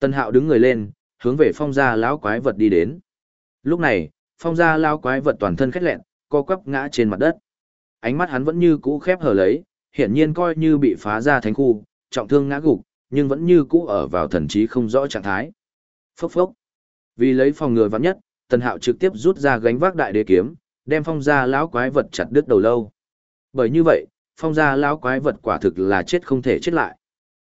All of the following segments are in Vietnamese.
Tân hạo đứng người lên, hướng về phong gia lão quái vật đi đến. Lúc này, phong gia lão quái vật toàn thân khét lẹn, co quắp ngã trên mặt đất. Ánh mắt hắn vẫn như cũ khép hờ lấy, hiển nhiên coi như bị phá ra thánh khu, trọng thương ngã gục, nhưng vẫn như cũ ở vào thần trí không rõ trạng thái. Phốc phốc. Vì lấy phòng ngừa vắng nhất, Tần Hạo trực tiếp rút ra gánh vác đại đế kiếm, đem phong gia lão quái vật chặt đứt đầu lâu. Bởi như vậy, phong gia lão quái vật quả thực là chết không thể chết lại.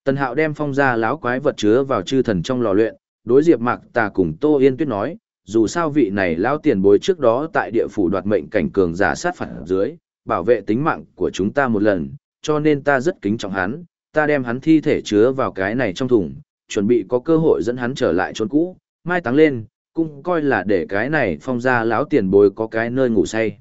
Tần Hạo đem phong gia lão quái vật chứa vào chư thần trong lò luyện, đối Diệp Mạc Tà cùng Tô Yên Tuyết nói, dù sao vị này lão tiền bối trước đó tại địa phủ đoạt mệnh cảnh cường giả sát phạt dưới, bảo vệ tính mạng của chúng ta một lần, cho nên ta rất kính trọng hắn, ta đem hắn thi thể chứa vào cái này trong thùng, chuẩn bị có cơ hội dẫn hắn trở lại chốn cũ, mai táng lên, cũng coi là để cái này phong gia lão tiền bối có cái nơi ngủ say.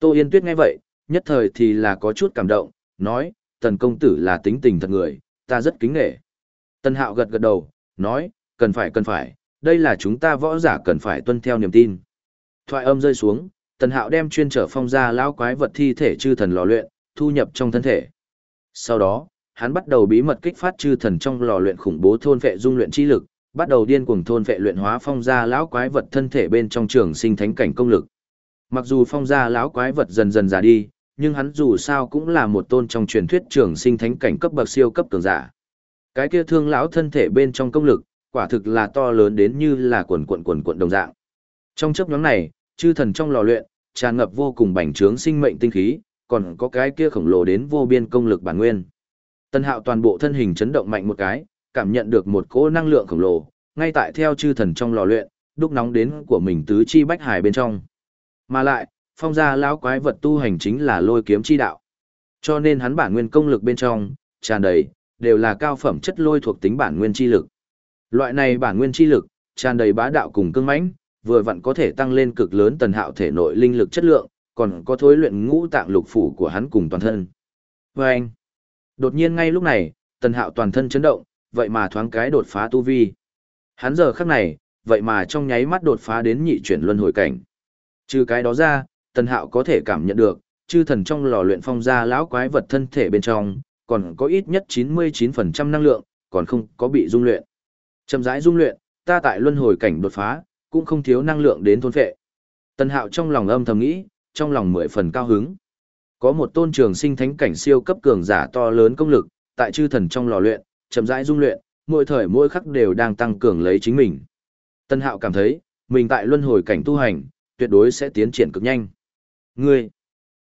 Tô Yên Tuyết nghe vậy, nhất thời thì là có chút cảm động, nói, tần công tử là tính tình thật người, ta rất kính nghệ. Tần Hạo gật gật đầu, nói, cần phải cần phải, đây là chúng ta võ giả cần phải tuân theo niềm tin. Thoại âm rơi xuống, Tần Hạo đem chuyên trở phong gia lão quái vật thi thể chư thần lò luyện, thu nhập trong thân thể. Sau đó, hắn bắt đầu bí mật kích phát chư thần trong lò luyện khủng bố thôn vệ dung luyện chi lực, bắt đầu điên cuồng thôn vệ luyện hóa phong gia lão quái vật thân thể bên trong trường sinh thánh cảnh công lực. Mặc dù phong gia lão quái vật dần dần già đi, nhưng hắn dù sao cũng là một tôn trong truyền thuyết trường sinh thánh cảnh cấp bậc siêu cấp cường giả. Cái kia thương lão thân thể bên trong công lực, quả thực là to lớn đến như là quần quần quần quần đồng dạng. Trong chấp nhóm này, chư thần trong lò luyện, tràn ngập vô cùng bành trướng sinh mệnh tinh khí, còn có cái kia khổng lồ đến vô biên công lực bản nguyên. Tân Hạo toàn bộ thân hình chấn động mạnh một cái, cảm nhận được một cỗ năng lượng khổng lồ, ngay tại theo chư thần trong lò luyện, đúc nóng đến của mình tứ chi bách hải bên trong. Mà lại, phong gia lão quái vật tu hành chính là lôi kiếm chi đạo. Cho nên hắn bản nguyên công lực bên trong, tràn đầy, đều là cao phẩm chất lôi thuộc tính bản nguyên chi lực. Loại này bản nguyên chi lực, tràn đầy bá đạo cùng cương mãnh, vừa vặn có thể tăng lên cực lớn tần hạo thể nội linh lực chất lượng, còn có thối luyện ngũ tạng lục phủ của hắn cùng toàn thân. Và anh, đột nhiên ngay lúc này, tần hạo toàn thân chấn động, vậy mà thoáng cái đột phá tu vi. Hắn giờ khắc này, vậy mà trong nháy mắt đột phá đến nhị chuyển luân hồi cảnh. Trừ cái đó ra, tần hạo có thể cảm nhận được, chư thần trong lò luyện phong ra lão quái vật thân thể bên trong, còn có ít nhất 99% năng lượng, còn không có bị dung luyện. Chậm rãi dung luyện, ta tại luân hồi cảnh đột phá, cũng không thiếu năng lượng đến thôn phệ. Tần Hạo trong lòng âm thầm nghĩ, trong lòng mười phần cao hứng. Có một tôn trường sinh thánh cảnh siêu cấp cường giả to lớn công lực, tại chư thần trong lò luyện, chậm rãi dung luyện, mỗi thời mỗi khắc đều đang tăng cường lấy chính mình. Tân Hạo cảm thấy, mình tại luân hồi cảnh tu hành, tuyệt đối sẽ tiến triển cực nhanh. Ngươi,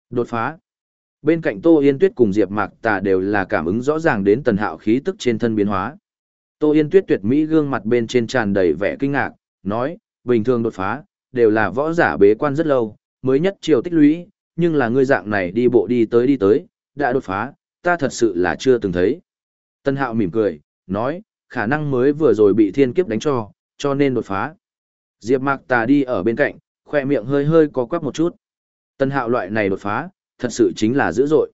đột phá. Bên cạnh Tô Yên Tuyết cùng Diệp Mạc Tà đều là cảm ứng rõ ràng đến Tần Hạo khí tức trên thân biến hóa. Tô Yên Tuyết tuyệt mỹ gương mặt bên trên tràn đầy vẻ kinh ngạc, nói, bình thường đột phá, đều là võ giả bế quan rất lâu, mới nhất chiều tích lũy, nhưng là ngươi dạng này đi bộ đi tới đi tới, đã đột phá, ta thật sự là chưa từng thấy. Tân Hạo mỉm cười, nói, khả năng mới vừa rồi bị thiên kiếp đánh cho, cho nên đột phá. Diệp Mạc Tà đi ở bên cạnh, khỏe miệng hơi hơi có quắc một chút. Tân Hạo loại này đột phá, thật sự chính là dữ dội.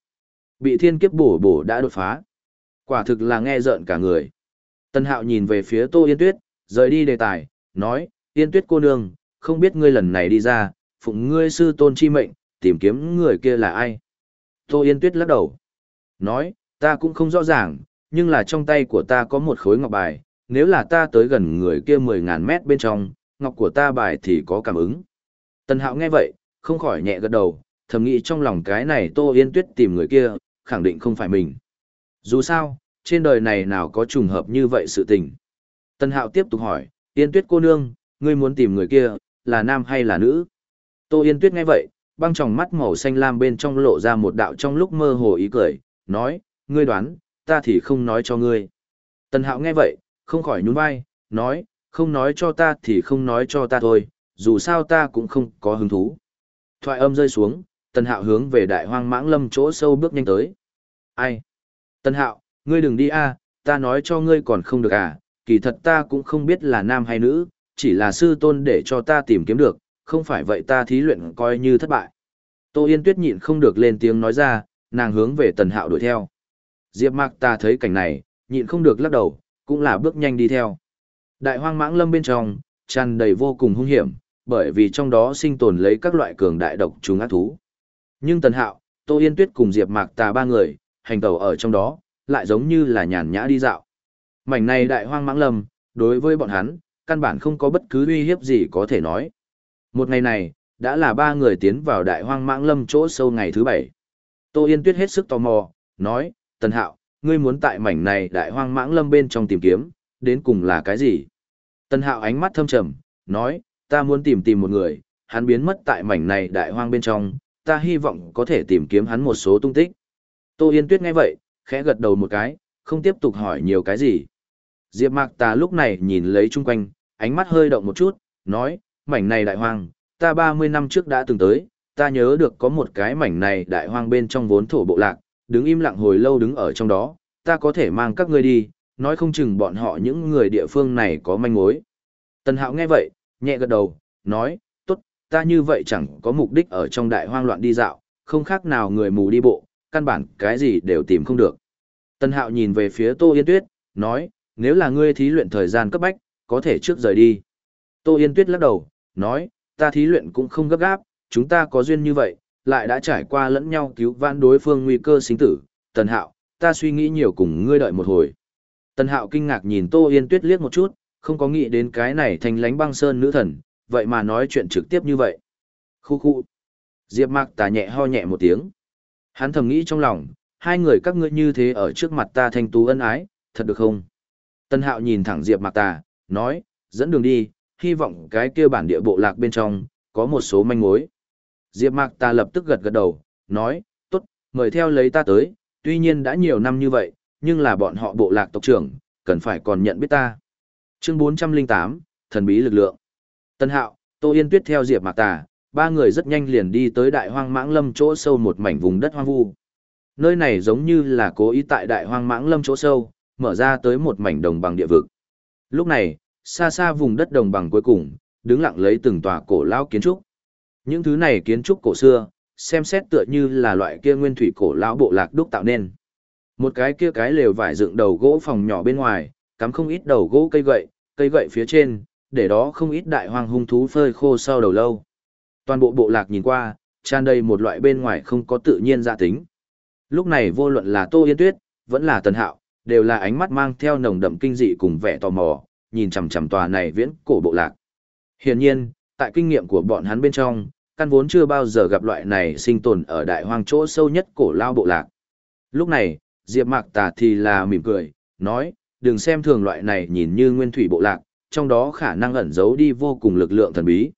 Bị thiên kiếp bổ bổ đã đột phá. Quả thực là nghe rợn cả người. Tân Hạo nhìn về phía Tô Yên Tuyết, rời đi đề tài, nói, Yên Tuyết cô nương, không biết ngươi lần này đi ra, phụng ngươi sư tôn chi mệnh, tìm kiếm người kia là ai. Tô Yên Tuyết lắc đầu. Nói, ta cũng không rõ ràng, nhưng là trong tay của ta có một khối ngọc bài, nếu là ta tới gần người kia 10.000 mét bên trong, ngọc của ta bài thì có cảm ứng. Tần Hạo nghe vậy, không khỏi nhẹ gật đầu, thầm nghĩ trong lòng cái này Tô Yên Tuyết tìm người kia, khẳng định không phải mình. Dù sao, trên đời này nào có trùng hợp như vậy sự tình. Tần Hạo tiếp tục hỏi, Yên Tuyết cô nương, ngươi muốn tìm người kia, là nam hay là nữ? Tô Yên Tuyết nghe vậy, băng tròng mắt màu xanh lam bên trong lộ ra một đạo trong lúc mơ hồ ý cười, nói, ngươi đoán, ta thì không nói cho ngươi. Tần Hạo nghe vậy, không khỏi nhún vai, nói, không nói cho ta thì không nói cho ta thôi, dù sao ta cũng không có hứng thú. Thoại âm rơi xuống, Tần Hạo hướng về đại hoang mãng lâm chỗ sâu bước nhanh tới. Ai? Tần Hạo, ngươi đừng đi a, ta nói cho ngươi còn không được à, kỳ thật ta cũng không biết là nam hay nữ, chỉ là sư tôn để cho ta tìm kiếm được, không phải vậy ta thí luyện coi như thất bại. Tô Yên Tuyết nhịn không được lên tiếng nói ra, nàng hướng về Tần Hạo đuổi theo. Diệp Mạc ta thấy cảnh này, nhịn không được lắc đầu, cũng là bước nhanh đi theo. Đại hoang mãng lâm bên trong, tràn đầy vô cùng hung hiểm, bởi vì trong đó sinh tồn lấy các loại cường đại độc trùng ác thú. Nhưng Tần Hạo, Tô Yên Tuyết cùng Diệp Mạc Tà ba người, hành tẩu ở trong đó, lại giống như là nhàn nhã đi dạo. Mảnh này đại hoang mãng lâm, đối với bọn hắn, căn bản không có bất cứ uy hiếp gì có thể nói. Một ngày này, đã là ba người tiến vào đại hoang mãng lâm chỗ sâu ngày thứ bảy. Tô Yên Tuyết hết sức tò mò, nói, Tần Hạo, ngươi muốn tại mảnh này đại hoang mãng lâm bên trong tìm kiếm, đến cùng là cái gì? Tần Hạo ánh mắt thâm trầm, nói, ta muốn tìm tìm một người, hắn biến mất tại mảnh này đại hoang bên trong, ta hy vọng có thể tìm kiếm hắn một số tung tích. Tô Yên Tuyết nghe vậy, khẽ gật đầu một cái, không tiếp tục hỏi nhiều cái gì. Diệp Mạc Tà lúc này nhìn lấy chung quanh, ánh mắt hơi động một chút, nói, mảnh này đại hoang, ta 30 năm trước đã từng tới, ta nhớ được có một cái mảnh này đại hoang bên trong vốn thổ bộ lạc, đứng im lặng hồi lâu đứng ở trong đó, ta có thể mang các ngươi đi, nói không chừng bọn họ những người địa phương này có manh mối. Tần Hạo nghe vậy, nhẹ gật đầu, nói, tốt, ta như vậy chẳng có mục đích ở trong đại hoang loạn đi dạo, không khác nào người mù đi bộ, căn bản cái gì đều tìm không được. tân Hạo nhìn về phía Tô Yên Tuyết, nói, nếu là ngươi thí luyện thời gian cấp bách, có thể trước rời đi. Tô Yên Tuyết lắc đầu, nói, ta thí luyện cũng không gấp gáp, chúng ta có duyên như vậy, lại đã trải qua lẫn nhau cứu vãn đối phương nguy cơ sinh tử. Tần Hạo, ta suy nghĩ nhiều cùng ngươi đợi một hồi. Tần Hạo kinh ngạc nhìn Tô Yên Tuyết liếc một chút, không có nghĩ đến cái này thành lánh băng sơn nữ thần, vậy mà nói chuyện trực tiếp như vậy. Khu khu. Diệp Mạc tà nhẹ ho nhẹ một tiếng. Hắn thầm nghĩ trong lòng, hai người các ngươi như thế ở trước mặt ta thanh tú ân ái, thật được không? Tân Hạo nhìn thẳng Diệp Mạc Tà, nói, dẫn đường đi, hy vọng cái kia bản địa bộ lạc bên trong, có một số manh mối. Diệp Mạc Tà lập tức gật gật đầu, nói, tốt, mời theo lấy ta tới, tuy nhiên đã nhiều năm như vậy, nhưng là bọn họ bộ lạc tộc trưởng, cần phải còn nhận biết ta. Chương 408, Thần bí lực lượng. Tân Hạo, Tô Yên Tuyết theo Diệp Mạc Tà, ba người rất nhanh liền đi tới đại hoang mãng lâm chỗ sâu một mảnh vùng đất hoang vu. Nơi này giống như là cố ý tại đại hoang mãng lâm chỗ sâu, mở ra tới một mảnh đồng bằng địa vực. Lúc này, xa xa vùng đất đồng bằng cuối cùng, đứng lặng lấy từng tòa cổ lão kiến trúc. Những thứ này kiến trúc cổ xưa, xem xét tựa như là loại kia nguyên thủy cổ lão bộ lạc đúc tạo nên. Một cái kia cái lều vải dựng đầu gỗ phòng nhỏ bên ngoài, cắm không ít đầu gỗ cây gậy, cây gậy phía trên, để đó không ít đại hoang hung thú phơi khô sau đầu lâu. Toàn bộ bộ lạc nhìn qua, tràn đầy một loại bên ngoài không có tự nhiên dạ tính. Lúc này vô luận là Tô Yên Tuyết, vẫn là Tần Hạo, đều là ánh mắt mang theo nồng đậm kinh dị cùng vẻ tò mò, nhìn chằm chằm tòa này viễn cổ bộ lạc. Hiển nhiên, tại kinh nghiệm của bọn hắn bên trong, căn vốn chưa bao giờ gặp loại này sinh tồn ở đại hoang chỗ sâu nhất cổ lao bộ lạc. Lúc này, Diệp Mạc Tà thì là mỉm cười, nói, đừng xem thường loại này nhìn như nguyên thủy bộ lạc, trong đó khả năng ẩn giấu đi vô cùng lực lượng thần bí.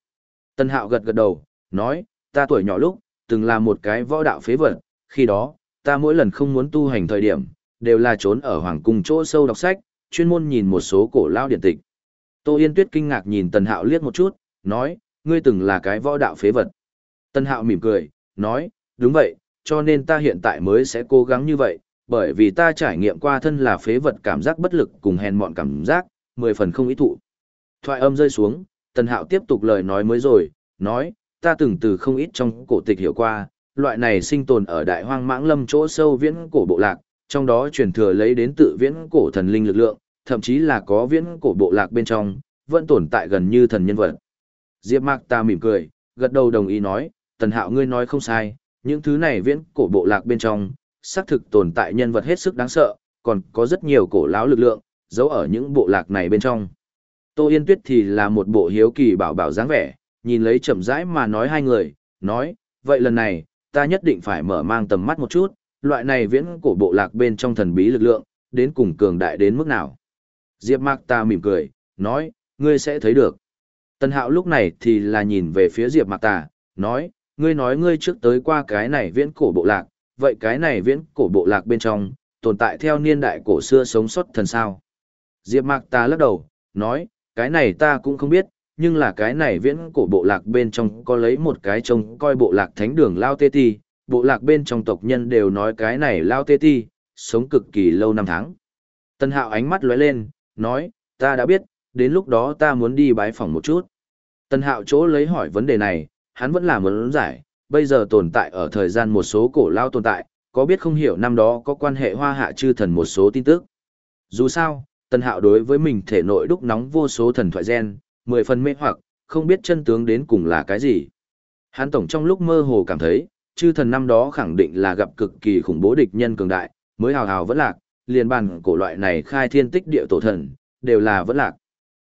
Tân Hạo gật gật đầu, nói, ta tuổi nhỏ lúc, từng là một cái võ đạo phế vật, khi đó, ta mỗi lần không muốn tu hành thời điểm, đều là trốn ở hoàng cung chỗ sâu đọc sách, chuyên môn nhìn một số cổ lao điện tịch. Tô Yên Tuyết kinh ngạc nhìn Tần Hạo liếc một chút, nói, ngươi từng là cái võ đạo phế vật. Tần Hạo mỉm cười, nói, đúng vậy, cho nên ta hiện tại mới sẽ cố gắng như vậy, bởi vì ta trải nghiệm qua thân là phế vật cảm giác bất lực cùng hèn mọn cảm giác, mười phần không ý thụ. Thoại âm rơi xuống, Tần Hạo tiếp tục lời nói mới rồi, nói, ta từng từ không ít trong cổ tịch hiểu qua, loại này sinh tồn ở đại hoang mãng lâm chỗ sâu viễn cổ bộ lạc, trong đó truyền thừa lấy đến tự viễn cổ thần linh lực lượng, thậm chí là có viễn cổ bộ lạc bên trong, vẫn tồn tại gần như thần nhân vật. Diệp Mạc ta mỉm cười, gật đầu đồng ý nói, Tần Hạo ngươi nói không sai, những thứ này viễn cổ bộ lạc bên trong, xác thực tồn tại nhân vật hết sức đáng sợ, còn có rất nhiều cổ lão lực lượng, giấu ở những bộ lạc này bên trong. Tô Yên Tuyết thì là một bộ hiếu kỳ bảo bảo dáng vẻ, nhìn lấy chậm rãi mà nói hai người, nói, vậy lần này, ta nhất định phải mở mang tầm mắt một chút, loại này viễn cổ bộ lạc bên trong thần bí lực lượng, đến cùng cường đại đến mức nào. Diệp Mạc ta mỉm cười, nói, ngươi sẽ thấy được. Tân Hạo lúc này thì là nhìn về phía Diệp Mạc ta, nói, ngươi nói ngươi trước tới qua cái này viễn cổ bộ lạc, vậy cái này viễn cổ bộ lạc bên trong, tồn tại theo niên đại cổ xưa sống sót thần sao. Diệp Mạc ta lắc đầu, nói, cái này ta cũng không biết, nhưng là cái này viễn cổ bộ lạc bên trong có lấy một cái trông coi bộ lạc thánh đường Lao Tê Ti, bộ lạc bên trong tộc nhân đều nói cái này lao tê ti, sống cực kỳ lâu năm tháng. Tân hạo ánh mắt lóe lên, nói, ta đã biết, đến lúc đó ta muốn đi bái phòng một chút. Tân hạo chỗ lấy hỏi vấn đề này, hắn vẫn là muốn giải, bây giờ tồn tại ở thời gian một số cổ lao tồn tại, có biết không hiểu năm đó có quan hệ hoa hạ chư thần một số tin tức. Dù sao, Tân hạo đối với mình thể nội đúc nóng vô số thần thoại gen, mười phần mê hoặc, không biết chân tướng đến cùng là cái gì. Hán tổng trong lúc mơ hồ cảm thấy, chư thần năm đó khẳng định là gặp cực kỳ khủng bố địch nhân cường đại, mới hào hào vẫn lạc, liền bàn cổ loại này khai thiên tích địa tổ thần, đều là vẫn lạc.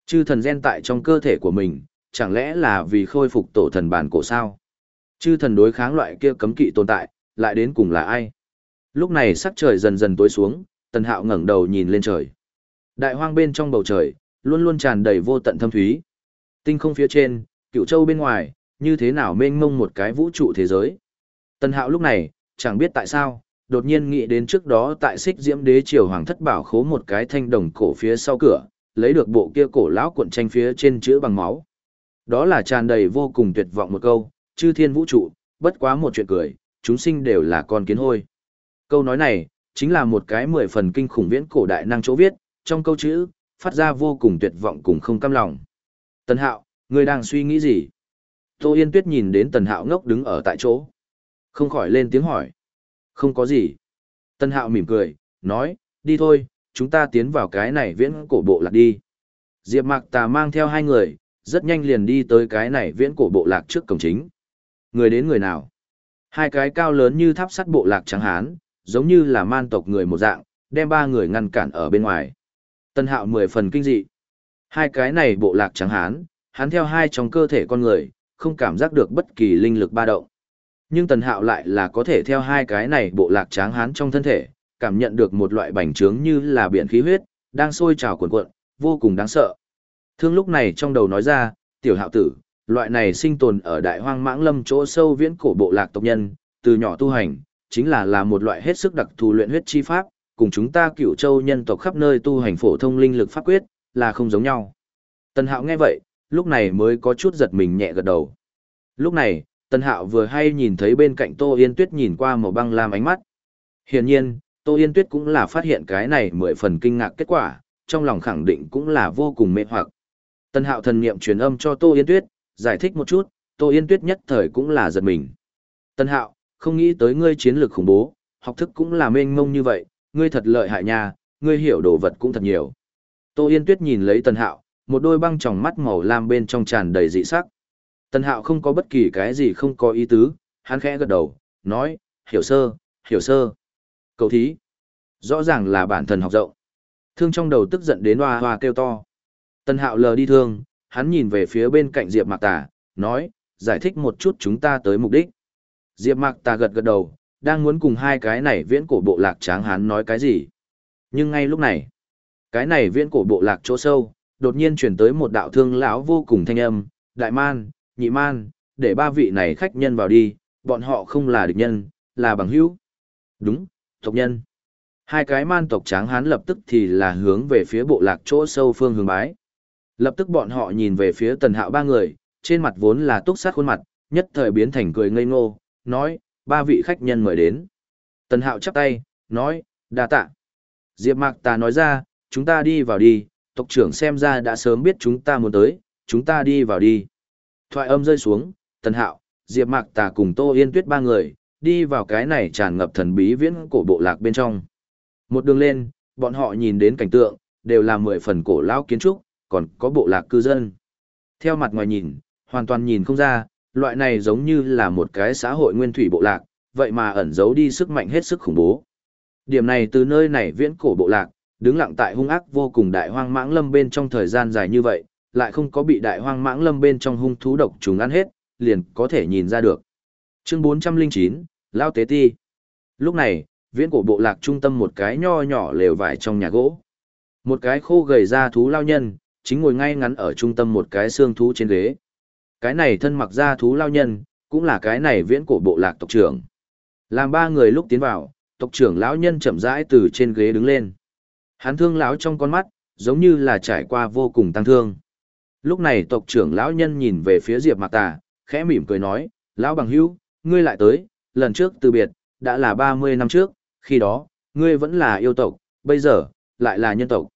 Chư thần gen tại trong cơ thể của mình, chẳng lẽ là vì khôi phục tổ thần bản cổ sao? Chư thần đối kháng loại kia cấm kỵ tồn tại, lại đến cùng là ai? Lúc này sắc trời dần dần tối xuống, tần hạo ngẩng đầu nhìn lên trời. Đại hoang bên trong bầu trời, luôn luôn tràn đầy vô tận thâm thúy. Tinh không phía trên, cựu châu bên ngoài, như thế nào mênh mông một cái vũ trụ thế giới. Tần hạo lúc này, chẳng biết tại sao, đột nhiên nghĩ đến trước đó tại xích diễm đế triều hoàng thất bảo khố một cái thanh đồng cổ phía sau cửa, lấy được bộ kia cổ lão cuộn tranh phía trên chữ bằng máu. Đó là tràn đầy vô cùng tuyệt vọng một câu, chư thiên vũ trụ, bất quá một chuyện cười, chúng sinh đều là con kiến hôi. Câu nói này, chính là một cái mười phần kinh khủng viễn cổ đại năng chỗ viết, trong câu chữ, phát ra vô cùng tuyệt vọng cùng không cam lòng. Tần Hạo, ngươi đang suy nghĩ gì? Tô Yên Tuyết nhìn đến Tần Hạo ngốc đứng ở tại chỗ. Không khỏi lên tiếng hỏi. Không có gì. Tần Hạo mỉm cười, nói, đi thôi, chúng ta tiến vào cái này viễn cổ bộ lạc đi. Diệp Mạc Tà mang theo hai người, rất nhanh liền đi tới cái này viễn cổ bộ lạc trước cổng chính. Người đến người nào? Hai cái cao lớn như tháp sắt bộ lạc trắng hán, giống như là man tộc người một dạng, đem ba người ngăn cản ở bên ngoài. Tân hạo mười phần kinh dị. Hai cái này bộ lạc trắng hán, hắn theo hai trong cơ thể con người, không cảm giác được bất kỳ linh lực ba động. Nhưng tần hạo lại là có thể theo hai cái này bộ lạc tráng hán trong thân thể, cảm nhận được một loại bành trướng như là biển khí huyết, đang sôi trào cuộn cuộn, vô cùng đáng sợ. Thương lúc này trong đầu nói ra, tiểu hạo tử, loại này sinh tồn ở đại hoang mãng lâm chỗ sâu viễn cổ bộ lạc tộc nhân, từ nhỏ tu hành, chính là là một loại hết sức đặc thù luyện huyết chi pháp, cùng chúng ta cửu châu nhân tộc khắp nơi tu hành phổ thông linh lực pháp quyết, là không giống nhau. Tần Hạo nghe vậy, lúc này mới có chút giật mình nhẹ gật đầu. Lúc này, Tần Hạo vừa hay nhìn thấy bên cạnh Tô Yên Tuyết nhìn qua màu băng lam ánh mắt. Hiển nhiên, Tô Yên Tuyết cũng là phát hiện cái này mười phần kinh ngạc kết quả, trong lòng khẳng định cũng là vô cùng mê hoặc. Tần Hạo thần niệm truyền âm cho Tô Yên Tuyết, giải thích một chút, Tô Yên Tuyết nhất thời cũng là giật mình. Tần Hạo, không nghĩ tới ngươi chiến lược khủng bố, học thức cũng là mênh mông như vậy, ngươi thật lợi hại nha, ngươi hiểu đồ vật cũng thật nhiều. Tô Yên Tuyết nhìn lấy Tần Hạo, một đôi băng tròng mắt màu lam bên trong tràn đầy dị sắc. Tần Hạo không có bất kỳ cái gì không có ý tứ, hắn khẽ gật đầu, nói, hiểu sơ, hiểu sơ. Cầu thí. Rõ ràng là bản thân học rộng. Thương trong đầu tức giận đến hoa hoa kêu to. Tần Hạo lờ đi thương, hắn nhìn về phía bên cạnh Diệp Mạc Tà, nói, giải thích một chút chúng ta tới mục đích. Diệp Mạc Tà gật gật đầu, đang muốn cùng hai cái này viễn cổ bộ lạc tráng hán nói cái gì. Nhưng ngay lúc này, cái này viễn cổ bộ lạc chỗ sâu, đột nhiên truyền tới một đạo thương lão vô cùng thanh âm, đại man, nhị man, để ba vị này khách nhân vào đi, bọn họ không là địch nhân, là bằng hữu. Đúng, tộc nhân. Hai cái man tộc tráng hán lập tức thì là hướng về phía bộ lạc chỗ sâu phương hướng bái. Lập tức bọn họ nhìn về phía tần hạo ba người, trên mặt vốn là túc sát khuôn mặt, nhất thời biến thành cười ngây ngô, nói, ba vị khách nhân mời đến. Tần hạo chắp tay, nói, đa tạ. Diệp Mạc Tà nói ra, chúng ta đi vào đi, tộc trưởng xem ra đã sớm biết chúng ta muốn tới, chúng ta đi vào đi. Thoại âm rơi xuống, Tần Hạo, Diệp Mạc Tà cùng Tô Yên Tuyết ba người, đi vào cái này tràn ngập thần bí viễn cổ bộ lạc bên trong. Một đường lên, bọn họ nhìn đến cảnh tượng, đều là mười phần cổ lão kiến trúc, còn có bộ lạc cư dân. Theo mặt ngoài nhìn, hoàn toàn nhìn không ra, loại này giống như là một cái xã hội nguyên thủy bộ lạc, vậy mà ẩn giấu đi sức mạnh hết sức khủng bố. Điểm này từ nơi này viễn cổ bộ lạc, đứng lặng tại hung ác vô cùng đại hoang mãng lâm bên trong thời gian dài như vậy, lại không có bị đại hoang mãng lâm bên trong hung thú độc trùng ăn hết, liền có thể nhìn ra được. Chương 409, Lao Tế Ti. Lúc này, viễn cổ bộ lạc trung tâm một cái nho nhỏ lều vải trong nhà gỗ. Một cái khô gầy ra thú lao nhân, chính ngồi ngay ngắn ở trung tâm một cái xương thú trên ghế. Cái này thân mặc ra thú lao nhân, cũng là cái này viễn cổ bộ lạc tộc trưởng. Làm ba người lúc tiến vào, tộc trưởng lão nhân chậm rãi từ trên ghế đứng lên. Hắn thương lão trong con mắt, giống như là trải qua vô cùng tăng thương. Lúc này tộc trưởng lão nhân nhìn về phía Diệp Mạc Tà, khẽ mỉm cười nói, "Lão bằng hữu, ngươi lại tới, lần trước từ biệt, đã là 30 năm trước, khi đó, ngươi vẫn là yêu tộc, bây giờ, lại là nhân tộc."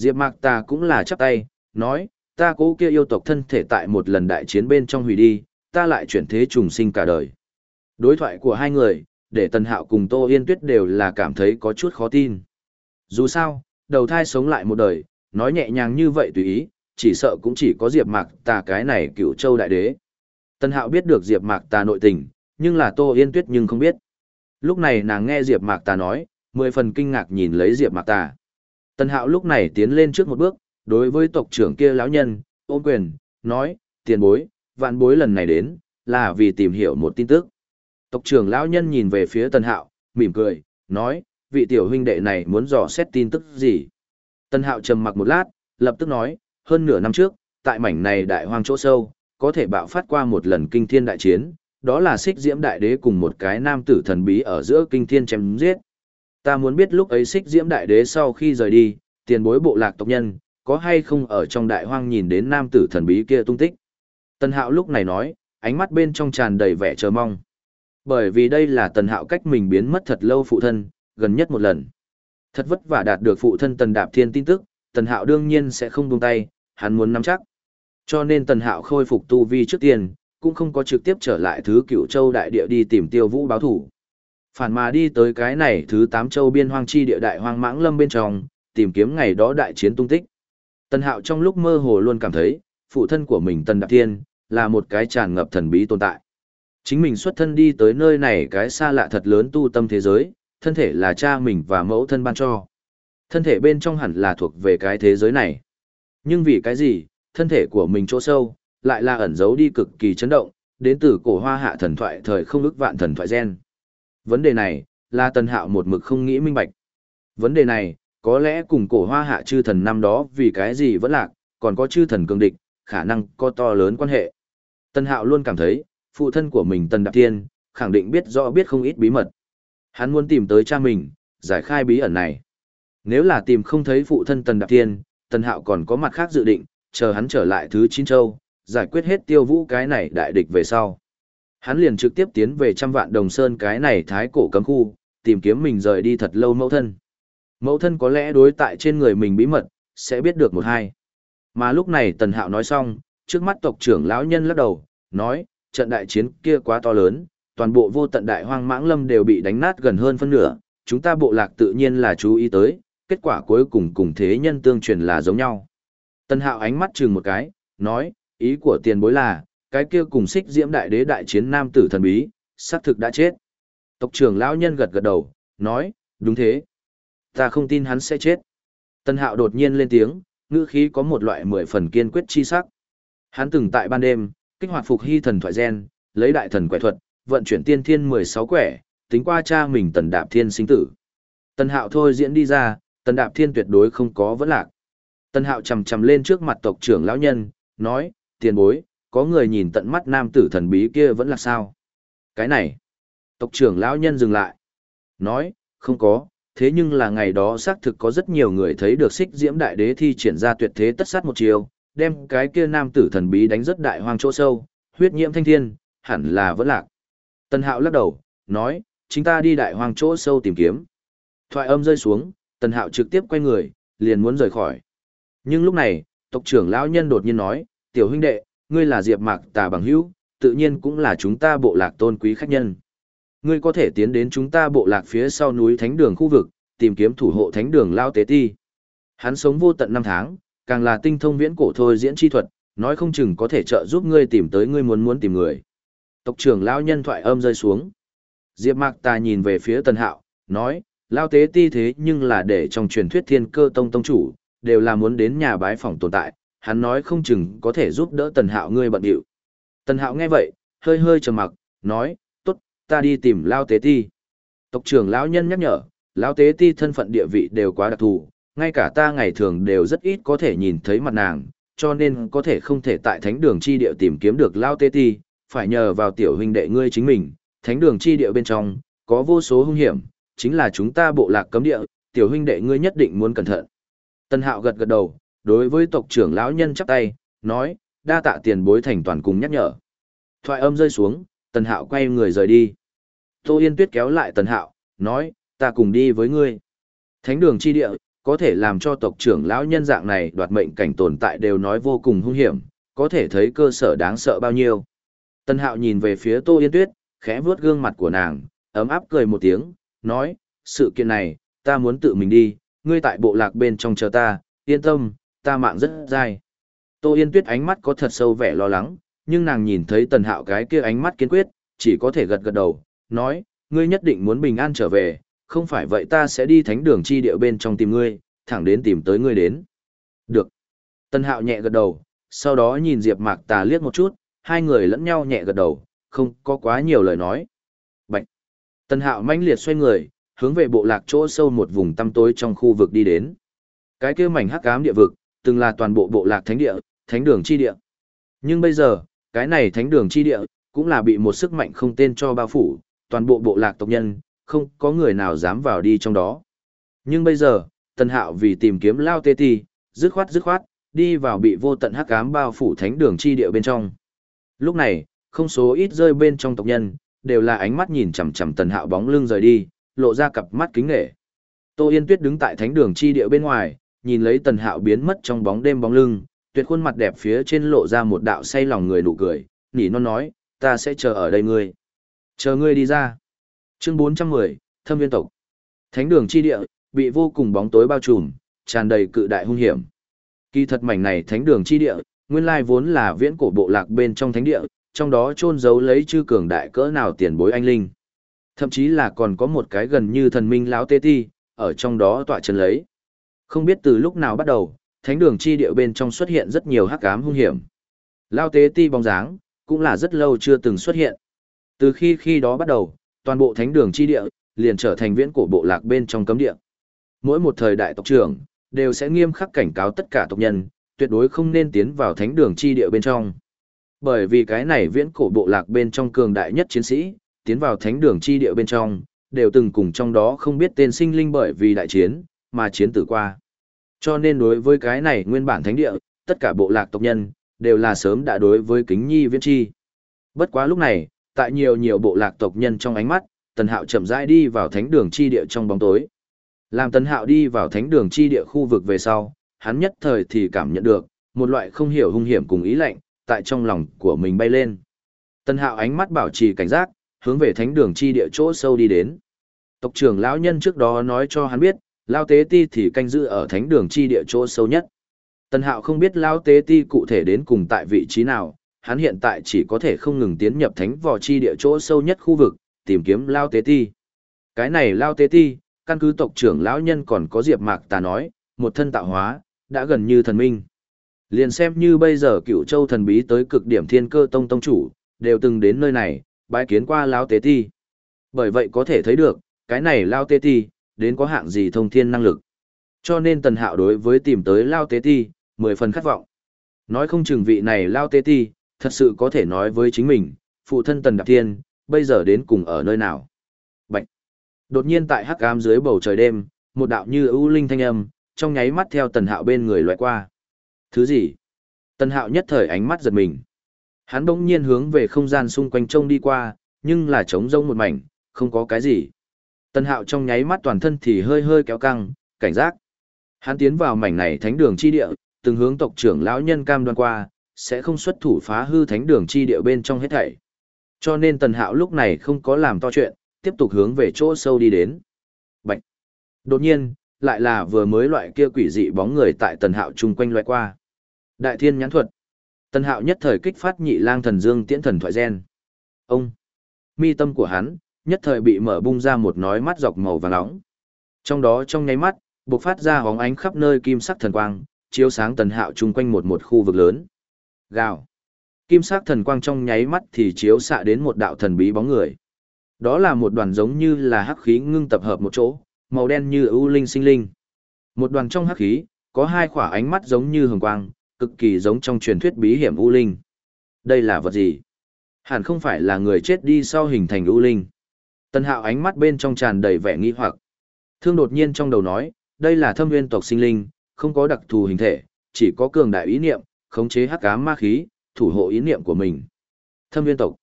Diệp Mạc Tà cũng là chắp tay, nói, ta cố kia yêu tộc thân thể tại một lần đại chiến bên trong hủy đi, ta lại chuyển thế trùng sinh cả đời. Đối thoại của hai người, để Tần Hạo cùng Tô Yên Tuyết đều là cảm thấy có chút khó tin. Dù sao, đầu thai sống lại một đời, nói nhẹ nhàng như vậy tùy ý, chỉ sợ cũng chỉ có Diệp Mạc Tà cái này cựu châu đại đế. Tần Hạo biết được Diệp Mạc Tà nội tình, nhưng là Tô Yên Tuyết nhưng không biết. Lúc này nàng nghe Diệp Mạc Tà nói, mười phần kinh ngạc nhìn lấy Diệp Mạc Tà. Tần Hạo lúc này tiến lên trước một bước, Đối với tộc trưởng kia lão nhân, ôm quyền, nói, tiền bối, vạn bối lần này đến, là vì tìm hiểu một tin tức. Tộc trưởng lão nhân nhìn về phía Tần Hạo, mỉm cười, nói, vị tiểu huynh đệ này muốn dò xét tin tức gì. Tần Hạo trầm mặc một lát, lập tức nói, hơn nửa năm trước, tại mảnh này đại hoang chỗ sâu, có thể bạo phát qua một lần kinh thiên đại chiến, đó là xích diễm đại đế cùng một cái nam tử thần bí ở giữa kinh thiên chém giết. Ta muốn biết lúc ấy xích diễm đại đế sau khi rời đi, tiền bối bộ lạc tộc nhân, có hay không ở trong đại hoang nhìn đến nam tử thần bí kia tung tích. Tần Hạo lúc này nói, ánh mắt bên trong tràn đầy vẻ chờ mong. Bởi vì đây là Tần Hạo cách mình biến mất thật lâu phụ thân, gần nhất một lần. Thật vất vả đạt được phụ thân Tần Đạp Thiên tin tức, Tần Hạo đương nhiên sẽ không buông tay, hắn muốn nắm chắc. Cho nên Tần Hạo khôi phục tu vi trước tiên, cũng không có trực tiếp trở lại thứ cựu châu đại địa đi tìm tiêu vũ báo thủ. Phản mà đi tới cái này thứ tám châu biên hoang chi địa đại hoang mãng lâm bên trong, tìm kiếm ngày đó đại chiến tung tích. Tần Hạo trong lúc mơ hồ luôn cảm thấy, phụ thân của mình Tần Đạp Thiên, là một cái tràn ngập thần bí tồn tại. Chính mình xuất thân đi tới nơi này cái xa lạ thật lớn tu tâm thế giới, thân thể là cha mình và mẫu thân ban cho. Thân thể bên trong hẳn là thuộc về cái thế giới này. Nhưng vì cái gì, thân thể của mình chỗ sâu, lại là ẩn giấu đi cực kỳ chấn động, đến từ cổ hoa hạ thần thoại thời không ức vạn thần thoại gen. Vấn đề này, là tần hạo một mực không nghĩ minh bạch. Vấn đề này, có lẽ cùng cổ hoa hạ chư thần năm đó vì cái gì vẫn lạc, còn có chư thần cương địch, khả năng có to lớn quan hệ. Tần hạo luôn cảm thấy, phụ thân của mình Tần Đạp tiên khẳng định biết rõ biết không ít bí mật. Hắn muốn tìm tới cha mình, giải khai bí ẩn này. Nếu là tìm không thấy phụ thân Tần Đạp tiên Tần Hạo còn có mặt khác dự định, chờ hắn trở lại thứ chín châu, giải quyết hết tiêu vũ cái này đại địch về sau. Hắn liền trực tiếp tiến về trăm vạn đồng sơn cái này thái cổ cấm khu, tìm kiếm mình rời đi thật lâu mẫu thân. Mẫu thân có lẽ đối tại trên người mình bí mật, sẽ biết được một hai. Mà lúc này Tần Hạo nói xong, trước mắt tộc trưởng lão nhân lắc đầu, nói, trận đại chiến kia quá to lớn, toàn bộ vô tận đại hoang mãng lâm đều bị đánh nát gần hơn phân nửa, chúng ta bộ lạc tự nhiên là chú ý tới, kết quả cuối cùng cùng thế nhân tương truyền là giống nhau. tần hạo ánh mắt chừng một cái, nói, ý của tiền bối là, cái kia cùng xích diễm đại đế đại chiến nam tử thần bí, xác thực đã chết. Tộc trưởng lão nhân gật gật đầu, nói, đúng thế. Ta không tin hắn sẽ chết. Tân hạo đột nhiên lên tiếng, ngữ khí có một loại mười phần kiên quyết chi sắc. Hắn từng tại ban đêm, kích hoạt phục hy thần thoại gen, lấy đại thần quẻ thuật, vận chuyển tiên thiên 16 quẻ, tính qua cha mình tần đạp thiên sinh tử. tân hạo thôi diễn đi ra, tần đạp thiên tuyệt đối không có vấn lạc. tân hạo chầm chầm lên trước mặt tộc trưởng lão nhân, nói, tiền bối, có người nhìn tận mắt nam tử thần bí kia vẫn là sao? Cái này, tộc trưởng lão nhân dừng lại. Nói, không có, thế nhưng là ngày đó xác thực có rất nhiều người thấy được xích diễm đại đế thi triển ra tuyệt thế tất sát một chiều, đem cái kia nam tử thần bí đánh rất đại hoang chỗ sâu, huyết nhiễm thanh thiên, hẳn là vẫn lạc. Tần Hạo lắc đầu, nói, chúng ta đi đại hoang chỗ sâu tìm kiếm. Thoại âm rơi xuống, Tần Hạo trực tiếp quay người, liền muốn rời khỏi. Nhưng lúc này, tộc trưởng lão nhân đột nhiên nói, tiểu huynh đệ, ngươi là Diệp Mạc Tà bằng hữu, tự nhiên cũng là chúng ta bộ lạc tôn quý khách nhân. Ngươi có thể tiến đến chúng ta bộ lạc phía sau núi Thánh Đường khu vực, tìm kiếm thủ hộ Thánh Đường Lao Tế Ti. Hắn sống vô tận năm tháng, càng là tinh thông viễn cổ thôi diễn chi thuật, nói không chừng có thể trợ giúp ngươi tìm tới ngươi muốn muốn tìm người. Tộc trưởng lão nhân thoại âm rơi xuống. Diệp Mạc Tà nhìn về phía Tần Hạo, nói, lao tế ti thế nhưng là để trong truyền thuyết Thiên Cơ Tông tông chủ, đều là muốn đến nhà bái phỏng tồn tại, hắn nói không chừng có thể giúp đỡ Tần Hạo ngươi bận điệu. Tần Hạo nghe vậy, hơi hơi trầm mặc, nói, tốt, ta đi tìm lao tế ti. Tộc trưởng lão nhân nhắc nhở, lao tế ti thân phận địa vị đều quá đặc thù, ngay cả ta ngày thường đều rất ít có thể nhìn thấy mặt nàng, cho nên có thể không thể tại thánh đường chi địa tìm kiếm được Lao tế Ti, phải nhờ vào tiểu huynh đệ ngươi chính mình, thánh đường chi địa bên trong, có vô số hung hiểm, chính là chúng ta bộ lạc cấm địa, tiểu huynh đệ ngươi nhất định muốn cẩn thận. Tân Hạo gật gật đầu, đối với tộc trưởng lão nhân chắp tay, nói, đa tạ tiền bối thành toàn cùng nhắc nhở. Thoại âm rơi xuống, Tần Hạo quay người rời đi. Tô Yên Tuyết kéo lại Tần Hạo, nói, ta cùng đi với ngươi. Thánh đường chi địa, có thể làm cho tộc trưởng lão nhân dạng này đoạt mệnh cảnh tồn tại đều nói vô cùng hung hiểm, có thể thấy cơ sở đáng sợ bao nhiêu. tần hạo nhìn về phía Tô Yên Tuyết, khẽ vuốt gương mặt của nàng, ấm áp cười một tiếng, nói, sự kiện này, ta muốn tự mình đi, ngươi tại bộ lạc bên trong chờ ta, yên tâm, ta mạng rất dai. Tô Yên Tuyết ánh mắt có thật sâu vẻ lo lắng, nhưng nàng nhìn thấy tần hạo cái kia ánh mắt kiên quyết, chỉ có thể gật gật đầu, nói, ngươi nhất định muốn bình an trở về, không phải vậy ta sẽ đi thánh đường chi địa bên trong tìm ngươi, thẳng đến tìm tới ngươi đến. Được. Tần hạo nhẹ gật đầu, sau đó nhìn Diệp Mạc Tà liếc một chút, hai người lẫn nhau nhẹ gật đầu, không có quá nhiều lời nói. Bạch. Tần hạo mãnh liệt xoay người, hướng về bộ lạc chỗ sâu một vùng tăm tối trong khu vực đi đến. Cái kia mảnh hắc ám địa vực, từng là toàn bộ bộ lạc thánh địa, thánh đường chi địa. Nhưng bây giờ, cái này thánh đường chi địa, cũng là bị một sức mạnh không tên cho bao phủ, toàn bộ bộ lạc tộc nhân, không có người nào dám vào đi trong đó. Nhưng bây giờ, Tân Hạo vì tìm kiếm Lao Tê Ti, dứt khoát dứt khoát, đi vào bị vô tận hắc ám bao phủ thánh đường chi địa bên trong. Lúc này, không số ít rơi bên trong tộc nhân, đều là ánh mắt nhìn chằm chằm Tần Hạo bóng lưng rời đi, lộ ra cặp mắt kính nghệ. Tô Yên Tuyết đứng tại thánh đường chi địa bên ngoài, nhìn lấy Tần Hạo biến mất trong bóng đêm bóng lưng, tuyệt khuôn mặt đẹp phía trên lộ ra một đạo say lòng người nụ cười, nỉ non nói, ta sẽ chờ ở đây ngươi. Chờ ngươi đi ra. Chương 410, Thâm viên tộc. Thánh đường chi địa, bị vô cùng bóng tối bao trùm, tràn đầy cự đại hung hiểm. Kỳ thật mảnh này thánh đường chi địa, nguyên lai vốn là viễn cổ bộ lạc bên trong thánh địa, trong đó chôn giấu lấy chư cường đại cỡ nào tiền bối anh linh. Thậm chí là còn có một cái gần như thần minh lão tê ti, ở trong đó tọa chân lấy. Không biết từ lúc nào bắt đầu, thánh đường chi địa bên trong xuất hiện rất nhiều hắc ám hung hiểm. Lao tế ti bóng dáng, cũng là rất lâu chưa từng xuất hiện. Từ khi khi đó bắt đầu, toàn bộ thánh đường chi địa, liền trở thành viễn cổ bộ lạc bên trong cấm địa. Mỗi một thời đại tộc trưởng, đều sẽ nghiêm khắc cảnh cáo tất cả tộc nhân, tuyệt đối không nên tiến vào thánh đường chi địa bên trong. Bởi vì cái này viễn cổ bộ lạc bên trong cường đại nhất chiến sĩ, tiến vào thánh đường chi địa bên trong, đều từng cùng trong đó không biết tên sinh linh bởi vì đại chiến, mà chiến tử qua. Cho nên đối với cái này nguyên bản thánh địa, tất cả bộ lạc tộc nhân, đều là sớm đã đối với kính nhi viễn chi. Bất quá lúc này, tại nhiều nhiều bộ lạc tộc nhân trong ánh mắt, Tần Hạo chậm rãi đi vào thánh đường chi địa trong bóng tối. Làm Tần Hạo đi vào thánh đường chi địa khu vực về sau, hắn nhất thời thì cảm nhận được một loại không hiểu hung hiểm cùng ý lạnh tại trong lòng của mình bay lên. Tần Hạo ánh mắt bảo trì cảnh giác, hướng về thánh đường chi địa chỗ sâu đi đến. Tộc trưởng lão nhân trước đó nói cho hắn biết, Lao Tế Ti thì canh giữ ở thánh đường chi địa chỗ sâu nhất. Tần Hạo không biết Lao Tế Ti cụ thể đến cùng tại vị trí nào, hắn hiện tại chỉ có thể không ngừng tiến nhập thánh vò chi địa chỗ sâu nhất khu vực, tìm kiếm Lao Tế Ti. Cái này Lao Tế Ti, căn cứ tộc trưởng lão nhân còn có Diệp Mạc ta nói, một thân tạo hóa, đã gần như thần minh. Liền xem như bây giờ cựu châu thần bí tới cực điểm thiên cơ tông tông chủ, đều từng đến nơi này, bái kiến qua Lao Tế Ti. Bởi vậy có thể thấy được, cái này Lao Tế Ti, đến có hạng gì thông thiên năng lực. Cho nên tần hạo đối với tìm tới Lao Tế Ti, mười phần khát vọng. Nói không chừng vị này Lao Tế Ti, thật sự có thể nói với chính mình, phụ thân tần đạp thiên, bây giờ đến cùng ở nơi nào. Bạch! Đột nhiên tại hắc ám dưới bầu trời đêm, một đạo như ưu linh thanh âm, trong nháy mắt theo tần hạo bên người loại qua. Thứ gì? Tần hạo nhất thời ánh mắt giật mình. Hắn bỗng nhiên hướng về không gian xung quanh trông đi qua, nhưng là trống rông một mảnh, không có cái gì. Tần hạo trong nháy mắt toàn thân thì hơi hơi kéo căng, cảnh giác. Hắn tiến vào mảnh này thánh đường chi địa, từng hướng tộc trưởng lão nhân cam đoan qua, sẽ không xuất thủ phá hư thánh đường chi địa bên trong hết thảy. Cho nên tần hạo lúc này không có làm to chuyện, tiếp tục hướng về chỗ sâu đi đến. Bạch! Đột nhiên, lại là vừa mới loại kia quỷ dị bóng người tại tần hạo chung quanh loại qua. Đại thiên nhãn thuật. Tần hạo nhất thời kích phát nhị lang thần dương tiễn thần thoại gen. Ông! Mi tâm của hắn, nhất thời bị mở bung ra một nói mắt dọc màu vàng nóng. Trong đó trong nháy mắt, bộc phát ra hóng ánh khắp nơi kim sắc thần quang, chiếu sáng tần hạo chung quanh một một khu vực lớn. Gào. Kim sắc thần quang trong nháy mắt thì chiếu xạ đến một đạo thần bí bóng người. Đó là một đoàn giống như là hắc khí ngưng tập hợp một chỗ, màu đen như ưu linh sinh linh. Một đoàn trong hắc khí, có hai khỏa ánh mắt giống như hồng quang, cực kỳ giống trong truyền thuyết bí hiểm ưu linh. Đây là vật gì? Hẳn không phải là người chết đi sau hình thành ưu linh. Tần hạo ánh mắt bên trong tràn đầy vẻ nghi hoặc. Thương đột nhiên trong đầu nói, đây là thâm nguyên tộc sinh linh, không có đặc thù hình thể, chỉ có cường đại ý niệm, khống chế hắc ám ma khí, thủ hộ ý niệm của mình. Thâm viên tộc.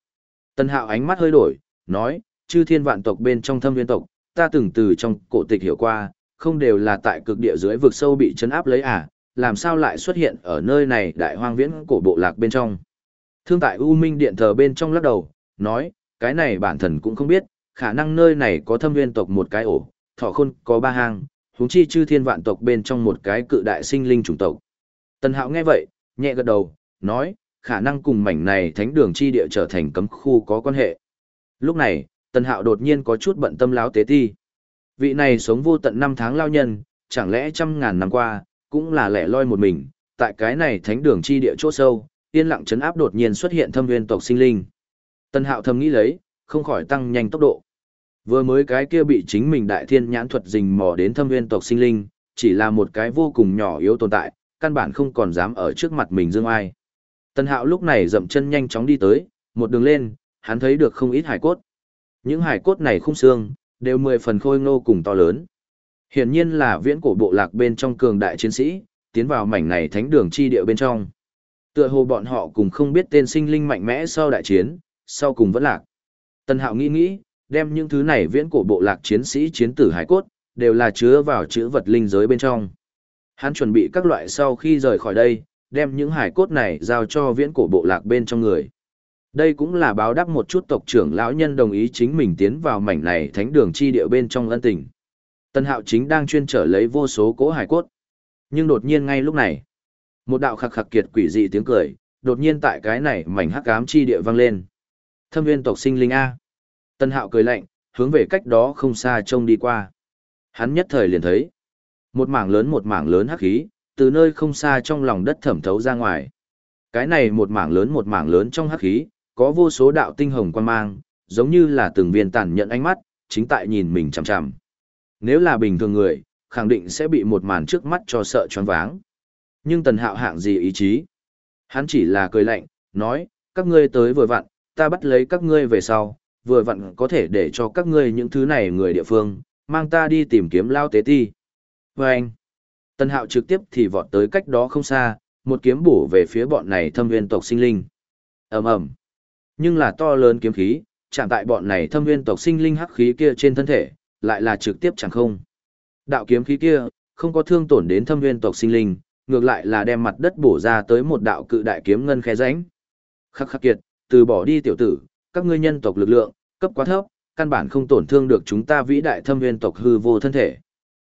Tần hạo ánh mắt hơi đổi, nói, chư thiên vạn tộc bên trong thâm viên tộc, ta từng từ trong cổ tịch hiểu qua, không đều là tại cực địa dưới vực sâu bị chấn áp lấy à, làm sao lại xuất hiện ở nơi này đại hoang viễn cổ bộ lạc bên trong. Thương tại U Minh Điện thờ bên trong lắc đầu, nói, cái này bản thần cũng không biết, khả năng nơi này có thâm viên tộc một cái ổ, thọ khôn có ba hang, huống chi chư thiên vạn tộc bên trong một cái cự đại sinh linh chủng tộc. Tần Hạo nghe vậy, nhẹ gật đầu, nói, khả năng cùng mảnh này thánh đường chi địa trở thành cấm khu có quan hệ. Lúc này, Tần Hạo đột nhiên có chút bận tâm láo tế ti. Vị này sống vô tận năm tháng lao nhân, chẳng lẽ trăm ngàn năm qua, cũng là lẻ loi một mình, tại cái này thánh đường chi địa chỗ sâu, yên lặng chấn áp đột nhiên xuất hiện thâm viên tộc sinh linh. Tân hạo thầm nghĩ lấy, không khỏi tăng nhanh tốc độ. Vừa mới cái kia bị chính mình đại thiên nhãn thuật rình mò đến thâm viên tộc sinh linh, chỉ là một cái vô cùng nhỏ yếu tồn tại, căn bản không còn dám ở trước mặt mình dương ai. Tân hạo lúc này dậm chân nhanh chóng đi tới, một đường lên, hắn thấy được không ít hải cốt. Những hải cốt này khung xương, đều mười phần khôi ngô cùng to lớn. Hiển nhiên là viễn cổ bộ lạc bên trong cường đại chiến sĩ, tiến vào mảnh này thánh đường chi địa bên trong. Tựa hồ bọn họ cùng không biết tên sinh linh mạnh mẽ sau đại chiến, sau cùng vẫn lạc. Tân hạo nghĩ nghĩ, đem những thứ này viễn cổ bộ lạc chiến sĩ chiến tử hải cốt, đều là chứa vào chữ vật linh giới bên trong. Hắn chuẩn bị các loại sau khi rời khỏi đây, đem những hải cốt này giao cho viễn cổ bộ lạc bên trong người. Đây cũng là báo đáp một chút tộc trưởng lão nhân đồng ý chính mình tiến vào mảnh này thánh đường chi địa bên trong ân tình. Tân hạo chính đang chuyên trở lấy vô số cỗ hải cốt. Nhưng đột nhiên ngay lúc này, một đạo khắc khắc kiệt quỷ dị tiếng cười, đột nhiên tại cái này mảnh hắc ám chi địa vang lên. Thâm viên tộc sinh linh A. Tân hạo cười lạnh, hướng về cách đó không xa trông đi qua. Hắn nhất thời liền thấy. Một mảng lớn một mảng lớn hắc khí, từ nơi không xa trong lòng đất thẩm thấu ra ngoài. Cái này một mảng lớn một mảng lớn trong hắc khí, có vô số đạo tinh hồng quan mang, giống như là từng viên tàn nhận ánh mắt, chính tại nhìn mình chằm chằm. Nếu là bình thường người, khẳng định sẽ bị một màn trước mắt cho sợ choáng váng. Nhưng tần hạo hạng gì ý chí? Hắn chỉ là cười lạnh, nói, các ngươi tới vừa vặn, ta bắt lấy các ngươi về sau, vừa vặn có thể để cho các ngươi những thứ này người địa phương, mang ta đi tìm kiếm lao tế ti. Và anh, tần hạo trực tiếp thì vọt tới cách đó không xa, một kiếm bổ về phía bọn này thâm viên tộc sinh linh. ầm ầm Nhưng là to lớn kiếm khí, chạm tại bọn này thâm viên tộc sinh linh hắc khí kia trên thân thể, lại là trực tiếp chẳng không. Đạo kiếm khí kia, không có thương tổn đến thâm viên tộc sinh linh, ngược lại là đem mặt đất bổ ra tới một đạo cự đại kiếm ngân khe rãnh. Khắc khắc kiệt, từ bỏ đi tiểu tử, các ngươi nhân tộc lực lượng, cấp quá thấp, căn bản không tổn thương được chúng ta vĩ đại thâm viên tộc hư vô thân thể.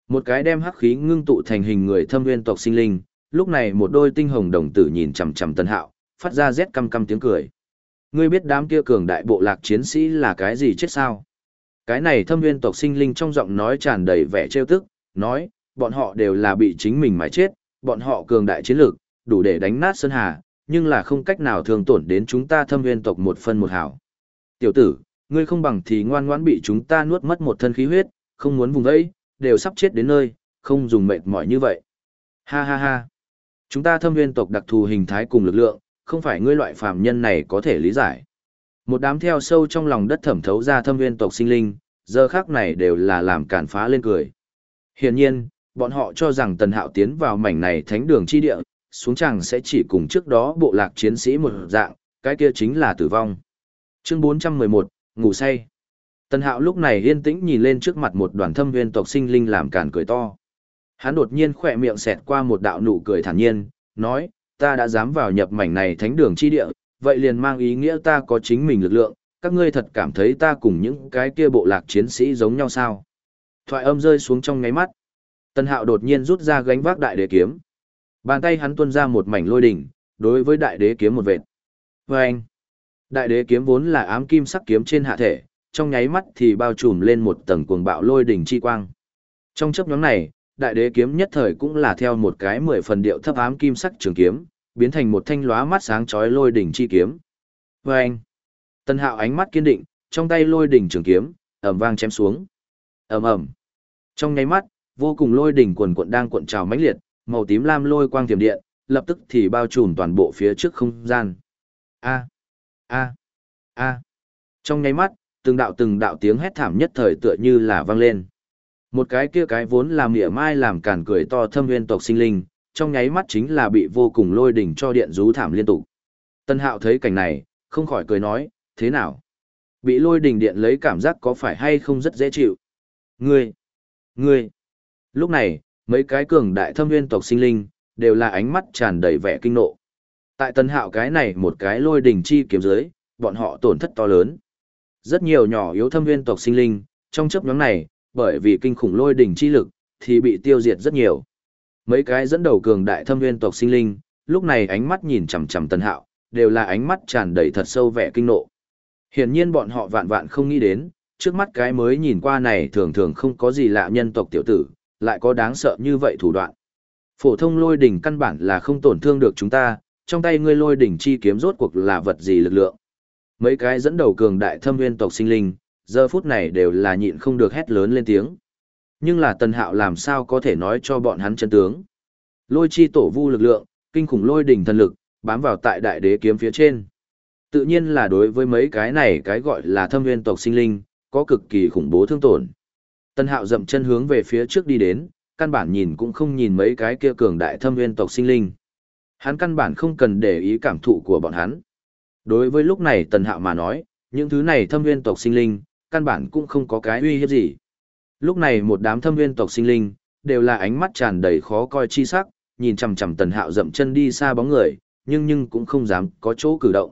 Một cái đem hắc khí ngưng tụ thành hình người thâm viên tộc sinh linh, lúc này một đôi tinh hồng đồng tử nhìn chằm chằm Tân Hạo, phát ra rét căm căm tiếng cười. Ngươi biết đám kia cường đại bộ lạc chiến sĩ là cái gì chết sao? Cái này thâm viên tộc sinh linh trong giọng nói tràn đầy vẻ trêu tức, nói, bọn họ đều là bị chính mình mà chết, bọn họ cường đại chiến lược, đủ để đánh nát Sơn Hà, nhưng là không cách nào thường tổn đến chúng ta thâm viên tộc một phân một hảo. Tiểu tử, ngươi không bằng thì ngoan ngoãn bị chúng ta nuốt mất một thân khí huyết, không muốn vùng vẫy, đều sắp chết đến nơi, không dùng mệt mỏi như vậy. Ha ha ha. Chúng ta thâm viên tộc đặc thù hình thái cùng lực lượng, không phải ngươi loại phàm nhân này có thể lý giải. Một đám theo sâu trong lòng đất thẩm thấu ra thâm viên tộc sinh linh, giờ khác này đều là làm cản phá lên cười. Hiển nhiên, bọn họ cho rằng tần hạo tiến vào mảnh này thánh đường chi địa, xuống chẳng sẽ chỉ cùng trước đó bộ lạc chiến sĩ một dạng, cái kia chính là tử vong. Chương 411, ngủ say. Tần hạo lúc này yên tĩnh nhìn lên trước mặt một đoàn thâm viên tộc sinh linh làm cản cười to. Hắn đột nhiên khỏe miệng xẹt qua một đạo nụ cười thản nhiên, nói, ta đã dám vào nhập mảnh này thánh đường chi địa, vậy liền mang ý nghĩa ta có chính mình lực lượng, các ngươi thật cảm thấy ta cùng những cái kia bộ lạc chiến sĩ giống nhau sao. Thoại âm rơi xuống trong ngáy mắt. Tân hạo đột nhiên rút ra gánh vác đại đế kiếm. Bàn tay hắn tuôn ra một mảnh lôi đỉnh, đối với đại đế kiếm một vệt. Và anh, đại đế kiếm vốn là ám kim sắc kiếm trên hạ thể, trong nháy mắt thì bao trùm lên một tầng cuồng bạo lôi đỉnh chi quang. Trong chấp nhóm này, đại đế kiếm nhất thời cũng là theo một cái mười phần điệu thấp ám kim sắc trường kiếm, biến thành một thanh lóa mắt sáng chói lôi đỉnh chi kiếm. Vâng! Và anh, tân hạo ánh mắt kiên định, trong tay lôi đỉnh trường kiếm, ầm vang chém xuống. ầm ầm, trong nháy mắt, vô cùng lôi đỉnh quần cuộn đang cuộn trào mãnh liệt, màu tím lam lôi quang tiềm điện, lập tức thì bao trùm toàn bộ phía trước không gian. A, a, a. Trong nháy mắt, từng đạo từng đạo tiếng hét thảm nhất thời tựa như là vang lên. Một cái kia cái vốn làm mỉa mai làm cản cười to thâm nguyên tộc sinh linh, trong nháy mắt chính là bị vô cùng lôi đỉnh cho điện rú thảm liên tục. Tân hạo thấy cảnh này, không khỏi cười nói, thế nào? Bị lôi đỉnh điện lấy cảm giác có phải hay không rất dễ chịu? Ngươi! Ngươi! Lúc này, mấy cái cường đại thâm nguyên tộc sinh linh, đều là ánh mắt tràn đầy vẻ kinh nộ. Tại Tần hạo cái này một cái lôi đỉnh chi kiếm dưới, bọn họ tổn thất to lớn. Rất nhiều nhỏ yếu thâm viên tộc sinh linh, trong chấp nhóm này, bởi vì kinh khủng lôi đỉnh chi lực, thì bị tiêu diệt rất nhiều. Mấy cái dẫn đầu cường đại thâm viên tộc sinh linh, lúc này ánh mắt nhìn chằm chằm Tần Hạo, đều là ánh mắt tràn đầy thật sâu vẻ kinh nộ. Hiển nhiên bọn họ vạn vạn không nghĩ đến, trước mắt cái mới nhìn qua này thường thường không có gì lạ nhân tộc tiểu tử, lại có đáng sợ như vậy thủ đoạn. Phổ thông lôi đỉnh căn bản là không tổn thương được chúng ta, trong tay ngươi lôi đỉnh chi kiếm rốt cuộc là vật gì lực lượng. Mấy cái dẫn đầu cường đại thâm nguyên tộc sinh linh, giờ phút này đều là nhịn không được hét lớn lên tiếng. Nhưng là tần hạo làm sao có thể nói cho bọn hắn chân tướng. Lôi chi tổ vu lực lượng, kinh khủng lôi đỉnh thần lực, bám vào tại đại đế kiếm phía trên. Tự nhiên là đối với mấy cái này cái gọi là thâm nguyên tộc sinh linh, có cực kỳ khủng bố thương tổn. Tân hạo dậm chân hướng về phía trước đi đến, căn bản nhìn cũng không nhìn mấy cái kia cường đại thâm nguyên tộc sinh linh. Hắn căn bản không cần để ý cảm thụ của bọn hắn. Đối với lúc này tần hạo mà nói, những thứ này thâm Viên tộc sinh linh, căn bản cũng không có cái uy hiếp gì. Lúc này một đám thâm Viên tộc sinh linh, đều là ánh mắt tràn đầy khó coi chi sắc, nhìn chằm chằm tần hạo dậm chân đi xa bóng người, nhưng nhưng cũng không dám có chỗ cử động.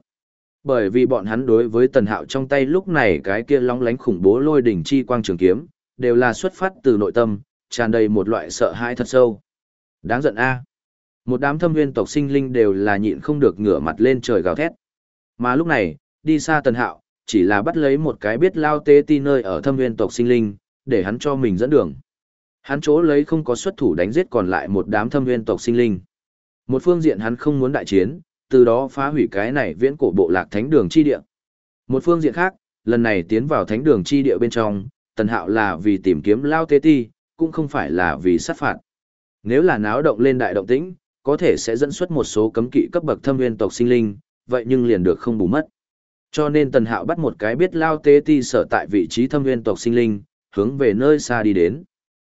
Bởi vì bọn hắn đối với tần hạo trong tay lúc này cái kia long lánh khủng bố lôi đỉnh chi quang trường kiếm, đều là xuất phát từ nội tâm, tràn đầy một loại sợ hãi thật sâu. Đáng giận a một đám thâm nguyên tộc sinh linh đều là nhịn không được ngửa mặt lên trời gào thét. Mà lúc này, đi xa tần hạo, chỉ là bắt lấy một cái biết lao tế ti nơi ở thâm nguyên tộc sinh linh, để hắn cho mình dẫn đường. Hắn chỗ lấy không có xuất thủ đánh giết còn lại một đám thâm nguyên tộc sinh linh. Một phương diện hắn không muốn đại chiến, từ đó phá hủy cái này viễn cổ bộ lạc thánh đường chi địa. Một phương diện khác, lần này tiến vào thánh đường chi địa bên trong, tần hạo là vì tìm kiếm lao tế ti, cũng không phải là vì sát phạt. Nếu là náo động lên đại động tĩnh, có thể sẽ dẫn xuất một số cấm kỵ cấp bậc thâm nguyên tộc sinh linh, vậy nhưng liền được không bù mất. Cho nên tần hạo bắt một cái biết lao tế ti sở tại vị trí thâm nguyên tộc sinh linh, hướng về nơi xa đi đến.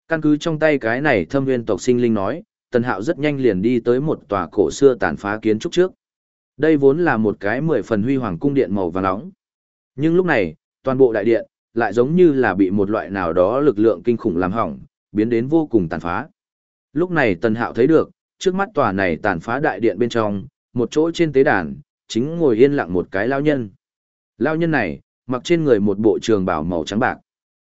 Căn cứ trong tay cái này thâm nguyên tộc sinh linh nói, tần hạo rất nhanh liền đi tới một tòa cổ xưa tàn phá kiến trúc trước. Đây vốn là một cái mười phần huy hoàng cung điện màu vàng nóng. Nhưng lúc này, toàn bộ đại điện, lại giống như là bị một loại nào đó lực lượng kinh khủng làm hỏng, biến đến vô cùng tàn phá. Lúc này tần hạo thấy được, trước mắt tòa này tàn phá đại điện bên trong, một chỗ trên tế đàn, chính ngồi yên lặng một cái lao nhân. Lao nhân này, mặc trên người một bộ trường bào màu trắng bạc.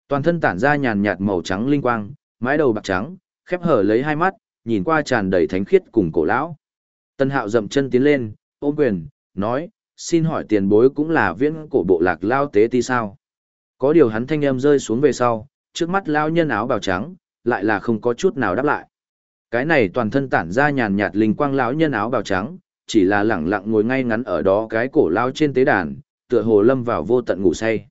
Toàn thân tản ra nhàn nhạt màu trắng linh quang, mái đầu bạc trắng, khép hở lấy hai mắt, nhìn qua tràn đầy thánh khiết cùng cổ lão. Tân hạo dậm chân tiến lên, ôm quyền, nói, xin hỏi tiền bối cũng là viễn cổ bộ lạc lao tế ti sao. Có điều hắn thanh âm rơi xuống về sau, trước mắt lao nhân áo bào trắng, lại là không có chút nào đáp lại. Cái này toàn thân tản ra nhàn nhạt linh quang lão nhân áo bào trắng, chỉ là lẳng lặng ngồi ngay ngắn ở đó cái cổ lao trên tế đàn, tựa hồ lâm vào vô tận ngủ say.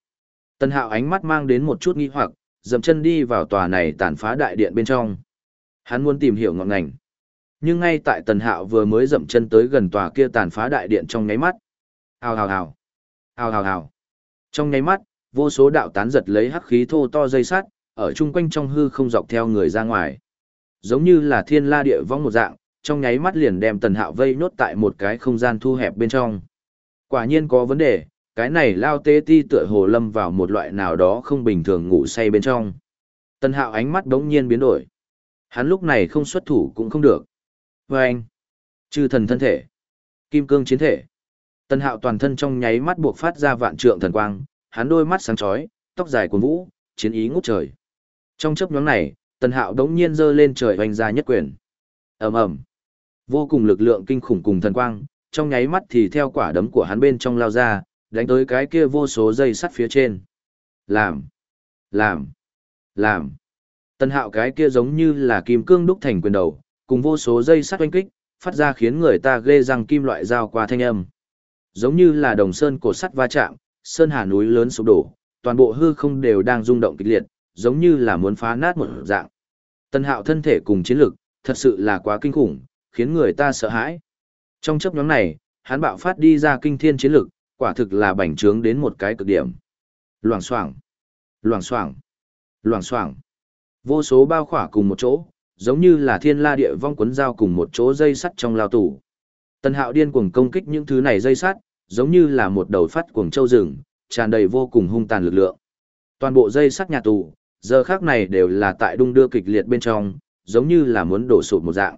Tân hạo ánh mắt mang đến một chút nghi hoặc, dậm chân đi vào tòa này tàn phá đại điện bên trong. Hắn muốn tìm hiểu ngọn ngành. Nhưng ngay tại tần hạo vừa mới dậm chân tới gần tòa kia tàn phá đại điện trong nháy mắt. Hào hào hào. Hào hào hào. Trong nháy mắt, vô số đạo tán giật lấy hắc khí thô to dây sắt, ở chung quanh trong hư không dọc theo người ra ngoài. Giống như là thiên la địa vong một dạng, trong nháy mắt liền đem tần hạo vây nốt tại một cái không gian thu hẹp bên trong. Quả nhiên có vấn đề, cái này lao tê ti tựa hồ lâm vào một loại nào đó không bình thường ngủ say bên trong. Tần hạo ánh mắt đống nhiên biến đổi. Hắn lúc này không xuất thủ cũng không được. Và anh, chư thần thân thể, kim cương chiến thể. Tần hạo toàn thân trong nháy mắt buộc phát ra vạn trượng thần quang, hắn đôi mắt sáng chói, tóc dài cuốn vũ, chiến ý ngút trời. Trong chấp nhóm này, tần hạo đống nhiên dơ lên trời hoành ra nhất quyền. ầm ầm Vô cùng lực lượng kinh khủng cùng thần quang, trong nháy mắt thì theo quả đấm của hắn bên trong lao ra, đánh tới cái kia vô số dây sắt phía trên. Làm, làm, làm. Tần hạo cái kia giống như là kim cương đúc thành quyền đầu, cùng vô số dây sắt oanh kích, phát ra khiến người ta ghê răng kim loại dao qua thanh âm. Giống như là đồng sơn cổ sắt va chạm, sơn hà núi lớn sụp đổ, toàn bộ hư không đều đang rung động kịch liệt, giống như là muốn phá nát một dạng. Tân hạo thân thể cùng chiến lực, thật sự là quá kinh khủng, khiến người ta sợ hãi. Trong chấp nhóm này, hắn bạo phát đi ra kinh thiên chiến lực, quả thực là bành trướng đến một cái cực điểm. Loảng xoảng, loảng xoảng, loảng xoảng. Vô số bao khỏa cùng một chỗ, giống như là thiên la địa vong quấn dao cùng một chỗ dây sắt trong lao tủ. Tần Hạo điên cuồng công kích những thứ này dây sắt, giống như là một đầu phát cuồng châu rừng, tràn đầy vô cùng hung tàn lực lượng. Toàn bộ dây sắt nhà tù, giờ khác này đều là tại đung đưa kịch liệt bên trong, giống như là muốn đổ sụp một dạng.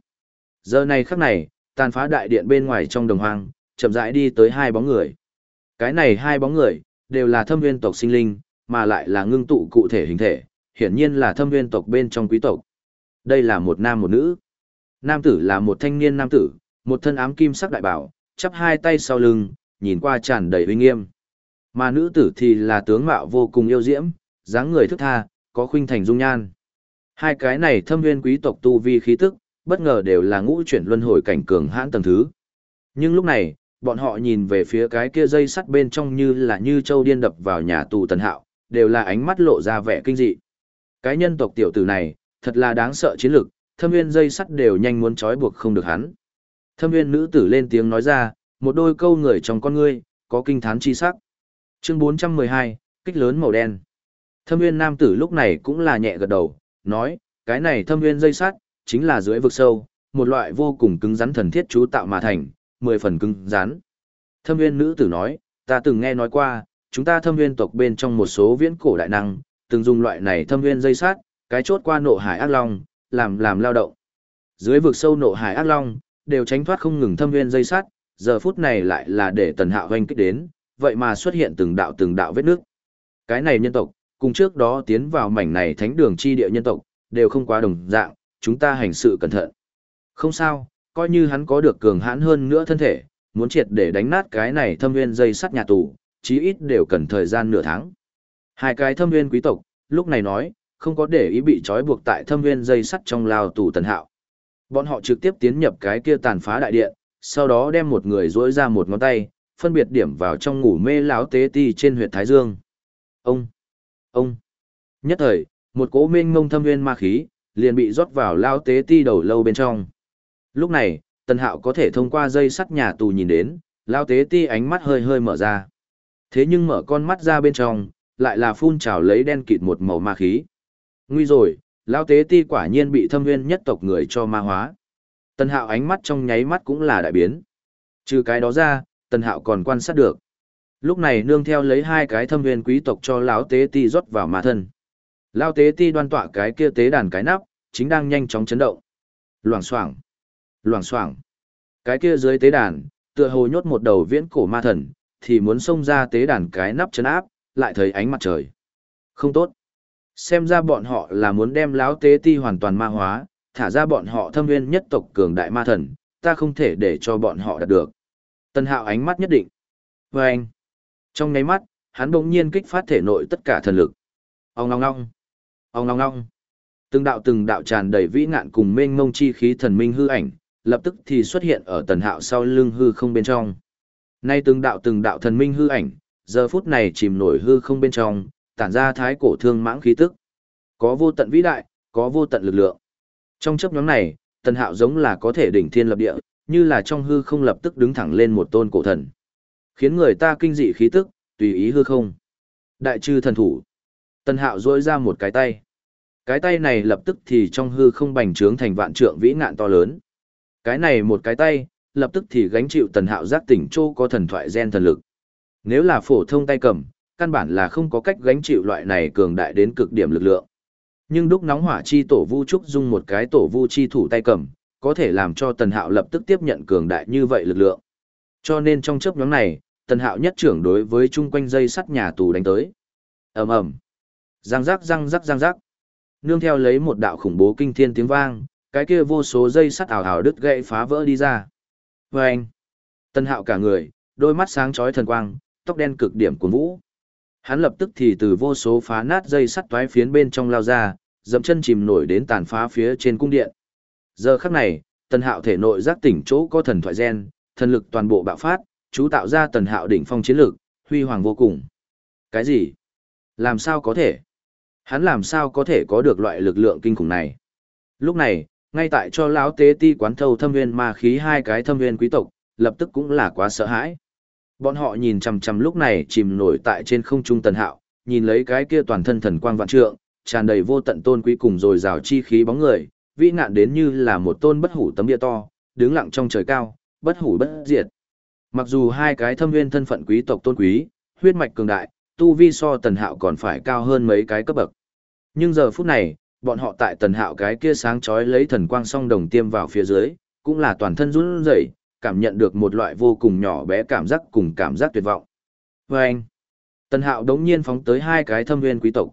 Giờ này khắc này, tàn phá đại điện bên ngoài trong đồng hoang, chậm rãi đi tới hai bóng người. Cái này hai bóng người, đều là thâm nguyên tộc sinh linh, mà lại là ngưng tụ cụ thể hình thể, hiển nhiên là thâm nguyên tộc bên trong quý tộc. Đây là một nam một nữ. Nam tử là một thanh niên nam tử, một thân ám kim sắc đại bảo, chắp hai tay sau lưng, nhìn qua tràn đầy uy nghiêm. Mà nữ tử thì là tướng mạo vô cùng yêu diễm, dáng người thức tha, có khuynh thành dung nhan. Hai cái này thâm nguyên quý tộc tu vi khí tức, bất ngờ đều là ngũ chuyển luân hồi cảnh cường hãn tầng thứ. Nhưng lúc này, bọn họ nhìn về phía cái kia dây sắt bên trong như là như châu điên đập vào nhà tù tần hạo, đều là ánh mắt lộ ra vẻ kinh dị. Cái nhân tộc tiểu tử này, thật là đáng sợ chiến lực, thâm nguyên dây sắt đều nhanh muốn trói buộc không được hắn. Thâm nguyên nữ tử lên tiếng nói ra, một đôi câu người trong con ngươi, có kinh thán chi sắc. Chương 412, kích lớn màu đen. Thâm nguyên nam tử lúc này cũng là nhẹ gật đầu, nói, cái này thâm nguyên dây sắt, chính là dưới vực sâu, một loại vô cùng cứng rắn thần thiết chú tạo mà thành, mười phần cứng rắn. Thâm nguyên nữ tử nói, ta từng nghe nói qua, chúng ta thâm nguyên tộc bên trong một số viễn cổ đại năng, từng dùng loại này thâm nguyên dây sắt, cái chốt qua nộ hải ác long, làm làm lao động. Dưới vực sâu nộ hải ác long, đều tránh thoát không ngừng thâm nguyên dây sắt, giờ phút này lại là để tần hạo hoanh kích đến, vậy mà xuất hiện từng đạo từng đạo vết nước. Cái này nhân tộc, cùng trước đó tiến vào mảnh này thánh đường chi địa nhân tộc, đều không quá đồng dạng, chúng ta hành sự cẩn thận. Không sao, coi như hắn có được cường hãn hơn nữa thân thể, muốn triệt để đánh nát cái này thâm nguyên dây sắt nhà tù, chí ít đều cần thời gian nửa tháng. Hai cái thâm nguyên quý tộc, lúc này nói, không có để ý bị trói buộc tại thâm nguyên dây sắt trong lao tù tần hạo. Bọn họ trực tiếp tiến nhập cái kia tàn phá đại điện, sau đó đem một người rỗi ra một ngón tay, phân biệt điểm vào trong ngủ mê lão tế ti trên huyệt Thái Dương. Ông! Ông! Nhất thời, một cỗ mênh ngông thâm nguyên ma khí, liền bị rót vào lao tế ti đầu lâu bên trong. Lúc này, Tần Hạo có thể thông qua dây sắt nhà tù nhìn đến, lao tế ti ánh mắt hơi hơi mở ra. Thế nhưng mở con mắt ra bên trong, lại là phun trào lấy đen kịt một màu ma khí. Nguy rồi, lao tế ti quả nhiên bị thâm nguyên nhất tộc người cho ma hóa. Tần Hạo ánh mắt trong nháy mắt cũng là đại biến. Trừ cái đó ra, Tần Hạo còn quan sát được. Lúc này nương theo lấy hai cái thâm viên quý tộc cho lão tế ti rót vào ma thân. Lao tế ti đoan tọa cái kia tế đàn cái nắp, chính đang nhanh chóng chấn động. Loảng xoảng Loảng xoảng Cái kia dưới tế đàn, tựa hồ nhốt một đầu viễn cổ ma thần, thì muốn xông ra tế đàn cái nắp chấn áp, lại thấy ánh mặt trời. Không tốt. Xem ra bọn họ là muốn đem lão tế ti hoàn toàn ma hóa, thả ra bọn họ thâm viên nhất tộc cường đại ma thần, ta không thể để cho bọn họ đạt được. Tân hạo ánh mắt nhất định. Và anh. Trong nháy mắt, hắn bỗng nhiên kích phát thể nội tất cả thần lực. Ông ngong ngong. Ông ngong ngong. Từng đạo từng đạo tràn đầy vĩ ngạn cùng mênh mông chi khí thần minh hư ảnh, lập tức thì xuất hiện ở tần hạo sau lưng hư không bên trong. Nay từng đạo từng đạo thần minh hư ảnh, giờ phút này chìm nổi hư không bên trong, tản ra thái cổ thương mãng khí tức. Có vô tận vĩ đại, có vô tận lực lượng. Trong chấp nhóm này, tần hạo giống là có thể đỉnh thiên lập địa, như là trong hư không lập tức đứng thẳng lên một tôn cổ thần. Khiến người ta kinh dị khí tức, tùy ý hư không. Đại trư thần thủ. Tần hạo rôi ra một cái tay. Cái tay này lập tức thì trong hư không bành trướng thành vạn trượng vĩ ngạn to lớn. Cái này một cái tay, lập tức thì gánh chịu tần hạo giác tỉnh châu có thần thoại gen thần lực. Nếu là phổ thông tay cầm, căn bản là không có cách gánh chịu loại này cường đại đến cực điểm lực lượng. Nhưng đúc nóng hỏa chi tổ vu trúc dung một cái tổ vu chi thủ tay cầm, có thể làm cho tần hạo lập tức tiếp nhận cường đại như vậy lực lượng. Cho nên trong chấp nhóm này, tần hạo nhất trưởng đối với chung quanh dây sắt nhà tù đánh tới. ầm ầm Răng rắc răng rắc răng rắc. Nương theo lấy một đạo khủng bố kinh thiên tiếng vang, cái kia vô số dây sắt ảo ảo đứt gãy phá vỡ đi ra. Và anh, tân hạo cả người, đôi mắt sáng chói thần quang, tóc đen cực điểm cuốn vũ. Hắn lập tức thì từ vô số phá nát dây sắt toái phiến bên trong lao ra, dậm chân chìm nổi đến tàn phá phía trên cung điện. Giờ khắc này, Tân hạo thể nội giác tỉnh chỗ có thần thoại gen, thần lực toàn bộ bạo phát, chú tạo ra tần hạo đỉnh phong chiến lược huy hoàng vô cùng. Cái gì? Làm sao có thể? Hắn làm sao có thể có được loại lực lượng kinh khủng này? Lúc này, ngay tại cho lão tế ti quán thâu thâm viên ma khí hai cái thâm viên quý tộc, lập tức cũng là quá sợ hãi. Bọn họ nhìn chằm chằm lúc này chìm nổi tại trên không trung tần hạo, nhìn lấy cái kia toàn thân thần quang vạn trượng, tràn đầy vô tận tôn quý cùng rồi rào chi khí bóng người, vĩ nạn đến như là một tôn bất hủ tấm địa to, đứng lặng trong trời cao, bất hủ bất diệt. Mặc dù hai cái thâm viên thân phận quý tộc tôn quý, huyết mạch cường đại, tu vi so tần hạo còn phải cao hơn mấy cái cấp bậc. Nhưng giờ phút này, bọn họ tại tần hạo cái kia sáng chói lấy thần quang song đồng tiêm vào phía dưới, cũng là toàn thân run rẩy, cảm nhận được một loại vô cùng nhỏ bé cảm giác cùng cảm giác tuyệt vọng. Và anh, tần hạo đống nhiên phóng tới hai cái thâm viên quý tộc.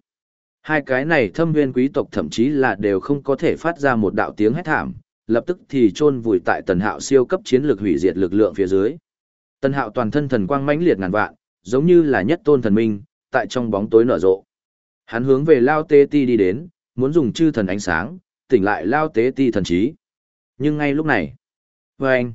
Hai cái này thâm viên quý tộc thậm chí là đều không có thể phát ra một đạo tiếng hét thảm, lập tức thì chôn vùi tại tần hạo siêu cấp chiến lược hủy diệt lực lượng phía dưới. Tần hạo toàn thân thần quang mãnh liệt ngàn vạn, giống như là nhất tôn thần minh, tại trong bóng tối nở rộ. Hắn hướng về Lao Tê Ti đi đến, muốn dùng chư thần ánh sáng, tỉnh lại Lao Tế Ti thần trí. Nhưng ngay lúc này, vâng,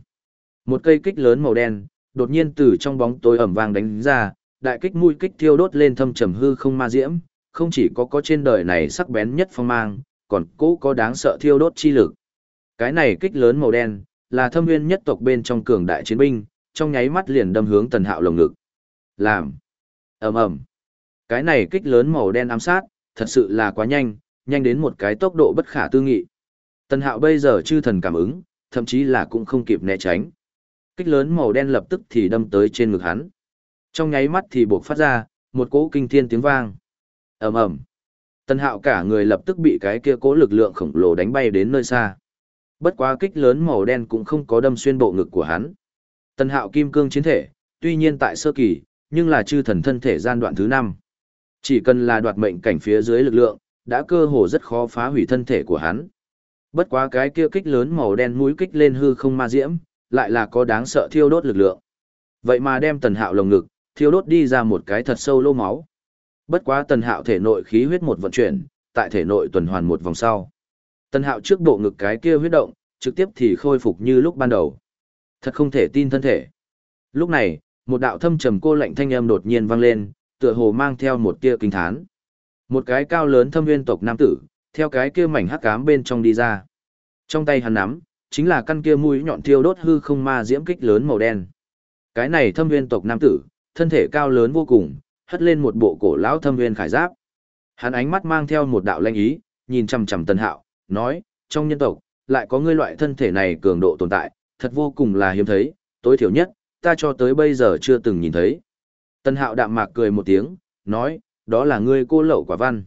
một cây kích lớn màu đen, đột nhiên từ trong bóng tối ẩm vang đánh ra, đại kích mũi kích thiêu đốt lên thâm trầm hư không ma diễm, không chỉ có có trên đời này sắc bén nhất phong mang, còn cố có đáng sợ thiêu đốt chi lực. Cái này kích lớn màu đen, là thâm nguyên nhất tộc bên trong cường đại chiến binh, trong nháy mắt liền đâm hướng tần hạo lồng ngực. Làm. ầm ầm Cái này kích lớn màu đen ám sát, thật sự là quá nhanh, nhanh đến một cái tốc độ bất khả tư nghị. Tần hạo bây giờ chư thần cảm ứng, thậm chí là cũng không kịp né tránh. Kích lớn màu đen lập tức thì đâm tới trên ngực hắn. Trong nháy mắt thì buộc phát ra, một cỗ kinh thiên tiếng vang. ầm ầm Tần hạo cả người lập tức bị cái kia cỗ lực lượng khổng lồ đánh bay đến nơi xa. Bất quá kích lớn màu đen cũng không có đâm xuyên bộ ngực của hắn. Tần hạo kim cương chiến thể, tuy nhiên tại sơ kỳ, nhưng là chư thần thân thể gian đoạn thứ năm Chỉ cần là đoạt mệnh cảnh phía dưới lực lượng, đã cơ hồ rất khó phá hủy thân thể của hắn. Bất quá cái kia kích lớn màu đen mũi kích lên hư không ma diễm, lại là có đáng sợ thiêu đốt lực lượng. Vậy mà đem tần hạo lồng ngực, thiêu đốt đi ra một cái thật sâu lô máu. Bất quá tần hạo thể nội khí huyết một vận chuyển, tại thể nội tuần hoàn một vòng sau. Tần hạo trước bộ ngực cái kia huyết động, trực tiếp thì khôi phục như lúc ban đầu. Thật không thể tin thân thể. Lúc này, một đạo thâm trầm cô lạnh thanh âm đột nhiên vang lên, tựa hồ mang theo một tia kinh thán. Một cái cao lớn thâm nguyên tộc nam tử, theo cái kia mảnh hắc ám bên trong đi ra. Trong tay hắn nắm, chính là căn kia mũi nhọn thiêu đốt hư không ma diễm kích lớn màu đen. Cái này thâm nguyên tộc nam tử, thân thể cao lớn vô cùng, hất lên một bộ cổ lão thâm nguyên khải giáp. Hắn ánh mắt mang theo một đạo lanh ý, nhìn chằm chằm Tân Hạo, nói, trong nhân tộc, lại có ngươi loại thân thể này cường độ tồn tại, thật vô cùng là hiếm thấy, tối thiểu nhất, ta cho tới bây giờ chưa từng nhìn thấy. Tân Hạo đạm mạc cười một tiếng, nói, đó là ngươi cô lậu quả văn.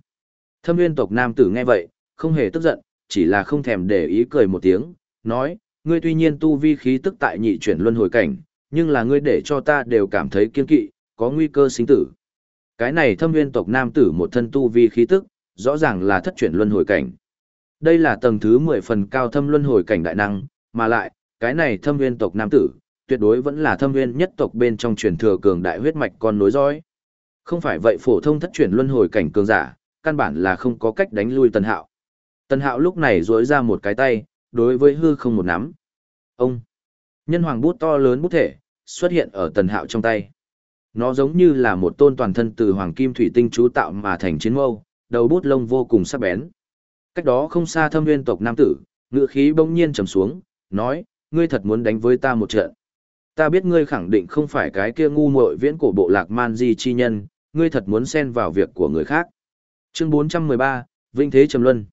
Thâm nguyên tộc nam tử nghe vậy, không hề tức giận, chỉ là không thèm để ý cười một tiếng, nói, ngươi tuy nhiên tu vi khí tức tại nhị chuyển luân hồi cảnh, nhưng là ngươi để cho ta đều cảm thấy kiên kỵ, có nguy cơ sinh tử. Cái này thâm nguyên tộc nam tử một thân tu vi khí tức, rõ ràng là thất chuyển luân hồi cảnh. Đây là tầng thứ 10 phần cao thâm luân hồi cảnh đại năng, mà lại, cái này thâm nguyên tộc nam tử, tuyệt đối vẫn là thâm nguyên nhất tộc bên trong truyền thừa cường đại huyết mạch con nối dõi. Không phải vậy phổ thông thất chuyển luân hồi cảnh cường giả, căn bản là không có cách đánh lui Tần Hạo. Tần Hạo lúc này duỗi ra một cái tay, đối với hư không một nắm. Ông! Nhân hoàng bút to lớn bút thể, xuất hiện ở Tần Hạo trong tay. Nó giống như là một tôn toàn thân từ hoàng kim thủy tinh chú tạo mà thành chiến mâu, đầu bút lông vô cùng sắc bén. Cách đó không xa thâm nguyên tộc nam tử, ngựa khí bỗng nhiên trầm xuống, nói, ngươi thật muốn đánh với ta một trận. Ta biết ngươi khẳng định không phải cái kia ngu muội viễn cổ bộ lạc man di chi nhân, ngươi thật muốn xen vào việc của người khác. Chương 413, Vinh Thế Trầm Luân.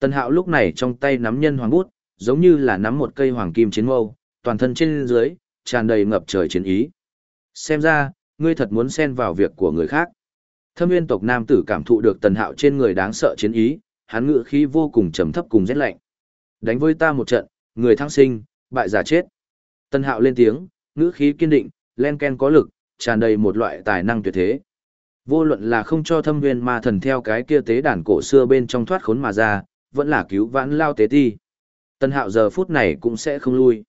Tần Hạo lúc này trong tay nắm nhân hoàng bút, giống như là nắm một cây hoàng kim chiến mâu, toàn thân trên dưới, tràn đầy ngập trời chiến ý. Xem ra, ngươi thật muốn xen vào việc của người khác. Thâm nguyên tộc nam tử cảm thụ được Tần Hạo trên người đáng sợ chiến ý, hắn ngự khí vô cùng trầm thấp cùng rét lạnh. Đánh với ta một trận, người thăng sinh, bại giả chết. tân Hạo lên tiếng, ngữ khí kiên định, len ken có lực, tràn đầy một loại tài năng tuyệt thế. Vô luận là không cho thâm viên ma thần theo cái kia tế đàn cổ xưa bên trong thoát khốn mà ra, vẫn là cứu vãn lao tế ti. Tân hạo giờ phút này cũng sẽ không lui.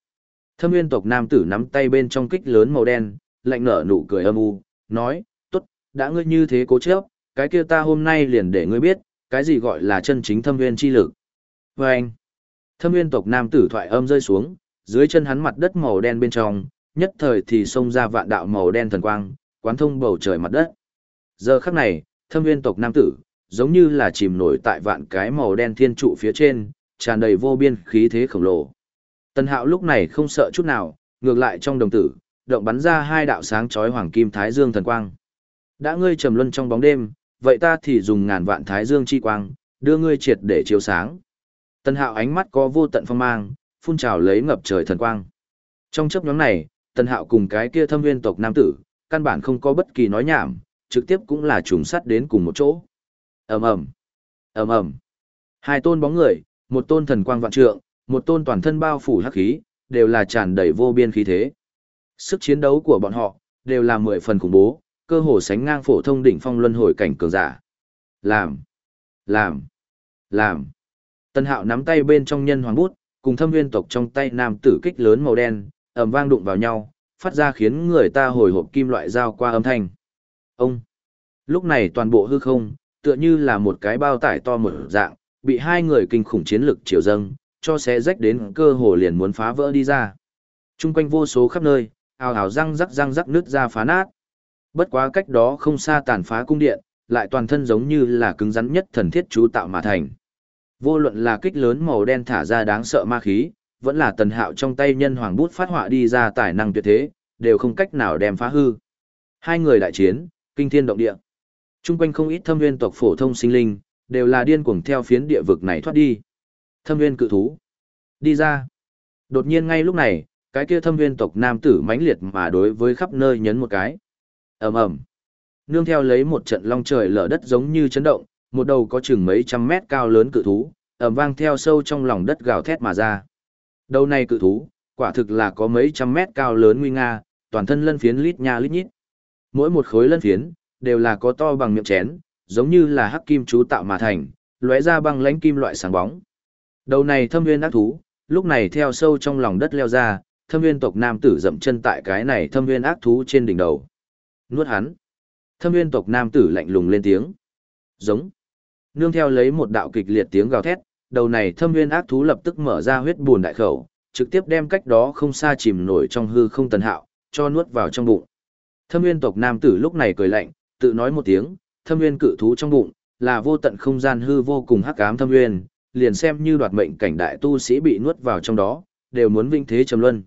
Thâm viên tộc nam tử nắm tay bên trong kích lớn màu đen, lạnh nở nụ cười âm u, nói, tốt, đã ngươi như thế cố chấp, cái kia ta hôm nay liền để ngươi biết, cái gì gọi là chân chính thâm viên chi lực. Và anh, thâm viên tộc nam tử thoại âm rơi xuống, dưới chân hắn mặt đất màu đen bên trong, nhất thời thì xông ra vạn đạo màu đen thần quang, quán thông bầu trời mặt đất. Giờ khắc này, thâm viên tộc nam tử, giống như là chìm nổi tại vạn cái màu đen thiên trụ phía trên, tràn đầy vô biên khí thế khổng lồ. Tần hạo lúc này không sợ chút nào, ngược lại trong đồng tử, động bắn ra hai đạo sáng chói hoàng kim thái dương thần quang. Đã ngươi trầm luân trong bóng đêm, vậy ta thì dùng ngàn vạn thái dương chi quang, đưa ngươi triệt để chiếu sáng. Tần hạo ánh mắt có vô tận phong mang, phun trào lấy ngập trời thần quang. Trong chấp nhóm này, tần hạo cùng cái kia thâm viên tộc nam tử, căn bản không có bất kỳ nói nhảm, trực tiếp cũng là trùng sắt đến cùng một chỗ. ầm ầm ầm ầm Hai tôn bóng người, một tôn thần quang vạn trượng, một tôn toàn thân bao phủ hắc khí, đều là tràn đầy vô biên khí thế. Sức chiến đấu của bọn họ, đều là mười phần khủng bố, cơ hồ sánh ngang phổ thông đỉnh phong luân hồi cảnh cường giả. Làm, làm, làm. Tân hạo nắm tay bên trong nhân hoàng bút, cùng thâm viên tộc trong tay nam tử kích lớn màu đen, ầm vang đụng vào nhau, phát ra khiến người ta hồi hộp kim loại dao qua âm thanh. Ông! Lúc này toàn bộ hư không, tựa như là một cái bao tải to một dạng, bị hai người kinh khủng chiến lực chiều dâng, cho xé rách đến cơ hồ liền muốn phá vỡ đi ra. Trung quanh vô số khắp nơi, ào ào răng rắc răng rắc nứt ra phá nát. Bất quá cách đó không xa tàn phá cung điện, lại toàn thân giống như là cứng rắn nhất thần thiết chú tạo mà thành. Vô luận là kích lớn màu đen thả ra đáng sợ ma khí, vẫn là tần hạo trong tay nhân hoàng bút phát họa đi ra tài năng tuyệt thế, đều không cách nào đem phá hư. Hai người đại chiến, kinh thiên động địa. Trung quanh không ít thâm nguyên tộc phổ thông sinh linh, đều là điên cuồng theo phiến địa vực này thoát đi. Thâm nguyên cự thú. Đi ra. Đột nhiên ngay lúc này, cái kia thâm nguyên tộc nam tử mãnh liệt mà đối với khắp nơi nhấn một cái. ầm ầm Nương theo lấy một trận long trời lở đất giống như chấn động, một đầu có chừng mấy trăm mét cao lớn cự thú, ầm vang theo sâu trong lòng đất gào thét mà ra. Đầu này cự thú, quả thực là có mấy trăm mét cao lớn nguy nga, toàn thân lân phiến lít nha lít nhít. Mỗi một khối lân phiến, đều là có to bằng miệng chén, giống như là hắc kim chú tạo mà thành, lóe ra băng lãnh kim loại sáng bóng. Đầu này thâm nguyên ác thú, lúc này theo sâu trong lòng đất leo ra, thâm nguyên tộc nam tử dậm chân tại cái này thâm nguyên ác thú trên đỉnh đầu. Nuốt hắn. Thâm nguyên tộc nam tử lạnh lùng lên tiếng. Giống. Nương theo lấy một đạo kịch liệt tiếng gào thét, đầu này thâm nguyên ác thú lập tức mở ra huyết buồn đại khẩu, trực tiếp đem cách đó không xa chìm nổi trong hư không tần hạo, cho nuốt vào trong bụng. Thâm nguyên tộc nam tử lúc này cười lạnh, tự nói một tiếng, thâm nguyên cự thú trong bụng, là vô tận không gian hư vô cùng hắc ám thâm nguyên, liền xem như đoạt mệnh cảnh đại tu sĩ bị nuốt vào trong đó, đều muốn vinh thế trầm luân.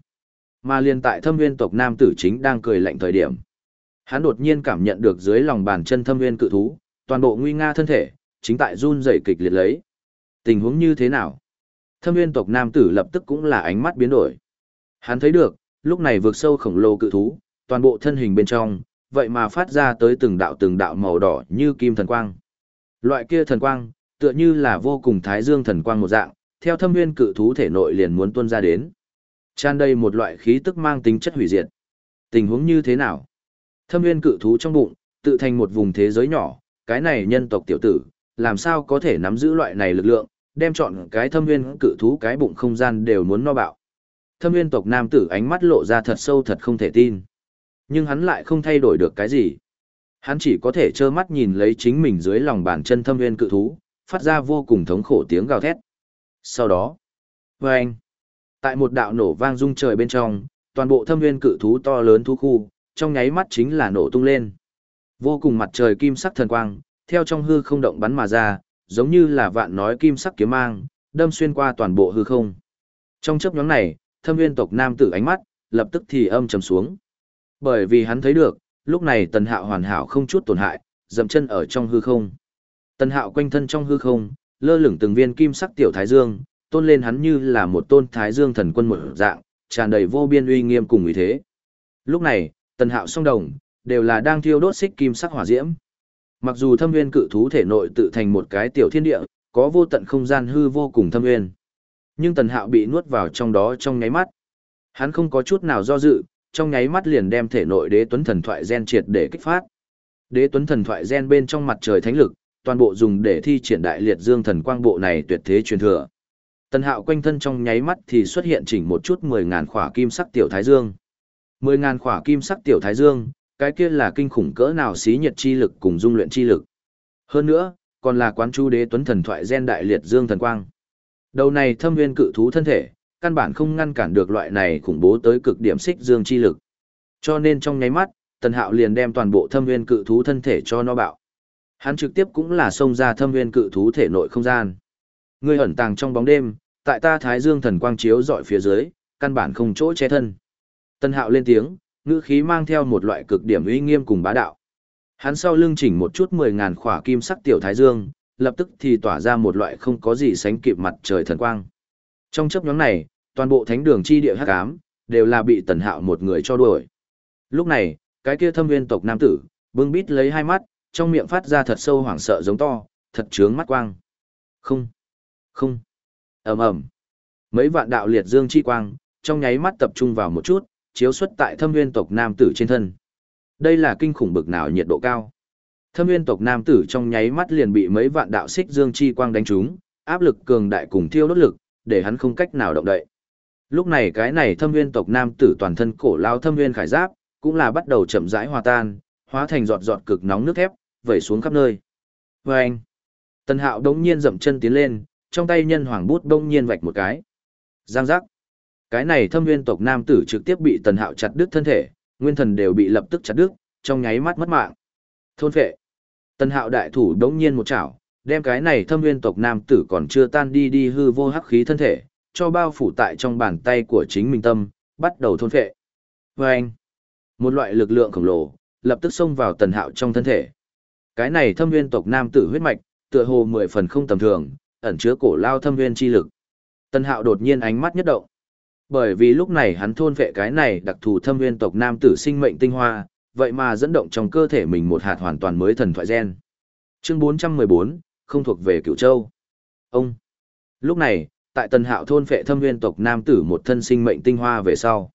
Mà liền tại thâm nguyên tộc nam tử chính đang cười lạnh thời điểm. Hắn đột nhiên cảm nhận được dưới lòng bàn chân thâm nguyên cự thú, toàn bộ nguy nga thân thể, chính tại run rẩy kịch liệt lấy. Tình huống như thế nào? Thâm nguyên tộc nam tử lập tức cũng là ánh mắt biến đổi. Hắn thấy được, lúc này vượt sâu khổng lồ cự thú, toàn bộ thân hình bên trong, vậy mà phát ra tới từng đạo từng đạo màu đỏ như kim thần quang. Loại kia thần quang, tựa như là vô cùng thái dương thần quang một dạng, theo thâm nguyên cự thú thể nội liền muốn tuôn ra đến. Tràn đầy một loại khí tức mang tính chất hủy diệt. Tình huống như thế nào? Thâm nguyên cự thú trong bụng, tự thành một vùng thế giới nhỏ, cái này nhân tộc tiểu tử, làm sao có thể nắm giữ loại này lực lượng, đem chọn cái thâm nguyên cự thú cái bụng không gian đều muốn no bạo. Thâm nguyên tộc nam tử ánh mắt lộ ra thật sâu thật không thể tin. Nhưng hắn lại không thay đổi được cái gì. Hắn chỉ có thể trơ mắt nhìn lấy chính mình dưới lòng bàn chân thâm nguyên cự thú, phát ra vô cùng thống khổ tiếng gào thét. Sau đó, vâng, tại một đạo nổ vang rung trời bên trong, toàn bộ thâm nguyên cự thú to lớn thú khu, trong nháy mắt chính là nổ tung lên. Vô cùng mặt trời kim sắc thần quang, theo trong hư không động bắn mà ra, giống như là vạn nói kim sắc kiếm mang, đâm xuyên qua toàn bộ hư không. Trong chớp nhoáng này, thâm nguyên tộc nam tử ánh mắt, lập tức thì âm trầm xuống. Bởi vì hắn thấy được, lúc này tần hạo hoàn hảo không chút tổn hại, dậm chân ở trong hư không. Tần hạo quanh thân trong hư không, lơ lửng từng viên kim sắc tiểu thái dương, tôn lên hắn như là một tôn thái dương thần quân một dạng, tràn đầy vô biên uy nghiêm cùng uy thế. Lúc này, tần hạo song đồng, đều là đang thiêu đốt xích kim sắc hỏa diễm. Mặc dù thâm nguyên cự thú thể nội tự thành một cái tiểu thiên địa, có vô tận không gian hư vô cùng thâm nguyên. Nhưng tần hạo bị nuốt vào trong đó trong nháy mắt. Hắn không có chút nào do dự, trong nháy mắt liền đem thể nội đế tuấn thần thoại gen triệt để kích phát. Đế tuấn thần thoại gen bên trong mặt trời thánh lực, toàn bộ dùng để thi triển đại liệt dương thần quang bộ này tuyệt thế truyền thừa. Tần Hạo quanh thân trong nháy mắt thì xuất hiện chỉnh một chút mười ngàn khỏa kim sắc tiểu thái dương. mười ngàn khỏa kim sắc tiểu thái dương, cái kia là kinh khủng cỡ nào xí nhiệt chi lực cùng dung luyện chi lực. Hơn nữa, còn là quán chu đế tuấn thần thoại gen đại liệt dương thần quang. Đầu này thâm viên cự thú thân thể, căn bản không ngăn cản được loại này khủng bố tới cực điểm xích dương chi lực. Cho nên trong nháy mắt, Tần Hạo liền đem toàn bộ thâm viên cự thú thân thể cho nó bạo. Hắn trực tiếp cũng là xông ra thâm viên cự thú thể nội không gian. Ngươi ẩn tàng trong bóng đêm, tại ta Thái Dương thần quang chiếu dọi phía dưới, căn bản không chỗ che thân. Tần Hạo lên tiếng, ngữ khí mang theo một loại cực điểm uy nghiêm cùng bá đạo. Hắn sau lưng chỉnh một chút mười ngàn khỏa kim sắc tiểu Thái Dương, lập tức thì tỏa ra một loại không có gì sánh kịp mặt trời thần quang. Trong chấp nhóm này, toàn bộ thánh đường chi địa hắc ám, đều là bị tần hạo một người cho đuổi. Lúc này, cái kia thâm viên tộc nam tử, bưng bít lấy hai mắt, trong miệng phát ra thật sâu hoảng sợ giống to, thật trướng mắt quang. Không, không, ầm ầm Mấy vạn đạo liệt dương chi quang, trong nháy mắt tập trung vào một chút, chiếu xuất tại thâm viên tộc nam tử trên thân. Đây là kinh khủng bực nào nhiệt độ cao. Thâm viên tộc nam tử trong nháy mắt liền bị mấy vạn đạo xích dương chi quang đánh trúng, áp lực cường đại cùng thiêu đốt lực, để hắn không cách nào động đậy. Lúc này cái này thâm viên tộc nam tử toàn thân cổ lao thâm viên khải giáp, cũng là bắt đầu chậm rãi hòa tan, hóa thành giọt giọt cực nóng nước thép, vẩy xuống khắp nơi. Và anh, Tần Hạo đống nhiên dậm chân tiến lên, trong tay nhân hoàng bút đống nhiên vạch một cái. Giang giác. Cái này thâm nguyên tộc nam tử trực tiếp bị tần hạo chặt đứt thân thể, nguyên thần đều bị lập tức chặt đứt, trong nháy mắt mất mạng. Thôn phệ. Tần hạo đại thủ đống nhiên một chảo, đem cái này thâm nguyên tộc nam tử còn chưa tan đi đi hư vô hắc khí thân thể, cho bao phủ tại trong bàn tay của chính mình tâm, bắt đầu thôn phệ. Và anh, một loại lực lượng khổng lồ, lập tức xông vào tần hạo trong thân thể. Cái này thâm nguyên tộc nam tử huyết mạch, tựa hồ mười phần không tầm thường, ẩn chứa cổ lao thâm nguyên chi lực. Tần hạo đột nhiên ánh mắt nhất động. Bởi vì lúc này hắn thôn vệ cái này đặc thù thâm nguyên tộc nam tử sinh mệnh tinh hoa, vậy mà dẫn động trong cơ thể mình một hạt hoàn toàn mới thần thoại gen. Chương 414, không thuộc về cửu châu. Ông. Lúc này, tại tần hạo thôn vệ thâm nguyên tộc nam tử một thân sinh mệnh tinh hoa về sau.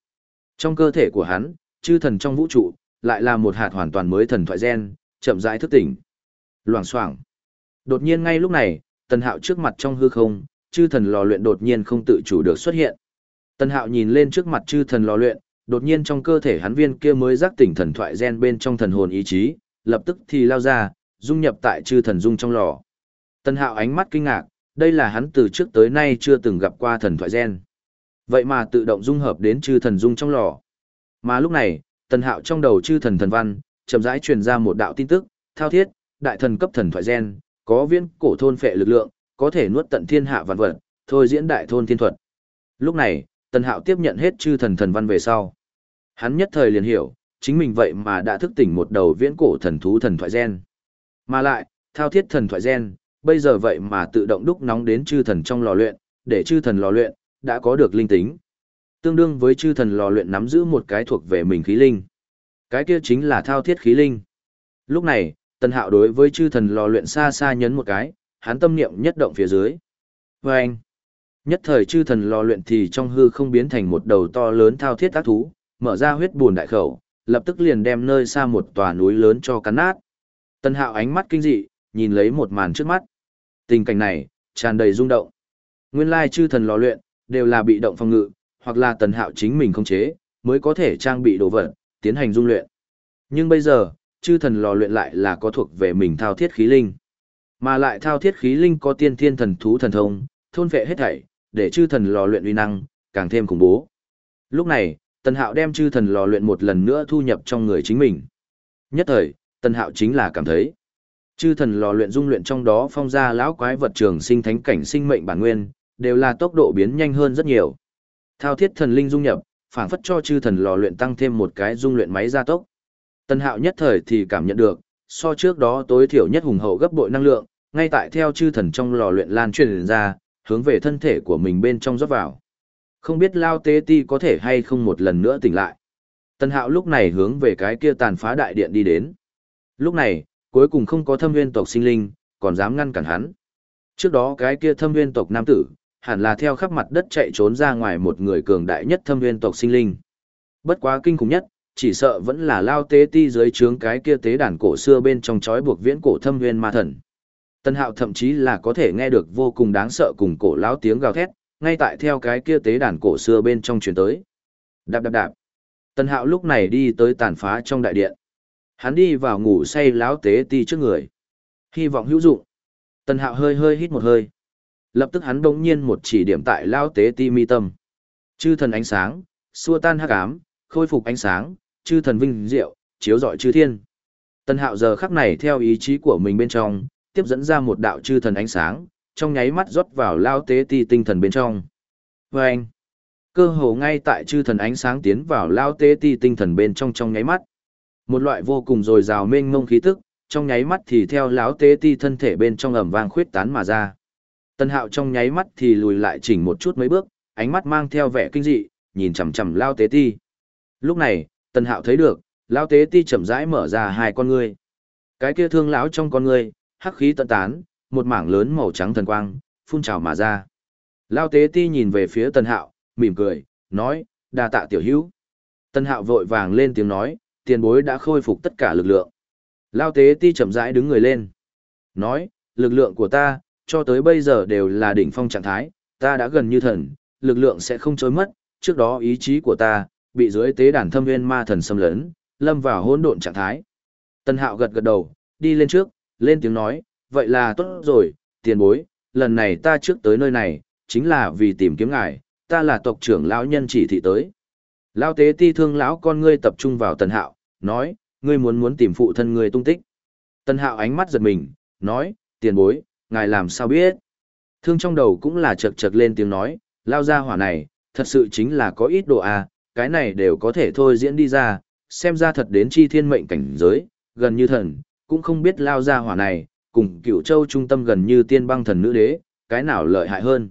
Trong cơ thể của hắn, chư thần trong vũ trụ, lại là một hạt hoàn toàn mới thần thoại gen, chậm rãi thức tỉnh. Loảng xoảng. Đột nhiên ngay lúc này, tần hạo trước mặt trong hư không, chư thần lò luyện đột nhiên không tự chủ được xuất hiện. Tân hạo nhìn lên trước mặt chư thần lò luyện, đột nhiên trong cơ thể hắn viên kia mới giác tỉnh thần thoại gen bên trong thần hồn ý chí, lập tức thì lao ra, dung nhập tại chư thần dung trong lò. Tân hạo ánh mắt kinh ngạc, đây là hắn từ trước tới nay chưa từng gặp qua thần thoại gen. Vậy mà tự động dung hợp đến chư thần dung trong lò. Mà lúc này, Tân hạo trong đầu chư thần thần văn, chậm rãi truyền ra một đạo tin tức, thao thiết, đại thần cấp thần thoại gen, có viên cổ thôn phệ lực lượng, có thể nuốt tận thiên hạ vạn vật, thôi diễn đại thôn thiên thuật. Lúc này, tần hạo tiếp nhận hết chư thần thần văn về sau. Hắn nhất thời liền hiểu, chính mình vậy mà đã thức tỉnh một đầu viễn cổ thần thú thần thoại gen. Mà lại, thao thiết thần thoại gen, bây giờ vậy mà tự động đúc nóng đến chư thần trong lò luyện, để chư thần lò luyện, đã có được linh tính. Tương đương với chư thần lò luyện nắm giữ một cái thuộc về mình khí linh. Cái kia chính là thao thiết khí linh. Lúc này, tần hạo đối với chư thần lò luyện xa xa nhấn một cái, hắn tâm niệm nhất động phía dưới. Và anh, nhất thời chư thần lò luyện thì trong hư không biến thành một đầu to lớn thao thiết tác thú, mở ra huyết buồn đại khẩu, lập tức liền đem nơi xa một tòa núi lớn cho cắn nát. Tần hạo ánh mắt kinh dị, nhìn lấy một màn trước mắt. Tình cảnh này, tràn đầy rung động. Nguyên lai chư thần lò luyện, đều là bị động phòng ngự, hoặc là tần hạo chính mình không chế, mới có thể trang bị đồ vật, tiến hành dung luyện. Nhưng bây giờ, chư thần lò luyện lại là có thuộc về mình thao thiết khí linh. Mà lại thao thiết khí linh có tiên thiên thần thú thần thông, thôn vệ hết thảy, để chư thần lò luyện uy năng, càng thêm khủng bố. Lúc này, tần hạo đem chư thần lò luyện một lần nữa thu nhập trong người chính mình. Nhất thời, tần hạo chính là cảm thấy, Chư thần lò luyện dung luyện trong đó phong ra lão quái vật trường sinh thánh cảnh sinh mệnh bản nguyên, đều là tốc độ biến nhanh hơn rất nhiều. Thao thiết thần linh dung nhập, phản phất cho chư thần lò luyện tăng thêm một cái dung luyện máy gia tốc. Tân Hạo nhất thời thì cảm nhận được, so trước đó tối thiểu nhất hùng hậu gấp bội năng lượng, ngay tại theo chư thần trong lò luyện lan truyền ra, hướng về thân thể của mình bên trong rót vào. Không biết Lao Tế Ti có thể hay không một lần nữa tỉnh lại. Tân Hạo lúc này hướng về cái kia tàn phá đại điện đi đến. Lúc này, cuối cùng không có thâm viên tộc sinh linh, còn dám ngăn cản hắn. Trước đó cái kia thâm viên tộc nam tử, hẳn là theo khắp mặt đất chạy trốn ra ngoài một người cường đại nhất thâm viên tộc sinh linh. Bất quá kinh khủng nhất, chỉ sợ vẫn là lao tế ti dưới trướng cái kia tế đàn cổ xưa bên trong chói buộc viễn cổ thâm viên ma thần. Tân hạo thậm chí là có thể nghe được vô cùng đáng sợ cùng cổ lão tiếng gào thét, ngay tại theo cái kia tế đàn cổ xưa bên trong truyền tới. Đạp đạp đạp. Tân hạo lúc này đi tới tàn phá trong đại điện. Hắn đi vào ngủ say láo tế ti trước người. Hy vọng hữu dụng. Tân hạo hơi hơi hít một hơi. Lập tức hắn bỗng nhiên một chỉ điểm tại lao tế ti mi tâm. Chư thần ánh sáng, xua tan hắc ám, khôi phục ánh sáng, chư thần vinh diệu, chiếu rọi chư thiên. Tân hạo giờ khắc này theo ý chí của mình bên trong, tiếp dẫn ra một đạo chư thần ánh sáng, trong nháy mắt rót vào lao tế ti tinh thần bên trong. Và anh, cơ hồ ngay tại chư thần ánh sáng tiến vào lao tế ti tinh thần bên trong trong nháy mắt. Một loại vô cùng dồi dào mênh mông khí tức, trong nháy mắt thì theo lao tế ti thân thể bên trong ẩm vang khuyết tán mà ra. Tân hạo trong nháy mắt thì lùi lại chỉnh một chút mấy bước, ánh mắt mang theo vẻ kinh dị, nhìn chằm chằm lao tế ti. Lúc này, tân hạo thấy được, lao tế ti chậm rãi mở ra hai con ngươi. Cái kia thương lão trong con ngươi, hắc khí tận tán, một mảng lớn màu trắng thần quang, phun trào mà ra. Lao tế ti nhìn về phía tân hạo, mỉm cười, nói, đa tạ tiểu hữu. Tân hạo vội vàng lên tiếng nói, tiền bối đã khôi phục tất cả lực lượng. Lao tế ti chậm rãi đứng người lên. Nói, lực lượng của ta, cho tới bây giờ đều là đỉnh phong trạng thái, ta đã gần như thần, lực lượng sẽ không trôi mất, trước đó ý chí của ta, bị dưới tế đàn thâm nguyên ma thần xâm lấn, lâm vào hỗn độn trạng thái. Tân hạo gật gật đầu, đi lên trước, lên tiếng nói, vậy là tốt rồi, tiền bối, lần này ta trước tới nơi này, chính là vì tìm kiếm ngài, ta là tộc trưởng lão nhân chỉ thị tới. Lão tế ti thương lão con ngươi tập trung vào tần hạo, nói, ngươi muốn muốn tìm phụ thân ngươi tung tích. Tần hạo ánh mắt giật mình, nói, tiền bối, ngài làm sao biết. Thương trong đầu cũng là chật chật lên tiếng nói, lao ra hỏa này, thật sự chính là có ít độ à, cái này đều có thể thôi diễn đi ra, xem ra thật đến chi thiên mệnh cảnh giới, gần như thần, cũng không biết lao ra hỏa này, cùng cựu châu trung tâm gần như tiên băng thần nữ đế, cái nào lợi hại hơn.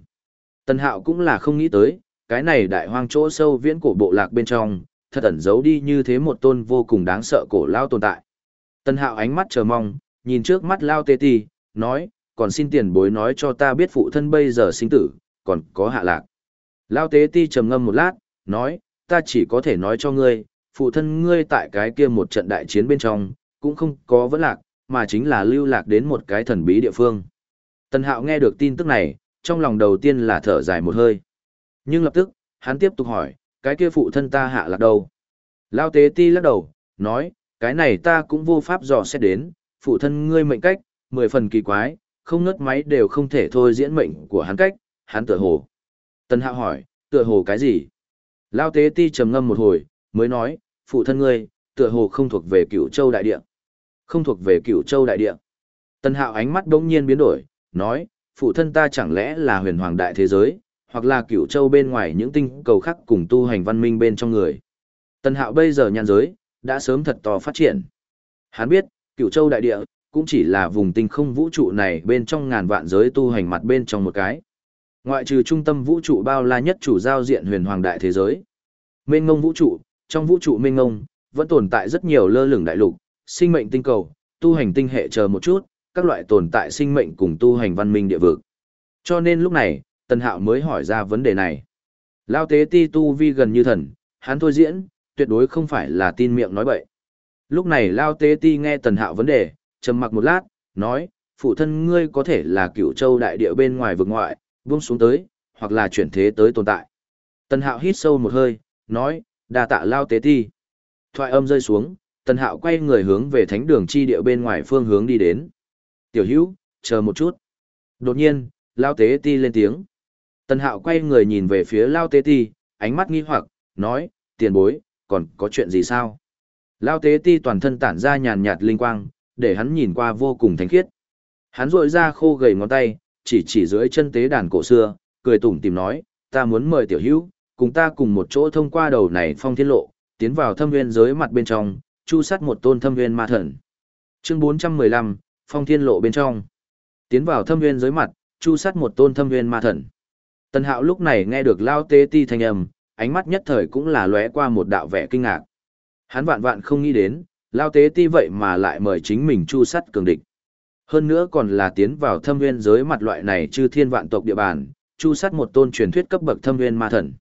Tần hạo cũng là không nghĩ tới, cái này đại hoang chỗ sâu viễn cổ bộ lạc bên trong, thật ẩn giấu đi như thế một tôn vô cùng đáng sợ cổ lao tồn tại. Tần hạo ánh mắt chờ mong, nhìn trước mắt lao tê ti, nói, còn xin tiền bối nói cho ta biết phụ thân bây giờ sinh tử, còn có hạ lạc. Lao tế ti trầm ngâm một lát, nói, ta chỉ có thể nói cho ngươi, phụ thân ngươi tại cái kia một trận đại chiến bên trong, cũng không có vấn lạc, mà chính là lưu lạc đến một cái thần bí địa phương. Tần Hạo nghe được tin tức này, trong lòng đầu tiên là thở dài một hơi. Nhưng lập tức, hắn tiếp tục hỏi, cái kia phụ thân ta hạ lạc đâu? Lao tế ti lắc đầu, nói, cái này ta cũng vô pháp dò xét đến, phụ thân ngươi mệnh cách, mười phần kỳ quái, không ngất máy đều không thể thôi diễn mệnh của hắn cách, hắn tựa hồ. Tần Hạo hỏi, tựa hồ cái gì? Lao tế ti trầm ngâm một hồi, mới nói, phụ thân ngươi, tựa hồ không thuộc về cửu châu đại địa. Không thuộc về cửu châu đại địa. Tần Hạo ánh mắt đống nhiên biến đổi, nói, phụ thân ta chẳng lẽ là huyền hoàng đại thế giới, hoặc là cửu châu bên ngoài những tinh cầu khác cùng tu hành văn minh bên trong người. Tần Hạo bây giờ nhàn giới, đã sớm thật to phát triển. Hắn biết, cửu châu đại địa, cũng chỉ là vùng tinh không vũ trụ này bên trong ngàn vạn giới tu hành mặt bên trong một cái. Ngoại trừ trung tâm vũ trụ bao la nhất chủ giao diện huyền hoàng đại thế giới. Mênh ngông vũ trụ, trong vũ trụ mênh ngông, vẫn tồn tại rất nhiều lơ lửng đại lục, sinh mệnh tinh cầu, tu hành tinh hệ chờ một chút, các loại tồn tại sinh mệnh cùng tu hành văn minh địa vực. Cho nên lúc này, Tần Hạo mới hỏi ra vấn đề này. Lao tế ti tu vi gần như thần, hắn thôi diễn, tuyệt đối không phải là tin miệng nói bậy. Lúc này Lao tế ti nghe Tần Hạo vấn đề, trầm mặc một lát, nói, phụ thân ngươi có thể là cựu châu đại địa bên ngoài vực ngoại, buông xuống tới, hoặc là chuyển thế tới tồn tại. Tần Hạo hít sâu một hơi, nói, đà tạ Lao tế ti. Thoại âm rơi xuống, Tần Hạo quay người hướng về thánh đường chi địa bên ngoài phương hướng đi đến. Tiểu hữu, chờ một chút. Đột nhiên, Lao tế ti lên tiếng. Tần Hạo quay người nhìn về phía Lao tế ti, ánh mắt nghi hoặc, nói, tiền bối, còn có chuyện gì sao? Lao tế ti toàn thân tản ra nhàn nhạt linh quang, để hắn nhìn qua vô cùng thánh khiết. Hắn rội ra khô gầy ngón tay, chỉ chỉ dưới chân tế đàn cổ xưa, cười tủm tìm nói, ta muốn mời tiểu hữu, cùng ta cùng một chỗ thông qua đầu này phong thiên lộ, tiến vào thâm nguyên giới mặt bên trong, chu sát một tôn thâm viên ma thần. Chương 415, phong thiên lộ bên trong. Tiến vào thâm viên giới mặt, chu sát một tôn thâm viên ma thần. Tần hạo lúc này nghe được lao tế ti thanh âm, ánh mắt nhất thời cũng là lóe qua một đạo vẻ kinh ngạc. Hắn vạn vạn không nghĩ đến, lao tế ti vậy mà lại mời chính mình chu sắt cường địch. Hơn nữa còn là tiến vào thâm viên giới mặt loại này chư thiên vạn tộc địa bàn, chu sắt một tôn truyền thuyết cấp bậc thâm viên ma thần.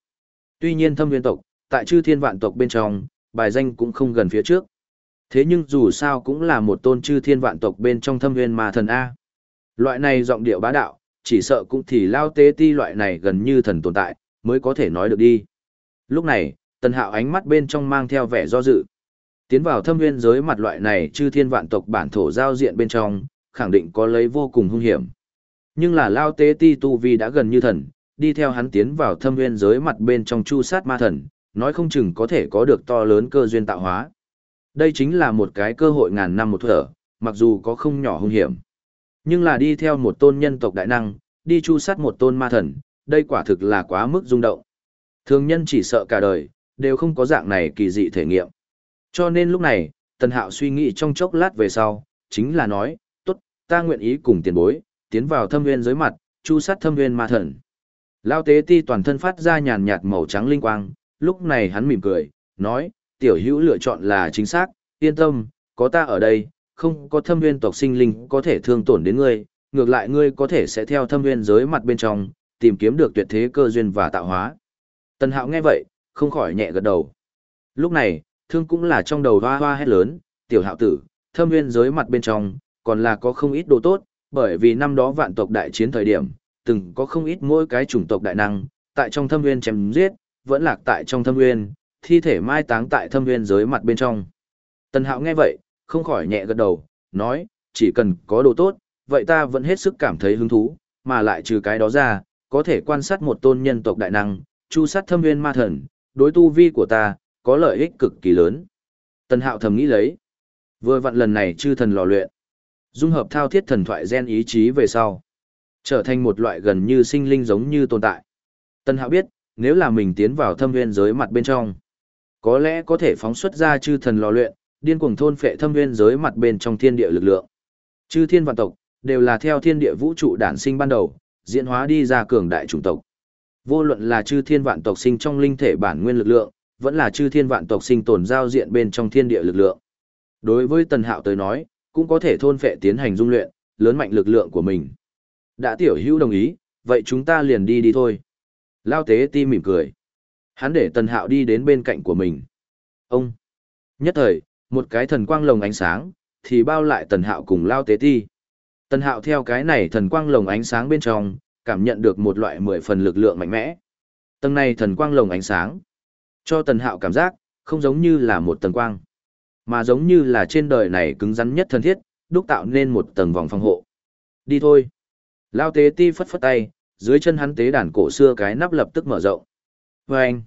Tuy nhiên thâm viên tộc, tại chư thiên vạn tộc bên trong, bài danh cũng không gần phía trước. Thế nhưng dù sao cũng là một tôn chư thiên vạn tộc bên trong thâm nguyên ma thần A. Loại này giọng điệu bá đạo, chỉ sợ cũng thì lao tế ti loại này gần như thần tồn tại, mới có thể nói được đi. Lúc này, tần hạo ánh mắt bên trong mang theo vẻ do dự. Tiến vào thâm nguyên giới mặt loại này chư thiên vạn tộc bản thổ giao diện bên trong, khẳng định có lấy vô cùng hung hiểm. Nhưng là Lao Tế Ti Tu Vi đã gần như thần, đi theo hắn tiến vào thâm nguyên giới mặt bên trong chu sát ma thần, nói không chừng có thể có được to lớn cơ duyên tạo hóa. Đây chính là một cái cơ hội ngàn năm một thở, mặc dù có không nhỏ hung hiểm. Nhưng là đi theo một tôn nhân tộc đại năng, đi chu sát một tôn ma thần, đây quả thực là quá mức rung động. Thường nhân chỉ sợ cả đời, đều không có dạng này kỳ dị thể nghiệm. Cho nên lúc này, Tần Hạo suy nghĩ trong chốc lát về sau, chính là nói, tốt, ta nguyện ý cùng tiền bối, tiến vào thâm nguyên dưới mặt, chu sát thâm nguyên ma thần. Lao tế ti toàn thân phát ra nhàn nhạt màu trắng linh quang, lúc này hắn mỉm cười, nói, tiểu hữu lựa chọn là chính xác, yên tâm, có ta ở đây, không có thâm nguyên tộc sinh linh có thể thương tổn đến ngươi, ngược lại ngươi có thể sẽ theo thâm nguyên giới mặt bên trong, tìm kiếm được tuyệt thế cơ duyên và tạo hóa. Tần Hạo nghe vậy, không khỏi nhẹ gật đầu. Lúc này, thương cũng là trong đầu hoa hoa hét lớn, tiểu hạo tử, thâm nguyên giới mặt bên trong, còn là có không ít đồ tốt, bởi vì năm đó vạn tộc đại chiến thời điểm, từng có không ít mỗi cái chủng tộc đại năng, tại trong thâm nguyên chém giết, vẫn lạc tại trong thâm nguyên, thi thể mai táng tại thâm nguyên giới mặt bên trong. Tần hạo nghe vậy, không khỏi nhẹ gật đầu, nói, chỉ cần có đồ tốt, vậy ta vẫn hết sức cảm thấy hứng thú, mà lại trừ cái đó ra, có thể quan sát một tôn nhân tộc đại năng, chu sát thâm viên ma thần, đối tu vi của ta, có lợi ích cực kỳ lớn. Tần Hạo thầm nghĩ lấy. Vừa vặn lần này chư thần lò luyện. Dung hợp thao thiết thần thoại gen ý chí về sau. Trở thành một loại gần như sinh linh giống như tồn tại. Tần Hạo biết, nếu là mình tiến vào thâm viên giới mặt bên trong, có lẽ có thể phóng xuất ra chư thần lò luyện, điên cuồng thôn phệ thâm nguyên giới mặt bên trong thiên địa lực lượng. Chư thiên vạn tộc, đều là theo thiên địa vũ trụ đản sinh ban đầu, diễn hóa đi ra cường đại chủng tộc. Vô luận là chư thiên vạn tộc sinh trong linh thể bản nguyên lực lượng, vẫn là chư thiên vạn tộc sinh tồn giao diện bên trong thiên địa lực lượng. Đối với Tần Hạo tới nói, cũng có thể thôn phệ tiến hành dung luyện, lớn mạnh lực lượng của mình. Đã tiểu hữu đồng ý, vậy chúng ta liền đi đi thôi. Lao tế ti mỉm cười. Hắn để Tần Hạo đi đến bên cạnh của mình. Ông! Nhất thời, một cái thần quang lồng ánh sáng, thì bao lại Tần Hạo cùng Lao tế ti. Tần Hạo theo cái này thần quang lồng ánh sáng bên trong, cảm nhận được một loại mười phần lực lượng mạnh mẽ. Tầng này thần quang lồng ánh sáng, cho Tần Hạo cảm giác, không giống như là một tầng quang, mà giống như là trên đời này cứng rắn nhất thân thiết, đúc tạo nên một tầng vòng phòng hộ. Đi thôi. Lao tế ti phất phất tay, dưới chân hắn tế đàn cổ xưa cái nắp lập tức mở rộng. Và anh.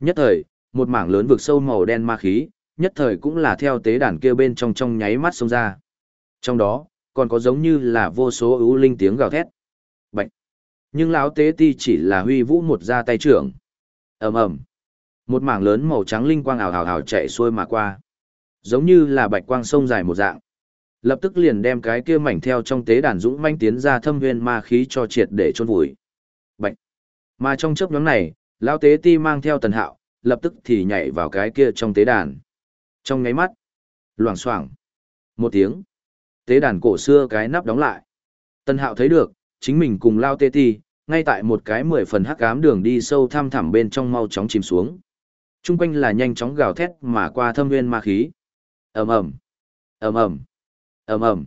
Nhất thời, một mảng lớn vực sâu màu đen ma khí, nhất thời cũng là theo tế đàn kia bên trong trong nháy mắt xông ra. Trong đó, còn có giống như là vô số ưu linh tiếng gào thét. Bạch. Nhưng lão tế ti chỉ là huy vũ một ra tay trưởng. ầm ầm Một mảng lớn màu trắng linh quang ảo ảo ảo chạy xuôi mà qua. Giống như là bạch quang sông dài một dạng. Lập tức liền đem cái kia mảnh theo trong tế đàn dũng manh tiến ra thâm viên ma khí cho triệt để chôn vùi. Bạch. Mà trong chớp nhóm này, lão tế ti mang theo tần hạo, lập tức thì nhảy vào cái kia trong tế đàn. Trong ngáy mắt, loảng xoảng một tiếng, tế đàn cổ xưa cái nắp đóng lại. Tần hạo thấy được, chính mình cùng lao Tế ti, ngay tại một cái mười phần hắc ám đường đi sâu thăm thẳm bên trong mau chóng chìm xuống. Trung quanh là nhanh chóng gào thét mà qua thâm nguyên ma khí. ầm ầm ầm ầm ầm ầm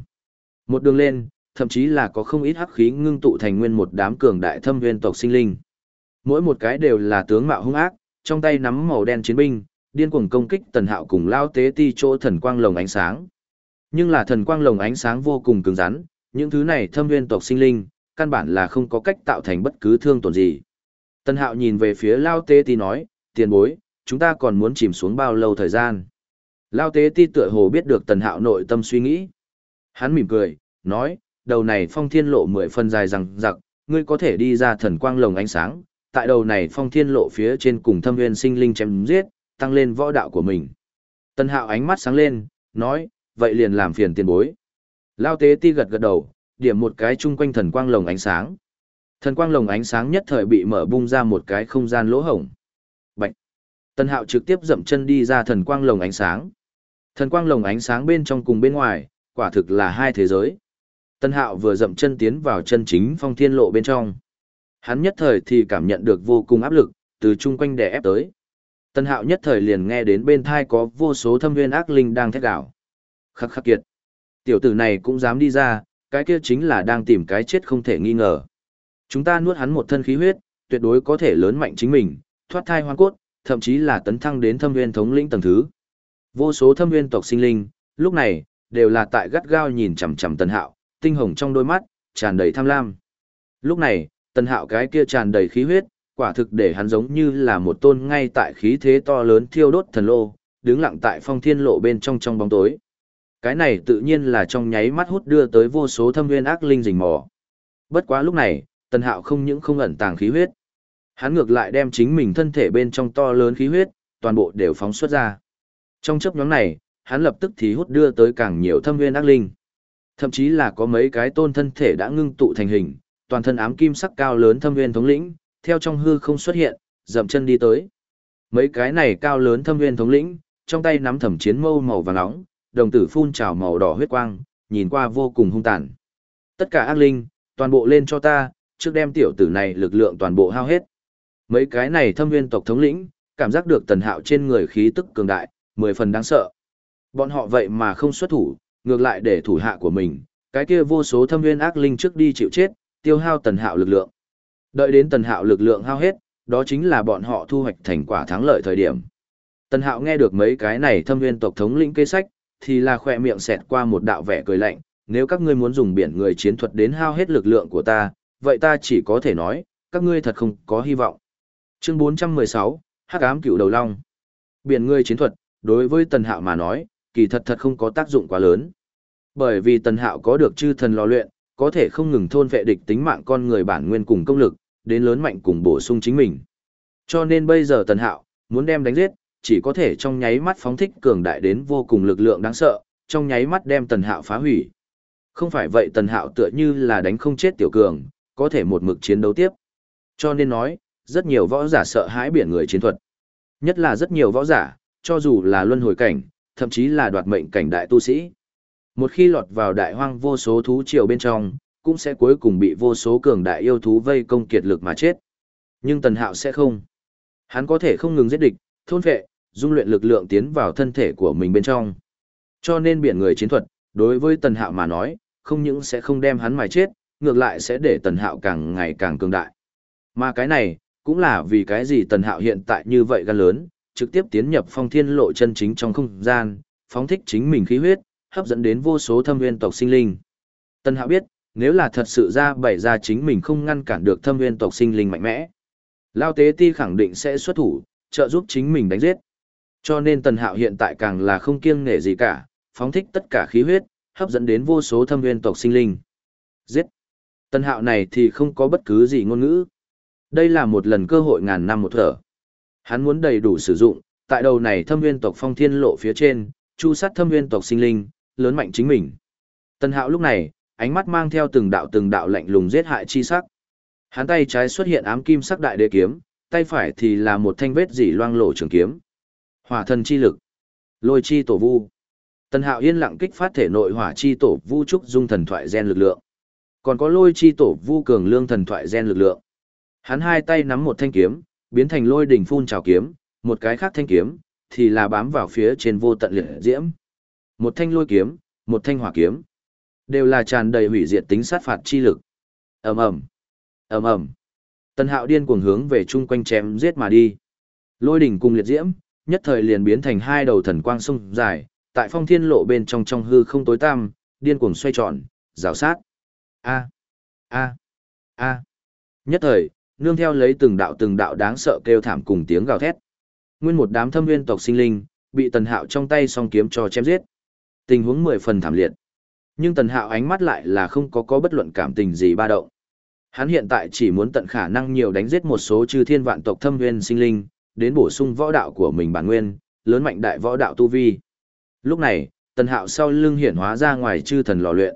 Một đường lên, thậm chí là có không ít hắc khí ngưng tụ thành nguyên một đám cường đại thâm nguyên tộc sinh linh. Mỗi một cái đều là tướng mạo hung ác, trong tay nắm màu đen chiến binh, điên cuồng công kích tần hạo cùng lao tế ti chỗ thần quang lồng ánh sáng. Nhưng là thần quang lồng ánh sáng vô cùng cứng rắn, những thứ này thâm nguyên tộc sinh linh, căn bản là không có cách tạo thành bất cứ thương tổn gì. Tần hạo nhìn về phía Lao Tế Ti nói, tiền bối, chúng ta còn muốn chìm xuống bao lâu thời gian. Lao Tế Ti tựa hồ biết được tần hạo nội tâm suy nghĩ. Hắn mỉm cười, nói, đầu này phong thiên lộ mười phân dài rằng giặc, ngươi có thể đi ra thần quang lồng ánh sáng, tại đầu này phong thiên lộ phía trên cùng thâm nguyên sinh linh chém giết, tăng lên võ đạo của mình. Tân hạo ánh mắt sáng lên, nói, vậy liền làm phiền tiền bối. Lao tế ti gật gật đầu, điểm một cái chung quanh thần quang lồng ánh sáng. Thần quang lồng ánh sáng nhất thời bị mở bung ra một cái không gian lỗ hổng. Bạch. Tân hạo trực tiếp dậm chân đi ra thần quang lồng ánh sáng. Thần quang lồng ánh sáng bên trong cùng bên ngoài, quả thực là hai thế giới. Tân hạo vừa dậm chân tiến vào chân chính phong thiên lộ bên trong. Hắn nhất thời thì cảm nhận được vô cùng áp lực, từ chung quanh đè ép tới. Tân hạo nhất thời liền nghe đến bên thai có vô số thâm viên ác linh đang thét đảo. Khắc khắc kiệt. Tiểu tử này cũng dám đi ra, cái kia chính là đang tìm cái chết không thể nghi ngờ. Chúng ta nuốt hắn một thân khí huyết, tuyệt đối có thể lớn mạnh chính mình, thoát thai hoang cốt, thậm chí là tấn thăng đến thâm viên thống lĩnh tầng thứ. Vô số thâm viên tộc sinh linh, lúc này, đều là tại gắt gao nhìn chằm chằm tân hạo, tinh hồng trong đôi mắt, tràn đầy tham lam. Lúc này, tần hạo cái kia tràn đầy khí huyết, quả thực để hắn giống như là một tôn ngay tại khí thế to lớn thiêu đốt thần lô, đứng lặng tại phong thiên lộ bên trong trong bóng tối. Cái này tự nhiên là trong nháy mắt hút đưa tới vô số thâm nguyên ác linh rình mò. Bất quá lúc này, Tần Hạo không những không ẩn tàng khí huyết. Hắn ngược lại đem chính mình thân thể bên trong to lớn khí huyết, toàn bộ đều phóng xuất ra. Trong chấp nhóm này, hắn lập tức thì hút đưa tới càng nhiều thâm nguyên ác linh. Thậm chí là có mấy cái tôn thân thể đã ngưng tụ thành hình, toàn thân ám kim sắc cao lớn thâm nguyên thống lĩnh, theo trong hư không xuất hiện, dậm chân đi tới. Mấy cái này cao lớn thâm nguyên thống lĩnh, trong tay nắm thẩm chiến mâu màu vàng nóng, đồng tử phun trào màu đỏ huyết quang, nhìn qua vô cùng hung tàn. Tất cả ác linh, toàn bộ lên cho ta, trước đem tiểu tử này lực lượng toàn bộ hao hết. Mấy cái này thâm viên tộc thống lĩnh, cảm giác được tần hạo trên người khí tức cường đại, mười phần đáng sợ. Bọn họ vậy mà không xuất thủ, ngược lại để thủ hạ của mình, cái kia vô số thâm viên ác linh trước đi chịu chết, tiêu hao tần hạo lực lượng. Đợi đến tần hạo lực lượng hao hết, đó chính là bọn họ thu hoạch thành quả thắng lợi thời điểm. Tần hạo nghe được mấy cái này thâm viên tộc thống lĩnh kế sách, thì là khỏe miệng xẹt qua một đạo vẻ cười lạnh, nếu các ngươi muốn dùng biển người chiến thuật đến hao hết lực lượng của ta, vậy ta chỉ có thể nói, các ngươi thật không có hy vọng. Chương 416, Hắc ám cựu đầu long. Biển người chiến thuật, đối với Tần Hạo mà nói, kỳ thật thật không có tác dụng quá lớn. Bởi vì Tần Hạo có được chư thần lò luyện, có thể không ngừng thôn vệ địch tính mạng con người bản nguyên cùng công lực, đến lớn mạnh cùng bổ sung chính mình. Cho nên bây giờ Tần Hạo, muốn đem đánh giết, chỉ có thể trong nháy mắt phóng thích cường đại đến vô cùng lực lượng đáng sợ, trong nháy mắt đem Tần Hạo phá hủy. Không phải vậy Tần Hạo tựa như là đánh không chết tiểu cường, có thể một mực chiến đấu tiếp. Cho nên nói, rất nhiều võ giả sợ hãi biển người chiến thuật. Nhất là rất nhiều võ giả, cho dù là luân hồi cảnh, thậm chí là đoạt mệnh cảnh đại tu sĩ. Một khi lọt vào đại hoang vô số thú triều bên trong, cũng sẽ cuối cùng bị vô số cường đại yêu thú vây công kiệt lực mà chết. Nhưng Tần Hạo sẽ không. Hắn có thể không ngừng giết địch, thôn vệ, dung luyện lực lượng tiến vào thân thể của mình bên trong. Cho nên biển người chiến thuật, đối với Tần Hạo mà nói, không những sẽ không đem hắn mài chết, ngược lại sẽ để Tần Hạo càng ngày càng cường đại. Mà cái này, cũng là vì cái gì Tần Hạo hiện tại như vậy gan lớn, trực tiếp tiến nhập phong thiên lộ chân chính trong không gian, phóng thích chính mình khí huyết, hấp dẫn đến vô số thâm nguyên tộc sinh linh. Tần Hạo biết, nếu là thật sự ra bày ra chính mình không ngăn cản được thâm nguyên tộc sinh linh mạnh mẽ. Lao tế ti khẳng định sẽ xuất thủ, trợ giúp chính mình đánh giết. Cho nên Tần Hạo hiện tại càng là không kiêng nể gì cả, phóng thích tất cả khí huyết, hấp dẫn đến vô số thâm nguyên tộc sinh linh. Giết! Tần Hạo này thì không có bất cứ gì ngôn ngữ. Đây là một lần cơ hội ngàn năm một thở. Hắn muốn đầy đủ sử dụng, tại đầu này thâm nguyên tộc phong thiên lộ phía trên, chu sát thâm nguyên tộc sinh linh, lớn mạnh chính mình. Tần Hạo lúc này, ánh mắt mang theo từng đạo từng đạo lạnh lùng giết hại chi sắc. Hắn tay trái xuất hiện ám kim sắc đại đế kiếm, tay phải thì là một thanh vết dỉ loang lổ trường kiếm. Hỏa thần chi lực, lôi chi tổ vu. Tần Hạo yên lặng kích phát thể nội hỏa chi tổ vu trúc dung thần thoại gen lực lượng. Còn có lôi chi tổ vu cường lương thần thoại gen lực lượng. Hắn hai tay nắm một thanh kiếm, biến thành lôi đỉnh phun trào kiếm, một cái khác thanh kiếm thì là bám vào phía trên vô tận liệt diễm. Một thanh lôi kiếm, một thanh hỏa kiếm, đều là tràn đầy hủy diệt tính sát phạt chi lực. Ầm ầm, ầm ầm. Tần Hạo điên cuồng hướng về chung quanh chém giết mà đi. Lôi đỉnh cùng liệt diễm, nhất thời liền biến thành hai đầu thần quang sông dài, tại phong thiên lộ bên trong trong hư không tối tăm, điên cuồng xoay tròn, rào sát. A, a, a. Nhất thời, nương theo lấy từng đạo từng đạo đáng sợ kêu thảm cùng tiếng gào thét. Nguyên một đám thâm nguyên tộc sinh linh, bị Tần Hạo trong tay song kiếm cho chém giết. Tình huống mười phần thảm liệt. Nhưng Tần Hạo ánh mắt lại là không có có bất luận cảm tình gì ba động. Hắn hiện tại chỉ muốn tận khả năng nhiều đánh giết một số chư thiên vạn tộc thâm nguyên sinh linh, đến bổ sung võ đạo của mình bản nguyên, lớn mạnh đại võ đạo tu vi. Lúc này, Tần Hạo sau lưng hiển hóa ra ngoài chư thần lò luyện.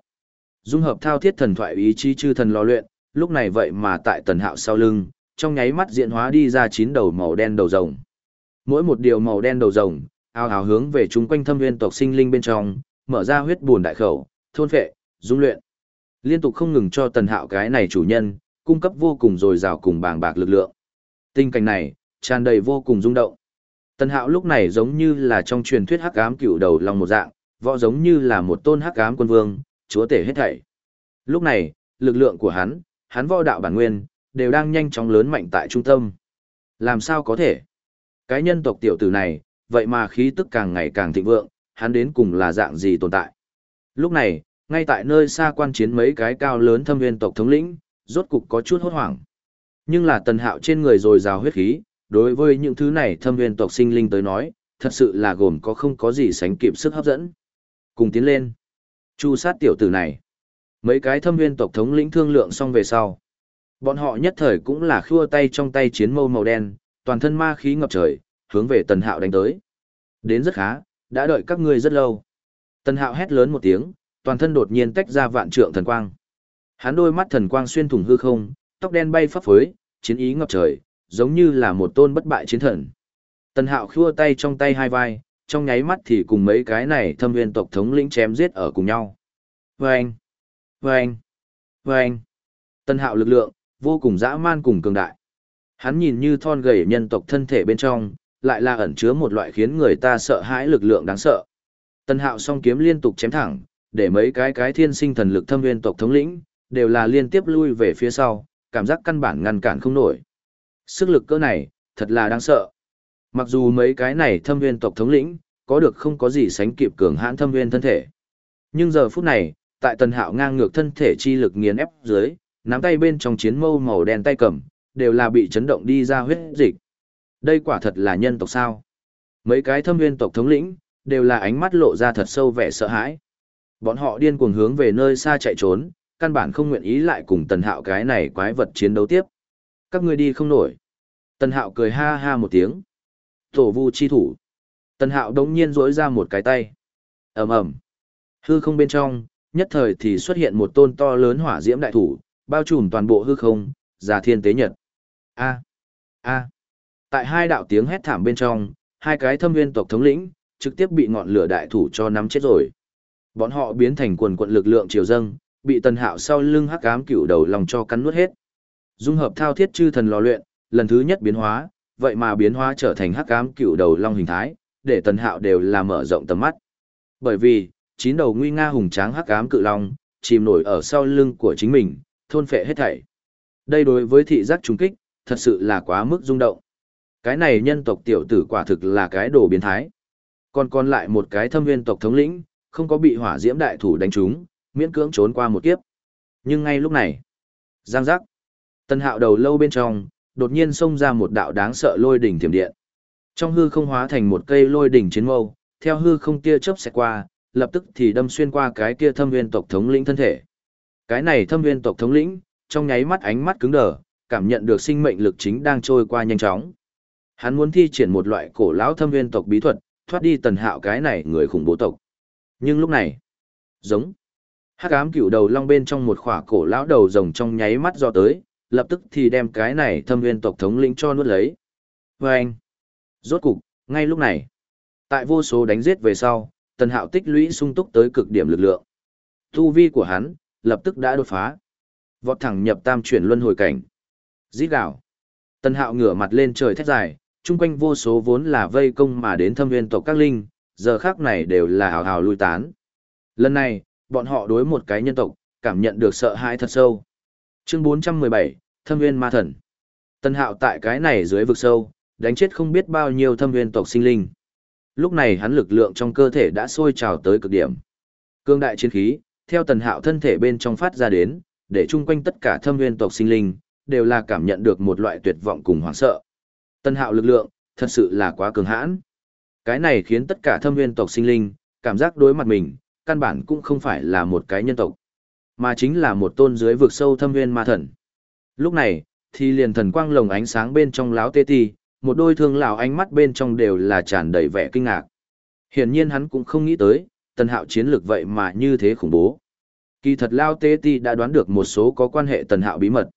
Dung hợp thao thiết thần thoại ý chí chư thần lò luyện, lúc này vậy mà tại Tần Hạo sau lưng, trong nháy mắt diễn hóa đi ra chín đầu màu đen đầu rồng. Mỗi một điều màu đen đầu rồng, ào ào hướng về chúng quanh thâm nguyên tộc sinh linh bên trong, mở ra huyết buồn đại khẩu, thôn phệ, dung luyện. Liên tục không ngừng cho Tần Hạo cái này chủ nhân, cung cấp vô cùng dồi dào cùng bàng bạc lực lượng. Tình cảnh này, tràn đầy vô cùng rung động. Tần Hạo lúc này giống như là trong truyền thuyết hắc ám cựu đầu long một dạng, võ giống như là một tôn hắc ám quân vương, chúa tể hết thảy. Lúc này, lực lượng của hắn, hắn võ đạo bản nguyên, đều đang nhanh chóng lớn mạnh tại trung tâm. Làm sao có thể? Cái nhân tộc tiểu tử này, vậy mà khí tức càng ngày càng thịnh vượng, hắn đến cùng là dạng gì tồn tại. Lúc này, ngay tại nơi xa quan chiến mấy cái cao lớn thâm viên tộc thống lĩnh, rốt cục có chút hốt hoảng. Nhưng là tần hạo trên người rồi rào huyết khí, đối với những thứ này thâm viên tộc sinh linh tới nói, thật sự là gồm có không có gì sánh kịp sức hấp dẫn. Cùng tiến lên. Chu sát tiểu tử này. Mấy cái thâm viên tộc thống lĩnh thương lượng xong về sau. Bọn họ nhất thời cũng là khua tay trong tay chiến mâu màu đen, toàn thân ma khí ngập trời, hướng về tần hạo đánh tới. Đến rất khá, đã đợi các ngươi rất lâu. Tần hạo hét lớn một tiếng, toàn thân đột nhiên tách ra vạn trượng thần quang. Hắn đôi mắt thần quang xuyên thủng hư không, tóc đen bay phấp phới, chiến ý ngập trời, giống như là một tôn bất bại chiến thần. Tần hạo khua tay trong tay hai vai, trong nháy mắt thì cùng mấy cái này thâm viên tộc thống lĩnh chém giết ở cùng nhau. Vâng! Vâng! Vâng! Tần hạo lực lượng, vô cùng dã man cùng cường đại. Hắn nhìn như thon gầy nhân tộc thân thể bên trong, lại là ẩn chứa một loại khiến người ta sợ hãi lực lượng đáng sợ. Tần Hạo song kiếm liên tục chém thẳng, để mấy cái cái thiên sinh thần lực thâm nguyên tộc thống lĩnh, đều là liên tiếp lui về phía sau, cảm giác căn bản ngăn cản không nổi. Sức lực cỡ này, thật là đáng sợ. Mặc dù mấy cái này thâm nguyên tộc thống lĩnh, có được không có gì sánh kịp cường hãn thâm nguyên thân thể. Nhưng giờ phút này, tại tần hạo ngang ngược thân thể chi lực nghiền ép dưới, nắm tay bên trong chiến mâu màu đen tay cầm, đều là bị chấn động đi ra huyết dịch. Đây quả thật là nhân tộc sao? Mấy cái thâm viên tộc thống lĩnh, đều là ánh mắt lộ ra thật sâu vẻ sợ hãi. Bọn họ điên cuồng hướng về nơi xa chạy trốn, căn bản không nguyện ý lại cùng tần hạo cái này quái vật chiến đấu tiếp. Các ngươi đi không nổi. Tần hạo cười ha ha một tiếng. Tổ vu chi thủ. Tần hạo đống nhiên rỗi ra một cái tay. ầm ầm Hư không bên trong, nhất thời thì xuất hiện một tôn to lớn hỏa diễm đại thủ, bao trùm toàn bộ hư không, giả thiên tế nhật. A. A. Tại hai đạo tiếng hét thảm bên trong, hai cái thâm nguyên tộc thống lĩnh, trực tiếp bị ngọn lửa đại thủ cho nắm chết rồi. Bọn họ biến thành quần quận lực lượng triều dâng, bị tần hạo sau lưng hắc ám cửu đầu lòng cho cắn nuốt hết. Dung hợp thao thiết chư thần lò luyện, lần thứ nhất biến hóa, vậy mà biến hóa trở thành hắc ám cửu đầu long hình thái, để tần hạo đều là mở rộng tầm mắt. Bởi vì, chín đầu nguy nga hùng tráng hắc ám cự long, chìm nổi ở sau lưng của chính mình, thôn phệ hết thảy. Đây đối với thị giác trung kích, thật sự là quá mức rung động. Cái này nhân tộc tiểu tử quả thực là cái đồ biến thái. Còn còn lại một cái thâm viên tộc thống lĩnh, không có bị hỏa diễm đại thủ đánh trúng, miễn cưỡng trốn qua một kiếp. Nhưng ngay lúc này, giang giác, tân hạo đầu lâu bên trong, đột nhiên xông ra một đạo đáng sợ lôi đỉnh thiểm điện. Trong hư không hóa thành một cây lôi đỉnh chiến mâu, theo hư không kia chớp xẹt qua, lập tức thì đâm xuyên qua cái kia thâm viên tộc thống lĩnh thân thể. Cái này thâm viên tộc thống lĩnh, trong nháy mắt ánh mắt cứng đờ, cảm nhận được sinh mệnh lực chính đang trôi qua nhanh chóng. Hắn muốn thi triển một loại cổ lão thâm viên tộc bí thuật, thoát đi tần hạo cái này người khủng bố tộc. Nhưng lúc này, giống hắc ám cựu đầu long bên trong một khỏa cổ lão đầu rồng trong nháy mắt do tới, lập tức thì đem cái này thâm viên tộc thống lĩnh cho nuốt lấy. Và anh, rốt cục, ngay lúc này, tại vô số đánh giết về sau, tần hạo tích lũy sung túc tới cực điểm lực lượng. Tu vi của hắn, lập tức đã đột phá. Vọt thẳng nhập tam chuyển luân hồi cảnh. Giết gạo. Tần hạo ngửa mặt lên trời thét dài, chung quanh vô số vốn là vây công mà đến thâm viên tộc các linh, giờ khác này đều là hào hào lui tán. Lần này, bọn họ đối một cái nhân tộc, cảm nhận được sợ hãi thật sâu. Chương 417, Thâm viên ma thần. Tân hạo tại cái này dưới vực sâu, đánh chết không biết bao nhiêu thâm viên tộc sinh linh. Lúc này hắn lực lượng trong cơ thể đã sôi trào tới cực điểm. Cương đại chiến khí, theo tần hạo thân thể bên trong phát ra đến, để chung quanh tất cả thâm viên tộc sinh linh, đều là cảm nhận được một loại tuyệt vọng cùng hoảng sợ. Tân hạo lực lượng, thật sự là quá cường hãn. Cái này khiến tất cả thâm viên tộc sinh linh, cảm giác đối mặt mình, căn bản cũng không phải là một cái nhân tộc, mà chính là một tôn dưới vực sâu thâm viên ma thần. Lúc này, thì liền thần quang lồng ánh sáng bên trong láo tê ti, một đôi thương lão ánh mắt bên trong đều là tràn đầy vẻ kinh ngạc. Hiển nhiên hắn cũng không nghĩ tới, tần hạo chiến lược vậy mà như thế khủng bố. Kỳ thật Lao Tê Ti đã đoán được một số có quan hệ tần hạo bí mật.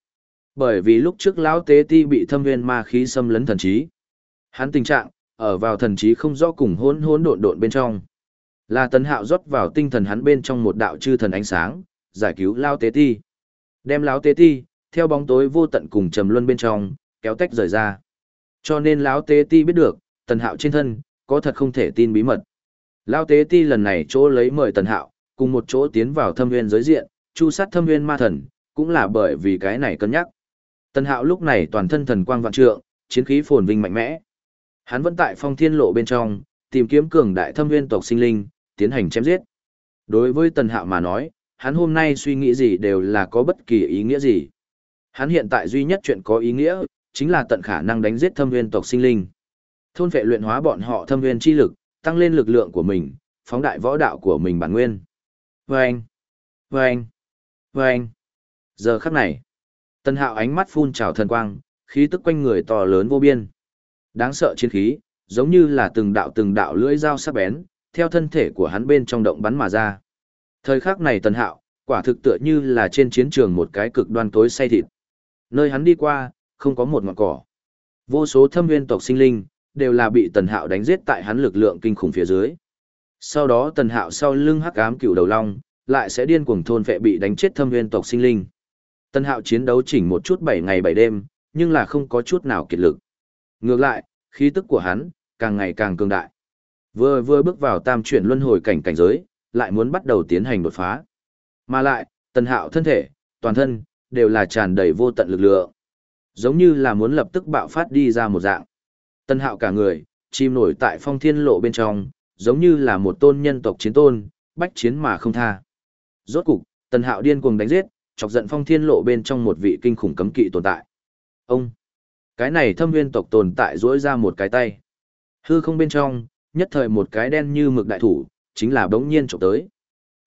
Bởi vì lúc trước Lão Tế Ti bị thâm viên ma khí xâm lấn thần trí. Hắn tình trạng, ở vào thần trí không rõ cùng hỗn hỗn độn độn bên trong. Là tần hạo rót vào tinh thần hắn bên trong một đạo chư thần ánh sáng, giải cứu Lao Tế Ti. Đem Lão Tế Ti, theo bóng tối vô tận cùng trầm luân bên trong, kéo tách rời ra. Cho nên Lão Tế Ti biết được, tần hạo trên thân, có thật không thể tin bí mật. Lão Tế Ti lần này chỗ lấy mời tần hạo, cùng một chỗ tiến vào thâm nguyên giới diện, chu sát thâm nguyên ma thần, cũng là bởi vì cái này cân nhắc. Tần hạo lúc này toàn thân thần quang vạn trượng, chiến khí phồn vinh mạnh mẽ. Hắn vẫn tại phong thiên lộ bên trong, tìm kiếm cường đại thâm nguyên tộc sinh linh, tiến hành chém giết. Đối với tần hạo mà nói, hắn hôm nay suy nghĩ gì đều là có bất kỳ ý nghĩa gì. Hắn hiện tại duy nhất chuyện có ý nghĩa, chính là tận khả năng đánh giết thâm nguyên tộc sinh linh. Thôn vệ luyện hóa bọn họ thâm nguyên chi lực, tăng lên lực lượng của mình, phóng đại võ đạo của mình bản nguyên. Vâng! Vâng! Vâng! Giờ khắc này, tân hạo ánh mắt phun trào thần quang, khí tức quanh người to lớn vô biên. Đáng sợ chiến khí, giống như là từng đạo từng đạo lưỡi dao sắc bén, theo thân thể của hắn bên trong động bắn mà ra. Thời khắc này tần hạo, quả thực tựa như là trên chiến trường một cái cực đoan tối say thịt. Nơi hắn đi qua, không có một ngọn cỏ. Vô số thâm nguyên tộc sinh linh, đều là bị tần hạo đánh giết tại hắn lực lượng kinh khủng phía dưới. Sau đó tần hạo sau lưng hắc ám cửu đầu long, lại sẽ điên cuồng thôn vệ bị đánh chết thâm viên tộc sinh linh. Tân hạo chiến đấu chỉnh một chút 7 ngày 7 đêm, nhưng là không có chút nào kiệt lực. Ngược lại, khí tức của hắn, càng ngày càng cường đại. Vừa vừa bước vào tam chuyển luân hồi cảnh cảnh giới, lại muốn bắt đầu tiến hành đột phá. Mà lại, Tân hạo thân thể, toàn thân, đều là tràn đầy vô tận lực lượng. Giống như là muốn lập tức bạo phát đi ra một dạng. Tân hạo cả người, chim nổi tại phong thiên lộ bên trong, giống như là một tôn nhân tộc chiến tôn, bách chiến mà không tha. Rốt cục, Tân hạo điên cuồng đánh giết, chọc giận phong thiên lộ bên trong một vị kinh khủng cấm kỵ tồn tại. Ông, cái này thâm viên tộc tồn tại duỗi ra một cái tay. Hư không bên trong, nhất thời một cái đen như mực đại thủ, chính là bỗng nhiên trộm tới.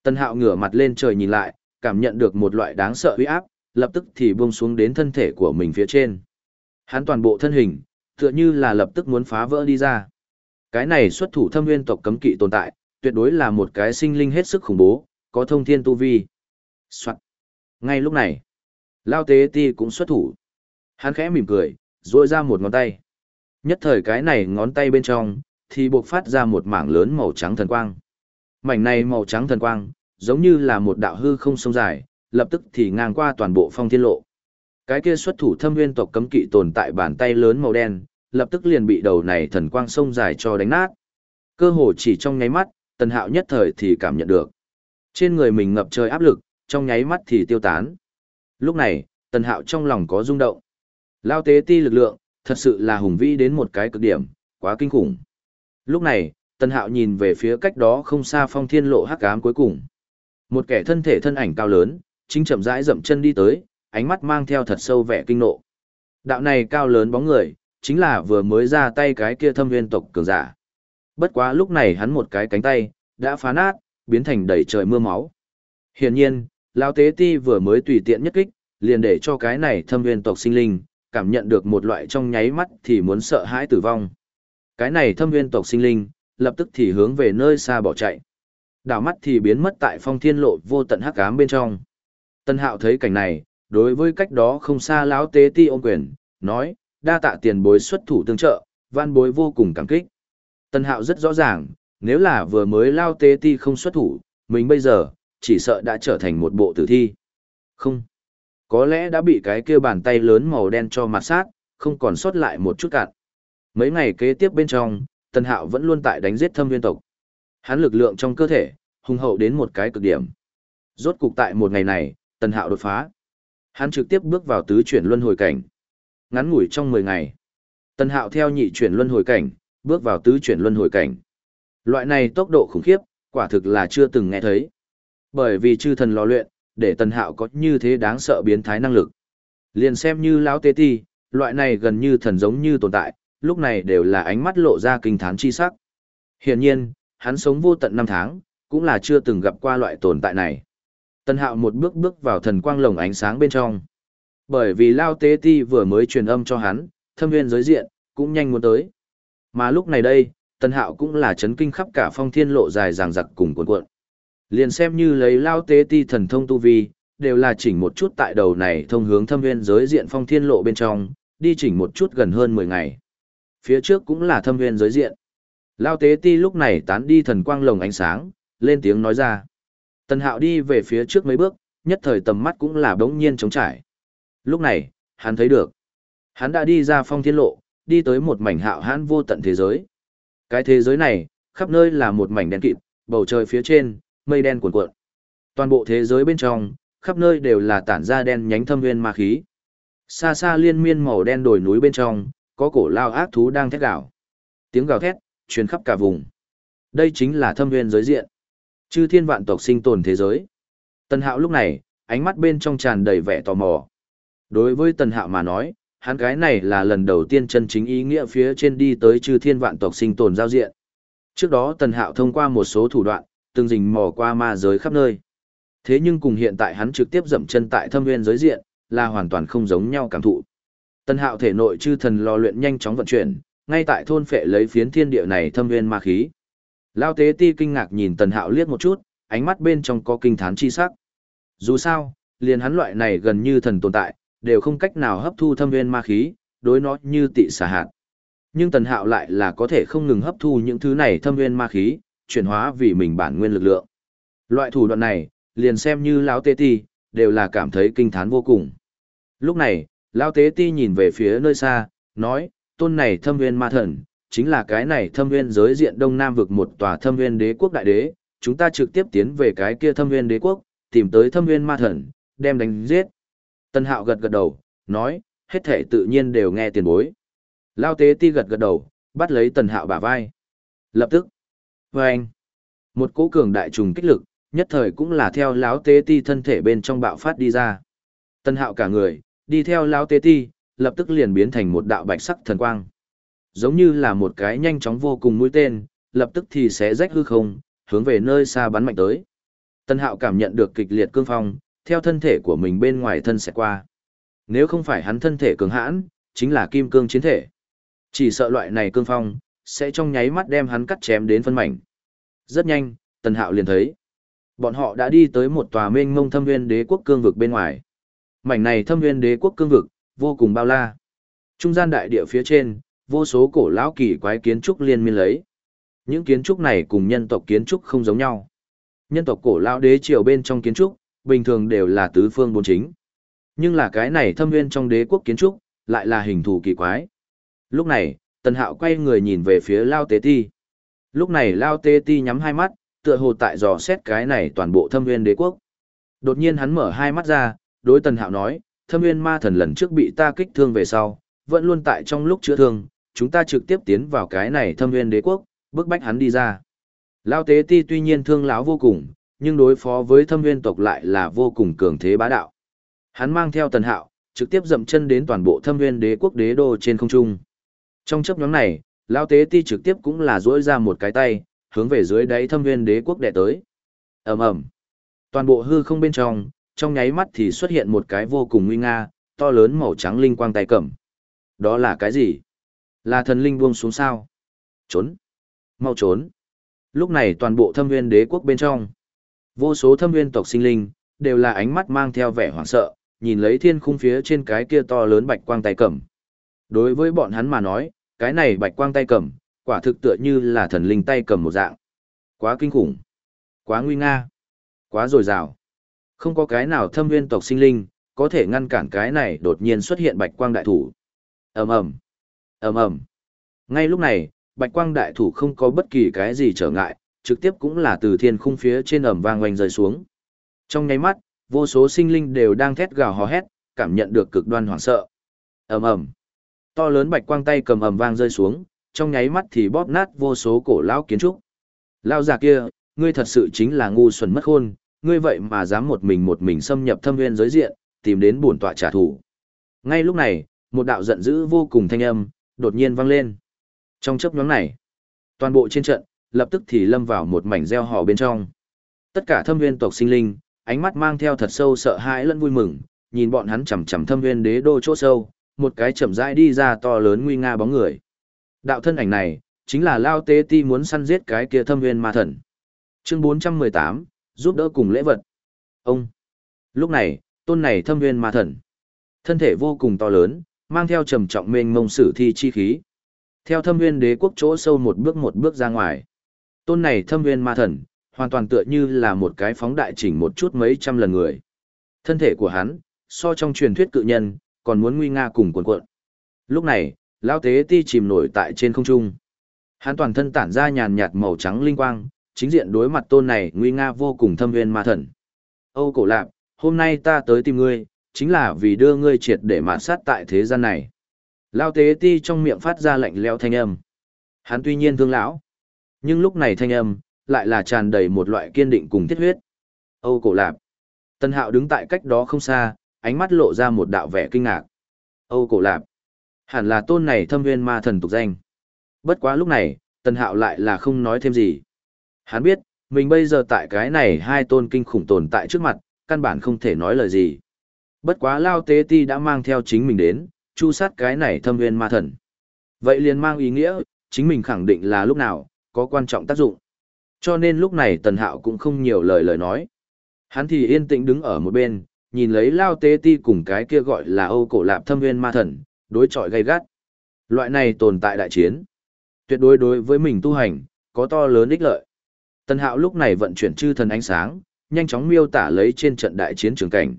Tân hạo ngửa mặt lên trời nhìn lại, cảm nhận được một loại đáng sợ uy áp, lập tức thì buông xuống đến thân thể của mình phía trên. Hắn toàn bộ thân hình, tựa như là lập tức muốn phá vỡ đi ra. Cái này xuất thủ thâm nguyên tộc cấm kỵ tồn tại, tuyệt đối là một cái sinh linh hết sức khủng bố, có thông thiên tu vi. Soạn. Ngay lúc này, Lao Tế Ti cũng xuất thủ. Hắn khẽ mỉm cười, duỗi ra một ngón tay. Nhất thời cái này ngón tay bên trong, thì buộc phát ra một mảng lớn màu trắng thần quang. Mảnh này màu trắng thần quang, giống như là một đạo hư không sông dài, lập tức thì ngang qua toàn bộ phong thiên lộ. Cái kia xuất thủ thâm nguyên tộc cấm kỵ tồn tại bàn tay lớn màu đen, lập tức liền bị đầu này thần quang sông dài cho đánh nát. Cơ hồ chỉ trong nháy mắt, tần hạo nhất thời thì cảm nhận được. Trên người mình ngập trời áp lực, trong nháy mắt thì tiêu tán. Lúc này, tần hạo trong lòng có rung động. Lao tế ti lực lượng, thật sự là hùng vĩ đến một cái cực điểm, quá kinh khủng. Lúc này, tần hạo nhìn về phía cách đó không xa phong thiên lộ hắc ám cuối cùng. Một kẻ thân thể thân ảnh cao lớn, chính chậm rãi dậm chân đi tới, ánh mắt mang theo thật sâu vẻ kinh nộ. Đạo này cao lớn bóng người, chính là vừa mới ra tay cái kia thâm viên tộc cường giả. Bất quá lúc này hắn một cái cánh tay, đã phá nát, biến thành đầy trời mưa máu. Hiển nhiên, Lão Tế Ti vừa mới tùy tiện nhất kích, liền để cho cái này thâm viên tộc sinh linh, cảm nhận được một loại trong nháy mắt thì muốn sợ hãi tử vong. Cái này thâm viên tộc sinh linh, lập tức thì hướng về nơi xa bỏ chạy. Đảo mắt thì biến mất tại phong thiên lộ vô tận hắc ám bên trong. Tân hạo thấy cảnh này, đối với cách đó không xa lão tế ti ôm quyền, nói, đa tạ tiền bối xuất thủ tương trợ, van bối vô cùng cảm kích. Tân hạo rất rõ ràng, nếu là vừa mới lao tế ti không xuất thủ, mình bây giờ, chỉ sợ đã trở thành một bộ tử thi. Không. Có lẽ đã bị cái kia bàn tay lớn màu đen cho mặt sát, không còn sót lại một chút cạn. Mấy ngày kế tiếp bên trong, Tân Hạo vẫn luôn tại đánh giết thâm viên tộc. Hắn lực lượng trong cơ thể, hùng hậu đến một cái cực điểm. Rốt cục tại một ngày này, Tân Hạo đột phá. Hắn trực tiếp bước vào tứ chuyển luân hồi cảnh. Ngắn ngủi trong 10 ngày, Tân Hạo theo nhị chuyển luân hồi cảnh, bước vào tứ chuyển luân hồi cảnh. Loại này tốc độ khủng khiếp, quả thực là chưa từng nghe thấy. Bởi vì chư thần lò luyện, để tần Hạo có như thế đáng sợ biến thái năng lực. Liền xem như lão tế ti, loại này gần như thần giống như tồn tại, lúc này đều là ánh mắt lộ ra kinh thán chi sắc. Hiển nhiên, hắn sống vô tận năm tháng, cũng là chưa từng gặp qua loại tồn tại này. tần hạo một bước bước vào thần quang lồng ánh sáng bên trong. Bởi vì Lao Tế Ti vừa mới truyền âm cho hắn, thâm viên giới diện, cũng nhanh muốn tới. Mà lúc này đây, tần hạo cũng là chấn kinh khắp cả phong thiên lộ dài ràng giặc cùng cuộn cuộn. Liền xem như lấy Lao Tế Ti thần thông tu vi, đều là chỉnh một chút tại đầu này thông hướng thâm viên giới diện phong thiên lộ bên trong, đi chỉnh một chút gần hơn 10 ngày. Phía trước cũng là thâm viên giới diện. Lao tế ti lúc này tán đi thần quang lồng ánh sáng, lên tiếng nói ra. Tần hạo đi về phía trước mấy bước, nhất thời tầm mắt cũng là bỗng nhiên trống trải. Lúc này, hắn thấy được. Hắn đã đi ra phong thiên lộ, đi tới một mảnh hạo hãn vô tận thế giới. Cái thế giới này, khắp nơi là một mảnh đen kịt, bầu trời phía trên, mây đen cuồn cuộn. Toàn bộ thế giới bên trong, khắp nơi đều là tản ra đen nhánh thâm viên ma khí. Xa xa liên miên màu đen đồi núi bên trong, có cổ lao ác thú đang thét gào. Tiếng gào thét, truyền khắp cả vùng. Đây chính là thâm nguyên giới diện. Chư thiên vạn tộc sinh tồn thế giới. Tần Hạo lúc này, ánh mắt bên trong tràn đầy vẻ tò mò. Đối với Tần Hạo mà nói, hắn cái này là lần đầu tiên chân chính ý nghĩa phía trên đi tới chư thiên vạn tộc sinh tồn giao diện. Trước đó Tần Hạo thông qua một số thủ đoạn, từng dình mò qua ma giới khắp nơi. Thế nhưng cùng hiện tại hắn trực tiếp dậm chân tại thâm nguyên giới diện, là hoàn toàn không giống nhau cảm thụ. Tần Hạo thể nội chư thần lò luyện nhanh chóng vận chuyển, ngay tại thôn phệ lấy phiến thiên địa này thâm nguyên ma khí. Lao tế ti kinh ngạc nhìn Tần Hạo liếc một chút, ánh mắt bên trong có kinh thán chi sắc. Dù sao, liền hắn loại này gần như thần tồn tại, đều không cách nào hấp thu thâm nguyên ma khí, đối nó như tị xà hạt. Nhưng Tần Hạo lại là có thể không ngừng hấp thu những thứ này thâm nguyên ma khí, chuyển hóa vì mình bản nguyên lực lượng. Loại thủ đoạn này, liền xem như lão tế ti, đều là cảm thấy kinh thán vô cùng. Lúc này, Lão tế ti nhìn về phía nơi xa, nói, tôn này thâm nguyên ma thần, chính là cái này thâm nguyên giới diện đông nam vực một tòa thâm nguyên đế quốc đại đế, chúng ta trực tiếp tiến về cái kia thâm nguyên đế quốc, tìm tới thâm nguyên ma thần, đem đánh giết. Tân hạo gật gật đầu, nói, hết thể tự nhiên đều nghe tiền bối. Lao tế ti gật gật đầu, bắt lấy tần hạo bả vai. Lập tức, với anh, một cỗ cường đại trùng kích lực, nhất thời cũng là theo lão tế ti thân thể bên trong bạo phát đi ra. Tân hạo cả người, đi theo lão tế ti, lập tức liền biến thành một đạo bạch sắc thần quang. Giống như là một cái nhanh chóng vô cùng mũi tên, lập tức thì sẽ rách hư không, hướng về nơi xa bắn mạnh tới. Tân hạo cảm nhận được kịch liệt cương phong, theo thân thể của mình bên ngoài thân sẽ qua. Nếu không phải hắn thân thể cường hãn, chính là kim cương chiến thể. Chỉ sợ loại này cương phong, sẽ trong nháy mắt đem hắn cắt chém đến phân mảnh. Rất nhanh, Tần Hạo liền thấy. Bọn họ đã đi tới một tòa mênh mông thâm nguyên đế quốc cương vực bên ngoài. Mảnh này thâm nguyên đế quốc cương vực, vô cùng bao la. Trung gian đại địa phía trên, vô số cổ lão kỳ quái kiến trúc liên miên lấy. Những kiến trúc này cùng nhân tộc kiến trúc không giống nhau. Nhân tộc cổ lão đế triều bên trong kiến trúc, bình thường đều là tứ phương bốn chính. Nhưng là cái này thâm nguyên trong đế quốc kiến trúc, lại là hình thù kỳ quái. Lúc này, Tần Hạo quay người nhìn về phía Lao Tế Ti. Lúc này Lao Tế Ti nhắm hai mắt, tựa hồ tại dò xét cái này toàn bộ thâm Viên đế quốc. Đột nhiên hắn mở hai mắt ra, đối Tần Hạo nói, thâm Viên ma thần lần trước bị ta kích thương về sau, vẫn luôn tại trong lúc chữa thương, chúng ta trực tiếp tiến vào cái này thâm Viên đế quốc, bức bách hắn đi ra. Lao Tế Ti tuy nhiên thương lão vô cùng, nhưng đối phó với thâm Viên tộc lại là vô cùng cường thế bá đạo. Hắn mang theo Tần Hạo, trực tiếp dậm chân đến toàn bộ thâm Viên đế quốc đế đô trên không trung. Trong chấp nhóm này, Lao Tế Ti trực tiếp cũng là duỗi ra một cái tay, hướng về dưới đáy thâm Viên đế quốc đệ tới. ầm ầm Toàn bộ hư không bên trong, trong nháy mắt thì xuất hiện một cái vô cùng nguy nga, to lớn màu trắng linh quang tay cầm. Đó là cái gì? Là thần linh buông xuống sao? Trốn! Mau trốn! Lúc này toàn bộ thâm Viên đế quốc bên trong, vô số thâm Viên tộc sinh linh, đều là ánh mắt mang theo vẻ hoảng sợ, nhìn lấy thiên khung phía trên cái kia to lớn bạch quang tay cầm. Đối với bọn hắn mà nói, cái này bạch quang tay cầm, quả thực tựa như là thần linh tay cầm một dạng. Quá kinh khủng, quá nguy nga, quá dồi dào. Không có cái nào thâm nguyên tộc sinh linh, có thể ngăn cản cái này đột nhiên xuất hiện bạch quang đại thủ. ầm ầm ầm ầm Ngay lúc này, bạch quang đại thủ không có bất kỳ cái gì trở ngại, trực tiếp cũng là từ thiên khung phía trên ầm vang oanh rơi xuống. Trong nháy mắt, vô số sinh linh đều đang thét gào hò hét, cảm nhận được cực đoan hoảng sợ. ầm ầm To lớn bạch quang tay cầm ầm vang rơi xuống, trong nháy mắt thì bóp nát vô số cổ lão kiến trúc. Lão già kia, ngươi thật sự chính là ngu xuẩn mất khôn, ngươi vậy mà dám một mình một mình xâm nhập thâm nguyên giới diện, tìm đến bổn tọa trả thù. Ngay lúc này, một đạo giận dữ vô cùng thanh âm, đột nhiên vang lên. Trong chớp nhoáng này, toàn bộ trên trận, lập tức thì lâm vào một mảnh gieo hò bên trong. Tất cả thâm nguyên tộc sinh linh, ánh mắt mang theo thật sâu sợ hãi lẫn vui mừng, nhìn bọn hắn chằm chằm thâm nguyên đế đô chỗ sâu, một cái chậm rãi đi ra to lớn nguy nga bóng người. Đạo thân ảnh này, chính là Lao Tế Ti muốn săn giết cái kia thâm viên ma thần. Chương 418, giúp đỡ cùng lễ vật. Ông. Lúc này, tôn này thâm viên ma thần. Thân thể vô cùng to lớn, mang theo trầm trọng mênh mông sử thi chi khí. Theo thâm viên đế quốc chỗ sâu một bước một bước ra ngoài. Tôn này thâm viên ma thần, hoàn toàn tựa như là một cái phóng đại chỉnh một chút mấy trăm lần người. Thân thể của hắn, so trong truyền thuyết cự nhân, còn muốn nguy nga cùng cuộn cuộn. Lúc này, lão Tế Ti chìm nổi tại trên không trung. Hắn toàn thân tản ra nhàn nhạt màu trắng linh quang, chính diện đối mặt tôn này nguy nga vô cùng thâm viên ma thần. Âu cổ lạp, hôm nay ta tới tìm ngươi, chính là vì đưa ngươi triệt để mạt sát tại thế gian này. Lao tế ti trong miệng phát ra lạnh leo thanh âm. Hắn tuy nhiên thương lão, nhưng lúc này thanh âm, lại là tràn đầy một loại kiên định cùng thiết huyết. Âu cổ lạp. Tân hạo đứng tại cách đó không xa, ánh mắt lộ ra một đạo vẻ kinh ngạc. Âu cổ lạp. Hẳn là tôn này thâm viên ma thần tục danh. Bất quá lúc này, Tần hạo lại là không nói thêm gì. Hắn biết, mình bây giờ tại cái này hai tôn kinh khủng tồn tại trước mặt, căn bản không thể nói lời gì. Bất quá Lao Tế Ti đã mang theo chính mình đến, chu sát cái này thâm nguyên ma thần. Vậy liền mang ý nghĩa, chính mình khẳng định là lúc nào, có quan trọng tác dụng. Cho nên lúc này Tần Hạo cũng không nhiều lời lời nói. Hắn thì yên tĩnh đứng ở một bên, nhìn lấy Lao Tế Ti cùng cái kia gọi là Âu Cổ Lạp thâm nguyên ma thần, đối chọi gay gắt. Loại này tồn tại đại chiến. Tuyệt đối đối với mình tu hành, có to lớn ích lợi. Tần Hạo lúc này vận chuyển chư thần ánh sáng, nhanh chóng miêu tả lấy trên trận đại chiến trường cảnh.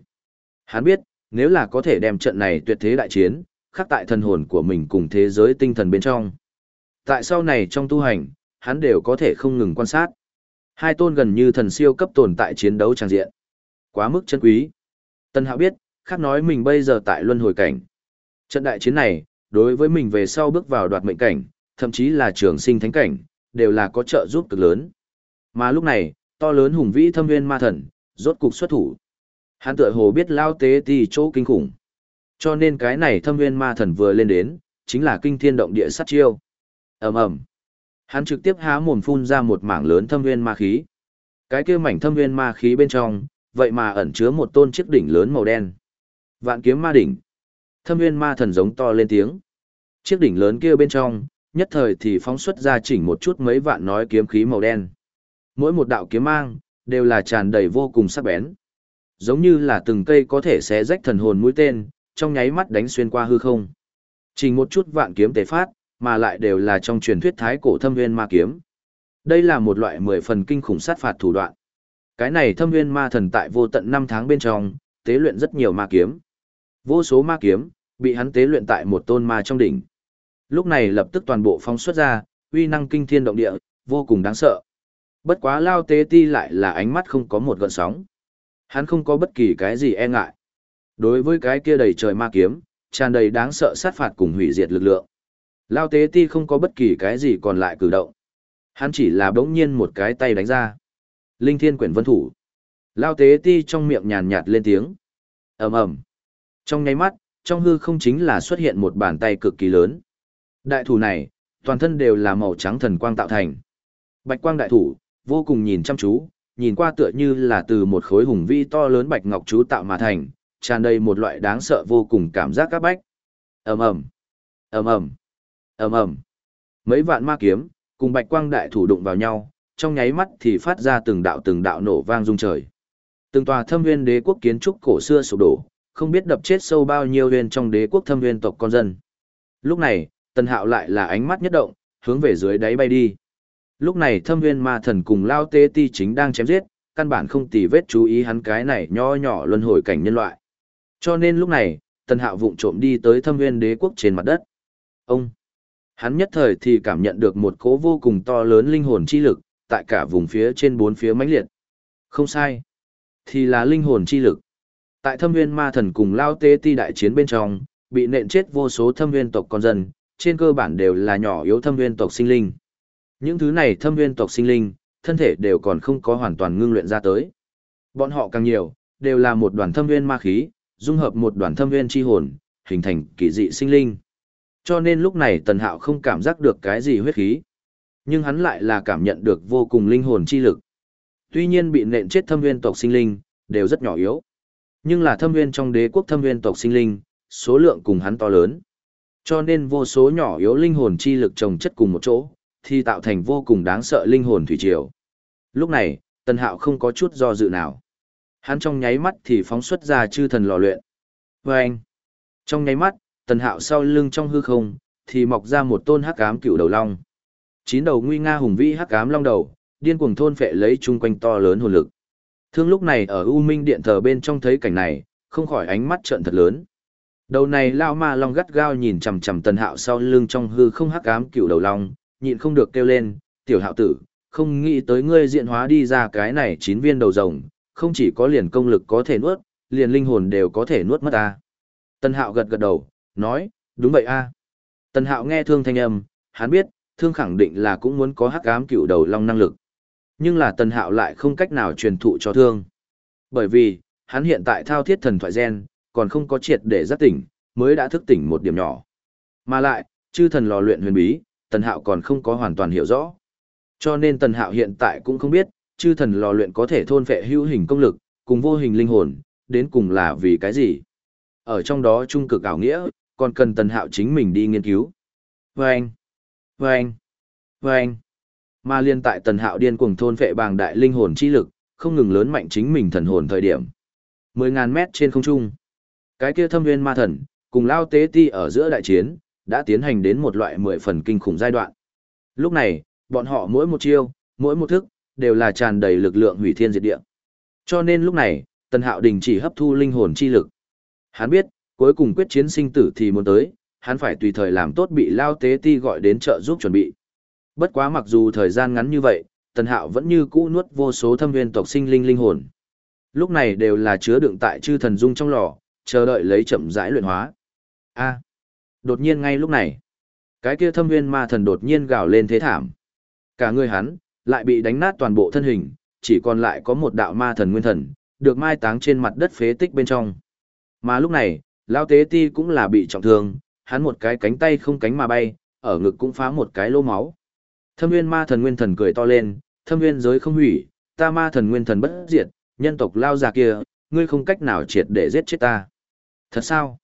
Hắn biết, nếu là có thể đem trận này tuyệt thế đại chiến, khắc tại thần hồn của mình cùng thế giới tinh thần bên trong. Tại sau này trong tu hành, hắn đều có thể không ngừng quan sát. Hai tôn gần như thần siêu cấp tồn tại chiến đấu trang diện. Quá mức chân quý. Tân Hạo biết, khác nói mình bây giờ tại luân hồi cảnh. Trận đại chiến này, đối với mình về sau bước vào đoạt mệnh cảnh, thậm chí là trường sinh thánh cảnh, đều là có trợ giúp cực lớn. Mà lúc này, To lớn hùng vĩ thâm nguyên ma thần, rốt cục xuất thủ. Hắn tựa hồ biết lao tế thì chỗ kinh khủng. Cho nên cái này thâm nguyên ma thần vừa lên đến, chính là kinh thiên động địa sát chiêu. ầm ầm Hắn trực tiếp há mồm phun ra một mảng lớn thâm nguyên ma khí. Cái kia mảnh thâm nguyên ma khí bên trong, vậy mà ẩn chứa một tôn chiếc đỉnh lớn màu đen. Vạn kiếm ma đỉnh. Thâm nguyên ma thần giống to lên tiếng. Chiếc đỉnh lớn kia bên trong, nhất thời thì phóng xuất ra chỉnh một chút mấy vạn nói kiếm khí màu đen. Mỗi một đạo kiếm mang, đều là tràn đầy vô cùng sắc bén. Giống như là từng cây có thể xé rách thần hồn mũi tên, trong nháy mắt đánh xuyên qua hư không. Chỉnh một chút vạn kiếm tề phát, mà lại đều là trong truyền thuyết thái cổ thâm viên ma kiếm. Đây là một loại mười phần kinh khủng sát phạt thủ đoạn. Cái này thâm nguyên ma thần tại vô tận năm tháng bên trong, tế luyện rất nhiều ma kiếm. Vô số ma kiếm, bị hắn tế luyện tại một tôn ma trong đỉnh. Lúc này lập tức toàn bộ phóng xuất ra, uy năng kinh thiên động địa, vô cùng đáng sợ. Bất quá lao tế ti lại là ánh mắt không có một gợn sóng. Hắn không có bất kỳ cái gì e ngại. Đối với cái kia đầy trời ma kiếm, tràn đầy đáng sợ sát phạt cùng hủy diệt lực lượng. Lao tế ti không có bất kỳ cái gì còn lại cử động. Hắn chỉ là bỗng nhiên một cái tay đánh ra. Linh thiên quyển vân thủ. Lao tế ti trong miệng nhàn nhạt lên tiếng. ầm ầm Trong nháy mắt, trong hư không chính là xuất hiện một bàn tay cực kỳ lớn. Đại thủ này, toàn thân đều là màu trắng thần quang tạo thành. Bạch quang đại thủ, vô cùng nhìn chăm chú, nhìn qua tựa như là từ một khối hùng vĩ to lớn bạch ngọc chú tạo mà thành, tràn đầy một loại đáng sợ vô cùng cảm giác các bách. Ầm ầm, ầm ầm, ầm ầm. Mấy vạn ma kiếm cùng bạch quang đại thủ đụng vào nhau, trong nháy mắt thì phát ra từng đạo từng đạo nổ vang rung trời. Từng tòa thâm nguyên đế quốc kiến trúc cổ xưa sụp đổ, không biết đập chết sâu bao nhiêu huyền trong đế quốc thâm nguyên tộc con dân. Lúc này, Tần Hạo lại là ánh mắt nhất động, hướng về dưới đáy bay đi. Lúc này thâm nguyên ma thần cùng Lao Tê Ti chính đang chém giết, căn bản không tì vết chú ý hắn cái này nho nhỏ luân hồi cảnh nhân loại. Cho nên lúc này, Tần Hạo vụng trộm đi tới thâm nguyên đế quốc trên mặt đất. Ông! Hắn nhất thời thì cảm nhận được một cố vô cùng to lớn linh hồn chi lực, tại cả vùng phía trên bốn phía mãnh liệt. Không sai. Thì là linh hồn chi lực. Tại thâm nguyên ma thần cùng Lao Tê Ti đại chiến bên trong, bị nện chết vô số thâm nguyên tộc con dân, trên cơ bản đều là nhỏ yếu thâm nguyên tộc sinh linh. Những thứ này thâm nguyên tộc sinh linh, thân thể đều còn không có hoàn toàn ngưng luyện ra tới. Bọn họ càng nhiều, đều là một đoàn thâm nguyên ma khí, dung hợp một đoàn thâm nguyên chi hồn, hình thành kỳ dị sinh linh. Cho nên lúc này Tần Hạo không cảm giác được cái gì huyết khí, nhưng hắn lại là cảm nhận được vô cùng linh hồn chi lực. Tuy nhiên bị nện chết thâm nguyên tộc sinh linh, đều rất nhỏ yếu. Nhưng là thâm nguyên trong đế quốc thâm nguyên tộc sinh linh, số lượng cùng hắn to lớn. Cho nên vô số nhỏ yếu linh hồn chi lực trồng chất cùng một chỗ, thì tạo thành vô cùng đáng sợ linh hồn thủy triều. Lúc này, Tần Hạo không có chút do dự nào. Hắn trong nháy mắt thì phóng xuất ra chư thần lò luyện. Và anh, trong nháy mắt, Tần Hạo sau lưng trong hư không, thì mọc ra một tôn hắc ám cựu đầu long. Chín đầu nguy nga hùng vĩ hắc ám long đầu, điên cuồng thôn phệ lấy chung quanh to lớn hồn lực. Thương lúc này ở U Minh điện thờ bên trong thấy cảnh này, không khỏi ánh mắt trợn thật lớn. Đầu này lao ma long gắt gao nhìn chằm chằm tần hạo sau lưng trong hư không hắc ám cựu đầu long, nhịn không được kêu lên, tiểu hạo tử, không nghĩ tới ngươi diện hóa đi ra cái này chín viên đầu rồng, không chỉ có liền công lực có thể nuốt, liền linh hồn đều có thể nuốt mất a." Tần hạo gật gật đầu, nói, đúng vậy a Tần hạo nghe thương thanh âm, hắn biết, thương khẳng định là cũng muốn có hắc ám cựu đầu long năng lực. Nhưng là tần hạo lại không cách nào truyền thụ cho thương. Bởi vì, hắn hiện tại thao thiết thần thoại gen, còn không có triệt để giác tỉnh, mới đã thức tỉnh một điểm nhỏ. Mà lại, chư thần lò luyện huyền bí, Tần Hạo còn không có hoàn toàn hiểu rõ. Cho nên Tần Hạo hiện tại cũng không biết, chư thần lò luyện có thể thôn phệ hữu hình công lực, cùng vô hình linh hồn, đến cùng là vì cái gì. Ở trong đó trung cực ảo nghĩa, còn cần Tần Hạo chính mình đi nghiên cứu. Anh. Vâng! Vâng! Mà liên tại Tần Hạo điên cuồng thôn vệ bàng đại linh hồn chi lực, không ngừng lớn mạnh chính mình thần hồn thời điểm. 10.000 mét trên không trung. Cái kia thâm viên ma thần, cùng lao tế ti ở giữa đại chiến, đã tiến hành đến một loại mười phần kinh khủng giai đoạn. Lúc này, bọn họ mỗi một chiêu, mỗi một thức, đều là tràn đầy lực lượng hủy thiên diệt địa. Cho nên lúc này, Tần Hạo Đình chỉ hấp thu linh hồn chi lực. Hắn biết, cuối cùng quyết chiến sinh tử thì muốn tới, hắn phải tùy thời làm tốt bị lao tế ti gọi đến trợ giúp chuẩn bị. Bất quá mặc dù thời gian ngắn như vậy, Tần Hạo vẫn như cũ nuốt vô số thâm viên tộc sinh linh linh hồn. Lúc này đều là chứa đựng tại chư thần dung trong lò, chờ đợi lấy chậm rãi luyện hóa. A. đột nhiên ngay lúc này, cái kia thâm nguyên ma thần đột nhiên gào lên thế thảm. Cả người hắn lại bị đánh nát toàn bộ thân hình, chỉ còn lại có một đạo ma thần nguyên thần, được mai táng trên mặt đất phế tích bên trong. Mà lúc này, Lao Tế Ti cũng là bị trọng thương, hắn một cái cánh tay không cánh mà bay, ở ngực cũng phá một cái lỗ máu. Thâm nguyên ma thần nguyên thần cười to lên, thâm nguyên giới không hủy, ta ma thần nguyên thần bất diệt, nhân tộc Lao già kia, ngươi không cách nào triệt để giết chết ta. Thật sao?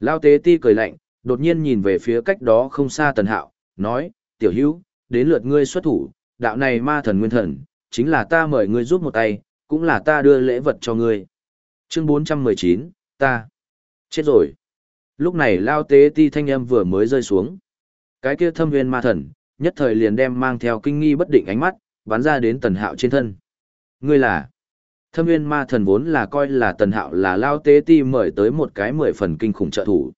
Lao Tế Ti cười lạnh, đột nhiên nhìn về phía cách đó không xa Tần Hạo, nói, tiểu hữu, đến lượt ngươi xuất thủ, đạo này ma thần nguyên thần, chính là ta mời ngươi giúp một tay, cũng là ta đưa lễ vật cho ngươi. Chương 419, ta. Chết rồi. Lúc này Lao Tế Ti thanh âm vừa mới rơi xuống. Cái kia thâm viên ma thần, nhất thời liền đem mang theo kinh nghi bất định ánh mắt, bắn ra đến tần hạo trên thân. Ngươi là... Thâm viên ma thần vốn là coi là tần hạo là Lao Tế Ti mời tới một cái mười phần kinh khủng trợ thủ.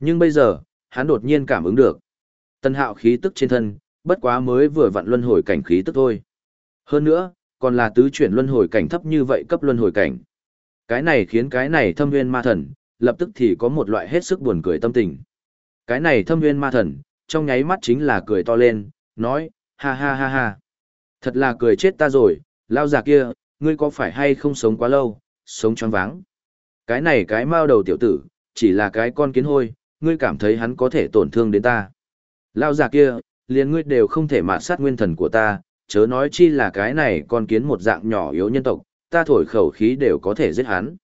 Nhưng bây giờ, hắn đột nhiên cảm ứng được. Tần hạo khí tức trên thân, bất quá mới vừa vặn luân hồi cảnh khí tức thôi. Hơn nữa, còn là tứ chuyển luân hồi cảnh thấp như vậy cấp luân hồi cảnh. Cái này khiến cái này thâm viên ma thần, lập tức thì có một loại hết sức buồn cười tâm tình. Cái này thâm nguyên ma thần, trong nháy mắt chính là cười to lên, nói, ha ha ha ha. Thật là cười chết ta rồi, lao già kia, ngươi có phải hay không sống quá lâu, sống choáng váng. Cái này cái mao đầu tiểu tử, chỉ là cái con kiến hôi, ngươi cảm thấy hắn có thể tổn thương đến ta. Lao già kia, liền ngươi đều không thể mạt sát nguyên thần của ta, chớ nói chi là cái này con kiến một dạng nhỏ yếu nhân tộc, ta thổi khẩu khí đều có thể giết hắn.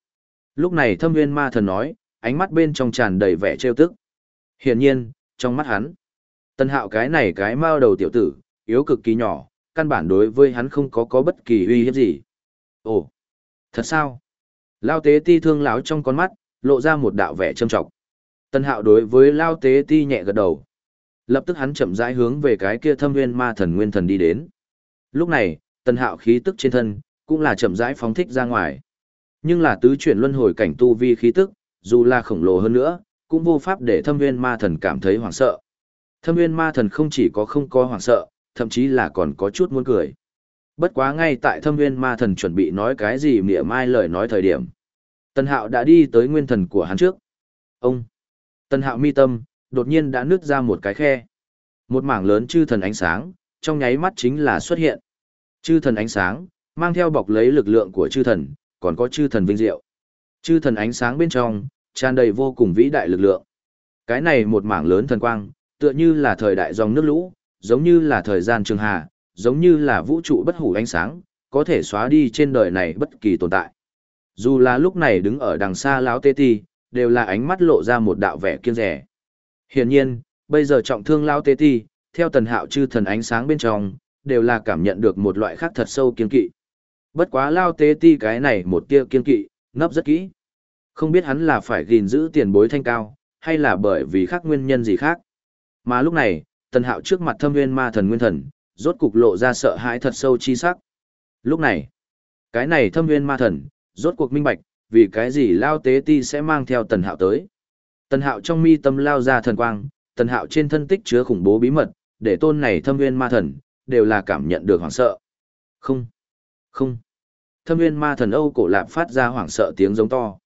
Lúc này thâm viên ma thần nói, ánh mắt bên trong tràn đầy vẻ trêu tức. Hiển nhiên, trong mắt hắn, tân hạo cái này cái mao đầu tiểu tử, yếu cực kỳ nhỏ, căn bản đối với hắn không có có bất kỳ uy hiếp gì. Ồ, thật sao? Lao tế ti thương láo trong con mắt, lộ ra một đạo vẻ trâm trọng. Tân hạo đối với Lao tế ti nhẹ gật đầu. Lập tức hắn chậm rãi hướng về cái kia thâm viên ma thần nguyên thần đi đến. Lúc này, tân hạo khí tức trên thân, cũng là chậm rãi phóng thích ra ngoài. Nhưng là tứ chuyển luân hồi cảnh tu vi khí tức, dù là khổng lồ hơn nữa, cũng vô pháp để thâm nguyên ma thần cảm thấy hoảng sợ. Thâm nguyên ma thần không chỉ có không có hoảng sợ, thậm chí là còn có chút muốn cười. Bất quá ngay tại thâm nguyên ma thần chuẩn bị nói cái gì mỉa mai lời nói thời điểm. Tân hạo đã đi tới nguyên thần của hắn trước. Ông! Tân hạo mi tâm, đột nhiên đã nứt ra một cái khe. Một mảng lớn chư thần ánh sáng, trong nháy mắt chính là xuất hiện. Chư thần ánh sáng, mang theo bọc lấy lực lượng của chư thần, còn có chư thần vinh diệu. Chư thần ánh sáng bên trong, tràn đầy vô cùng vĩ đại lực lượng. Cái này một mảng lớn thần quang, tựa như là thời đại dòng nước lũ, giống như là thời gian trường hà, giống như là vũ trụ bất hủ ánh sáng, có thể xóa đi trên đời này bất kỳ tồn tại. Dù là lúc này đứng ở đằng xa lão tê ti, đều là ánh mắt lộ ra một đạo vẻ kiêng rẻ. Hiển nhiên, bây giờ trọng thương lão tê ti, theo tần hạo chư thần ánh sáng bên trong, đều là cảm nhận được một loại khác thật sâu kiên kỵ. Bất quá lao tế ti cái này một tia kiên kỵ, nấp rất kỹ. Không biết hắn là phải gìn giữ tiền bối thanh cao, hay là bởi vì khác nguyên nhân gì khác. Mà lúc này, tần hạo trước mặt thâm nguyên ma thần nguyên thần, rốt cục lộ ra sợ hãi thật sâu chi sắc. Lúc này, cái này thâm nguyên ma thần, rốt cuộc minh bạch, vì cái gì lao tế ti sẽ mang theo tần hạo tới. Tần hạo trong mi tâm lao ra thần quang, tần hạo trên thân tích chứa khủng bố bí mật, để tôn này thâm nguyên ma thần, đều là cảm nhận được hoảng sợ. Không. Không. Thâm nguyên ma thần Âu cổ lạp phát ra hoảng sợ tiếng giống to.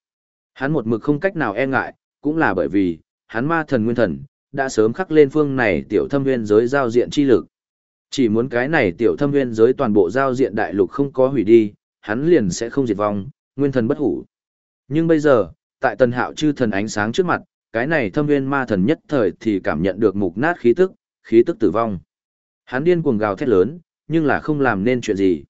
Hắn một mực không cách nào e ngại, cũng là bởi vì, hắn ma thần nguyên thần, đã sớm khắc lên phương này tiểu thâm nguyên giới giao diện chi lực. Chỉ muốn cái này tiểu thâm nguyên giới toàn bộ giao diện đại lục không có hủy đi, hắn liền sẽ không diệt vong, nguyên thần bất hủ. Nhưng bây giờ, tại tần hạo chư thần ánh sáng trước mặt, cái này thâm nguyên ma thần nhất thời thì cảm nhận được mục nát khí tức, khí tức tử vong. Hắn điên cuồng gào thét lớn, nhưng là không làm nên chuyện gì.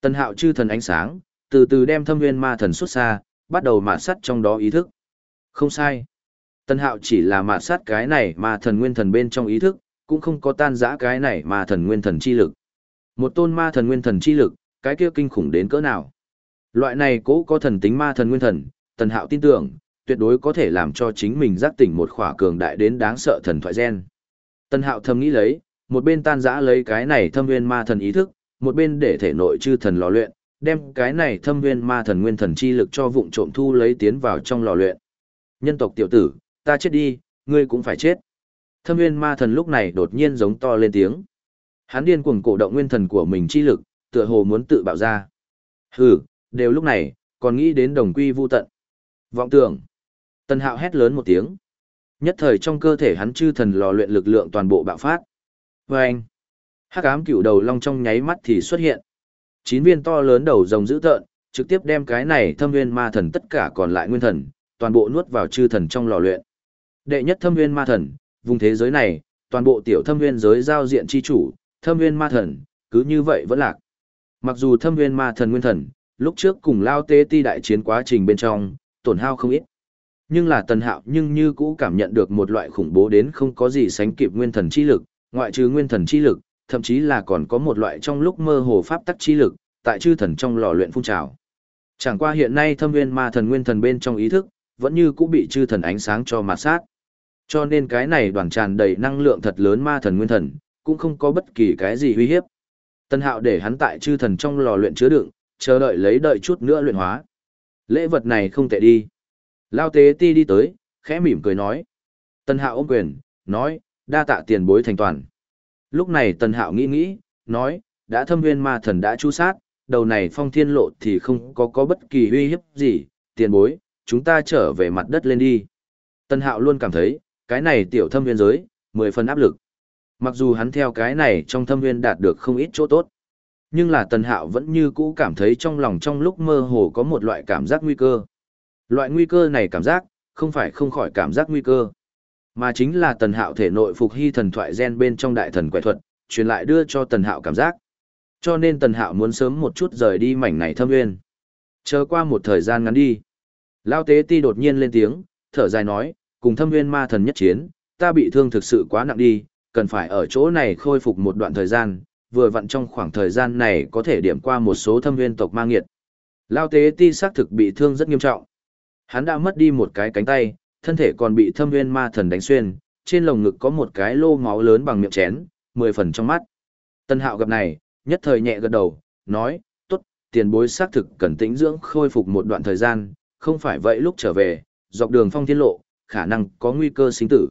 Tần hạo chư thần ánh sáng, từ từ đem thâm nguyên ma thần xuất xa, bắt đầu mạt sắt trong đó ý thức. Không sai. Tần hạo chỉ là mạt sát cái này mà thần nguyên thần bên trong ý thức, cũng không có tan giã cái này mà thần nguyên thần chi lực. Một tôn ma thần nguyên thần chi lực, cái kia kinh khủng đến cỡ nào. Loại này cố có thần tính ma thần nguyên thần, tần hạo tin tưởng, tuyệt đối có thể làm cho chính mình giác tỉnh một khỏa cường đại đến đáng sợ thần thoại gen. Tần hạo thầm nghĩ lấy, một bên tan giã lấy cái này thâm nguyên ma thần ý thức, một bên để thể nội chư thần lò luyện, đem cái này thâm nguyên ma thần nguyên thần chi lực cho vụng trộm thu lấy tiến vào trong lò luyện. Nhân tộc tiểu tử, ta chết đi, ngươi cũng phải chết. Thâm nguyên ma thần lúc này đột nhiên giống to lên tiếng. Hắn điên cuồng cổ động nguyên thần của mình chi lực, tựa hồ muốn tự bạo ra. Hừ, đều lúc này, còn nghĩ đến đồng quy vu tận. Vọng tưởng. Tần hạo hét lớn một tiếng. Nhất thời trong cơ thể hắn chư thần lò luyện lực lượng toàn bộ bạo phát. Vâng anh, hắc ám cựu đầu long trong nháy mắt thì xuất hiện. Chín viên to lớn đầu rồng dữ tợn, trực tiếp đem cái này thâm viên ma thần tất cả còn lại nguyên thần, toàn bộ nuốt vào chư thần trong lò luyện. Đệ nhất thâm viên ma thần, vùng thế giới này, toàn bộ tiểu thâm viên giới giao diện chi chủ, thâm viên ma thần, cứ như vậy vẫn lạc. Mặc dù thâm viên ma thần nguyên thần, lúc trước cùng lao tế ti đại chiến quá trình bên trong, tổn hao không ít. Nhưng là tần hạo nhưng như cũ cảm nhận được một loại khủng bố đến không có gì sánh kịp nguyên thần chi lực, ngoại trừ nguyên thần chi lực, thậm chí là còn có một loại trong lúc mơ hồ pháp tắc chi lực, tại chư thần trong lò luyện phun trào. Chẳng qua hiện nay thâm viên ma thần nguyên thần bên trong ý thức, vẫn như cũ bị chư thần ánh sáng cho mạt sát. Cho nên cái này đoàn tràn đầy năng lượng thật lớn ma thần nguyên thần, cũng không có bất kỳ cái gì uy hiếp. Tân hạo để hắn tại chư thần trong lò luyện chứa đựng, chờ đợi lấy đợi chút nữa luyện hóa. Lễ vật này không tệ đi. Lao tế ti đi tới, khẽ mỉm cười nói. Tân hạo ôm quyền, nói, đa tạ tiền bối thành toàn. Lúc này tần hạo nghĩ nghĩ, nói, đã thâm viên ma thần đã chu sát, đầu này phong thiên lộ thì không có có bất kỳ uy hiếp gì, tiền bối, chúng ta trở về mặt đất lên đi. Tân hạo luôn cảm thấy, cái này tiểu thâm viên giới, mười phần áp lực. Mặc dù hắn theo cái này trong thâm viên đạt được không ít chỗ tốt. Nhưng là tần hạo vẫn như cũ cảm thấy trong lòng trong lúc mơ hồ có một loại cảm giác nguy cơ. Loại nguy cơ này cảm giác, không phải không khỏi cảm giác nguy cơ. Mà chính là tần hạo thể nội phục hy thần thoại gen bên trong đại thần quẻ thuật, truyền lại đưa cho tần hạo cảm giác. Cho nên tần hạo muốn sớm một chút rời đi mảnh này thâm nguyên. Chờ qua một thời gian ngắn đi. Lao tế ti đột nhiên lên tiếng, thở dài nói, cùng thâm nguyên ma thần nhất chiến, ta bị thương thực sự quá nặng đi, cần phải ở chỗ này khôi phục một đoạn thời gian, vừa vặn trong khoảng thời gian này có thể điểm qua một số thâm nguyên tộc ma nghiệt. Lao tế ti xác thực bị thương rất nghiêm trọng. Hắn đã mất đi một cái cánh tay, thân thể còn bị thâm nguyên ma thần đánh xuyên, trên lồng ngực có một cái lô máu lớn bằng miệng chén, mười phần trong mắt. Tân hạo gặp này, nhất thời nhẹ gật đầu, nói, tốt, tiền bối xác thực cần tĩnh dưỡng khôi phục một đoạn thời gian, không phải vậy lúc trở về, dọc đường phong thiên lộ, khả năng có nguy cơ sinh tử.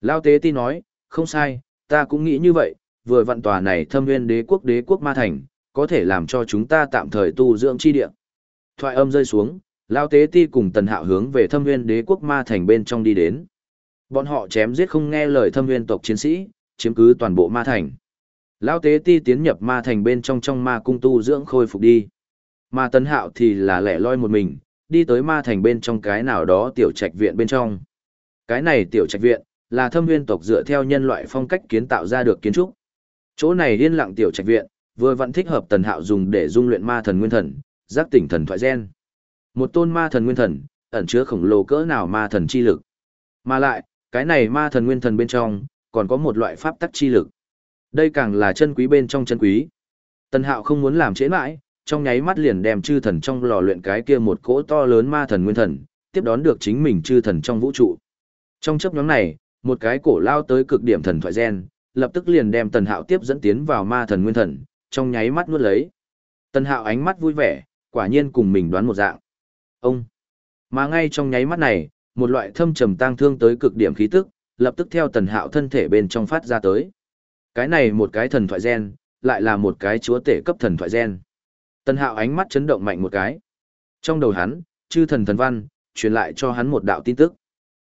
Lao tế ti nói, không sai, ta cũng nghĩ như vậy, vừa vặn tòa này thâm nguyên đế quốc đế quốc ma thành, có thể làm cho chúng ta tạm thời tu dưỡng chi địa. Thoại âm rơi xuống, Lao tế ti cùng tần hạo hướng về thâm nguyên đế quốc ma thành bên trong đi đến. Bọn họ chém giết không nghe lời thâm nguyên tộc chiến sĩ, chiếm cứ toàn bộ ma thành. Lao tế ti tiến nhập ma thành bên trong trong ma cung tu dưỡng khôi phục đi. Ma tần hạo thì là lẻ loi một mình, đi tới ma thành bên trong cái nào đó tiểu trạch viện bên trong. Cái này tiểu trạch viện, là thâm nguyên tộc dựa theo nhân loại phong cách kiến tạo ra được kiến trúc. Chỗ này yên lặng tiểu trạch viện, vừa vẫn thích hợp tần hạo dùng để dung luyện ma thần nguyên thần, giác tỉnh thần thoại gen. Một tôn ma thần nguyên thần, ẩn chứa khổng lồ cỡ nào ma thần chi lực. Mà lại, cái này ma thần nguyên thần bên trong, còn có một loại pháp tắc chi lực. Đây càng là chân quý bên trong chân quý. Tần Hạo không muốn làm trễ mãi, trong nháy mắt liền đem chư thần trong lò luyện cái kia một cỗ to lớn ma thần nguyên thần, tiếp đón được chính mình chư thần trong vũ trụ. Trong chấp nhóm này, một cái cổ lao tới cực điểm thần thoại gen, lập tức liền đem Tần Hạo tiếp dẫn tiến vào ma thần nguyên thần, trong nháy mắt nuốt lấy. Tần Hạo ánh mắt vui vẻ, quả nhiên cùng mình đoán một dạng. Ông. Mà ngay trong nháy mắt này, một loại thâm trầm tang thương tới cực điểm khí tức, lập tức theo Tần Hạo thân thể bên trong phát ra tới. Cái này một cái thần thoại gen, lại là một cái chúa tể cấp thần thoại gen. Tần Hạo ánh mắt chấn động mạnh một cái. Trong đầu hắn, chư thần thần văn, truyền lại cho hắn một đạo tin tức.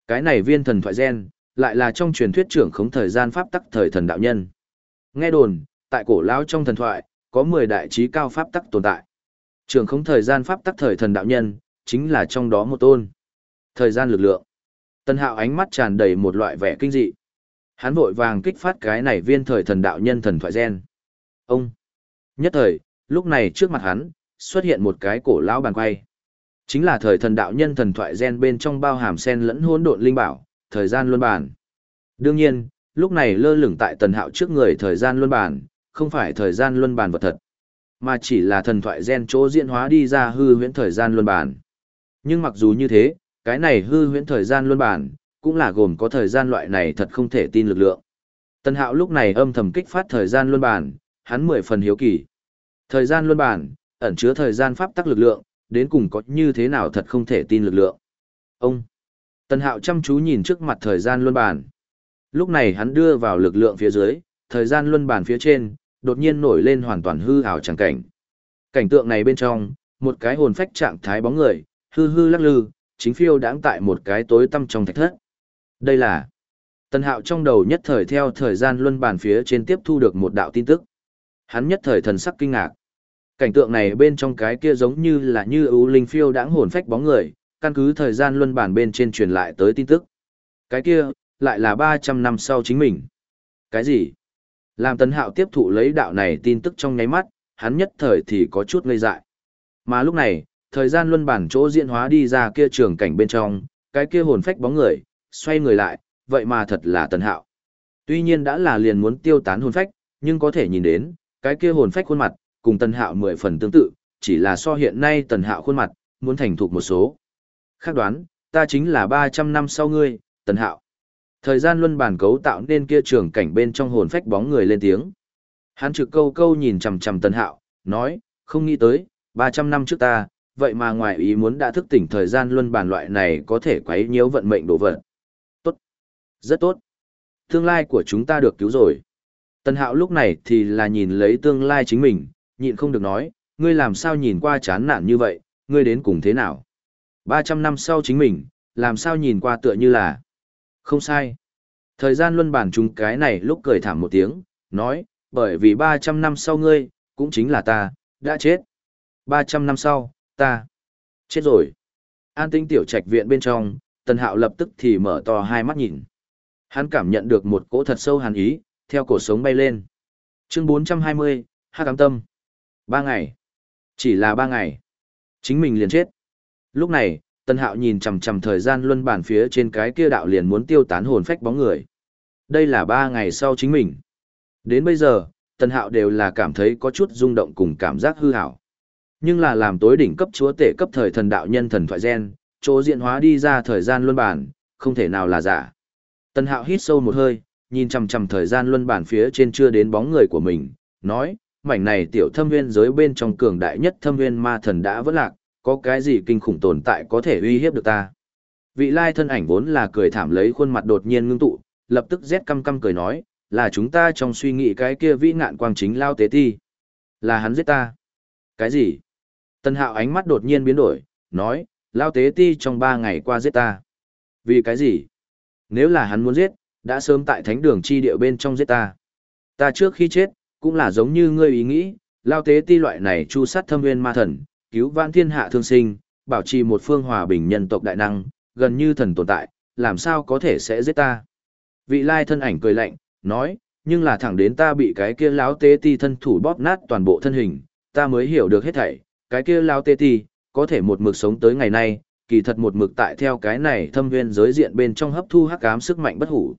Cái này viên thần thoại gen, lại là trong truyền thuyết trưởng khống thời gian pháp tắc thời thần đạo nhân. Nghe đồn, tại cổ lão trong thần thoại, có 10 đại trí cao pháp tắc tồn tại. Trưởng khống thời gian pháp tắc thời thần đạo nhân, chính là trong đó một tôn. Thời gian lực lượng. Tân hạo ánh mắt tràn đầy một loại vẻ kinh dị. Hắn vội vàng kích phát cái này viên thời thần đạo nhân thần thoại gen. Ông. Nhất thời, lúc này trước mặt hắn, xuất hiện một cái cổ lão bàn quay. Chính là thời thần đạo nhân thần thoại gen bên trong bao hàm sen lẫn hỗn độn linh bảo, thời gian luân bản. Đương nhiên, lúc này lơ lửng tại tần hạo trước người thời gian luân bản, không phải thời gian luân bản vật thật, mà chỉ là thần thoại gen chỗ diễn hóa đi ra hư huyễn thời gian luân bản. Nhưng mặc dù như thế, cái này hư huyễn thời gian luân bản, cũng là gồm có thời gian loại này thật không thể tin lực lượng. Tần hạo lúc này âm thầm kích phát thời gian luân bản, hắn mười phần hiếu kỳ. Thời gian luân bản, ẩn chứa thời gian pháp tắc lực lượng, đến cùng có như thế nào thật không thể tin lực lượng. Ông, Tần hạo chăm chú nhìn trước mặt thời gian luân bản. Lúc này hắn đưa vào lực lượng phía dưới, thời gian luân bản phía trên, đột nhiên nổi lên hoàn toàn hư ảo chẳng cảnh. Cảnh tượng này bên trong, một cái hồn phách trạng thái bóng người, hư hư lắc lư, chính phiêu đãng tại một cái tối tăm trong thạch thất. Đây là Tần Hạo trong đầu nhất thời theo thời gian luân bản phía trên tiếp thu được một đạo tin tức. Hắn nhất thời thần sắc kinh ngạc. Cảnh tượng này bên trong cái kia giống như là như ưu linh phiêu đãng hồn phách bóng người, căn cứ thời gian luân bản bên trên truyền lại tới tin tức. Cái kia, lại là 300 năm sau chính mình. Cái gì? Làm Tần hạo tiếp thụ lấy đạo này tin tức trong nháy mắt, hắn nhất thời thì có chút ngây dại. Mà lúc này, thời gian luân bản chỗ diễn hóa đi ra kia trường cảnh bên trong, cái kia hồn phách bóng người, xoay người lại, vậy mà thật là tần hạo. Tuy nhiên đã là liền muốn tiêu tán hồn phách, nhưng có thể nhìn đến, cái kia hồn phách khuôn mặt, cùng tần hạo mười phần tương tự, chỉ là so hiện nay tần hạo khuôn mặt, muốn thành thục một số. Khác đoán, ta chính là 300 năm sau ngươi, tần hạo. Thời gian luân bản cấu tạo nên kia trường cảnh bên trong hồn phách bóng người lên tiếng. Hắn trực câu câu nhìn chầm chầm tần hạo, nói, không nghĩ tới, 300 năm trước ta, vậy mà ngoài ý muốn đã thức tỉnh thời gian luân bàn loại này có thể quấy nhiễu vận mệnh đồ vật. Tốt. Rất tốt. Tương lai của chúng ta được cứu rồi. Tần hạo lúc này thì là nhìn lấy tương lai chính mình, nhịn không được nói, ngươi làm sao nhìn qua chán nản như vậy, ngươi đến cùng thế nào? 300 năm sau chính mình, làm sao nhìn qua tựa như là... Không sai. Thời gian luân bản chúng cái này lúc cười thảm một tiếng, nói, bởi vì 300 năm sau ngươi, cũng chính là ta, đã chết. 300 năm sau, ta, chết rồi. An tinh tiểu trạch viện bên trong, tần hạo lập tức thì mở to hai mắt nhìn. Hắn cảm nhận được một cỗ thật sâu hàn ý, theo cổ sống bay lên. Chương 420, Hát cám tâm. Ba ngày. Chỉ là ba ngày. Chính mình liền chết. Lúc này, Tân Hạo nhìn chằm chằm thời gian luân bản phía trên cái kia đạo liền muốn tiêu tán hồn phách bóng người. Đây là ba ngày sau chính mình. Đến bây giờ, Tân Hạo đều là cảm thấy có chút rung động cùng cảm giác hư hảo. Nhưng là làm tối đỉnh cấp chúa tể cấp thời thần đạo nhân thần thoại gen, chỗ diện hóa đi ra thời gian luân bản, không thể nào là giả. Tân Hạo hít sâu một hơi, nhìn chằm chằm thời gian luân bản phía trên chưa đến bóng người của mình, nói, mảnh này tiểu thâm nguyên giới bên trong cường đại nhất thâm nguyên ma thần đã vỡ lạc, có cái gì kinh khủng tồn tại có thể uy hiếp được ta. Vị lai thân ảnh vốn là cười thảm lấy khuôn mặt đột nhiên ngưng tụ, lập tức rét căm căm cười nói, là chúng ta trong suy nghĩ cái kia vĩ ngạn quang chính lao tế ti. Là hắn giết ta. Cái gì? Tân hạo ánh mắt đột nhiên biến đổi, nói, lao tế ti trong ba ngày qua giết ta. Vì cái gì? Nếu là hắn muốn giết, đã sớm tại thánh đường chi địa bên trong giết ta. Ta trước khi chết, cũng là giống như ngươi ý nghĩ, lao tế ti loại này chu sát thâm nguyên ma thần, cứu vãn thiên hạ thương sinh, bảo trì một phương hòa bình nhân tộc đại năng, gần như thần tồn tại, làm sao có thể sẽ giết ta. Vị lai thân ảnh cười lạnh, nói, nhưng là thẳng đến ta bị cái kia lão tế ti thân thủ bóp nát toàn bộ thân hình, ta mới hiểu được hết thảy, cái kia lao tế ti, có thể một mực sống tới ngày nay, kỳ thật một mực tại theo cái này thâm viên giới diện bên trong hấp thu hắc ám sức mạnh bất hủ.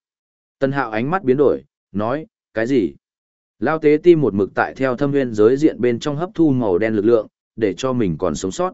Tân hạo ánh mắt biến đổi, nói, cái gì? Lao tế ti một mực tại theo thâm viên giới diện bên trong hấp thu màu đen lực lượng, để cho mình còn sống sót.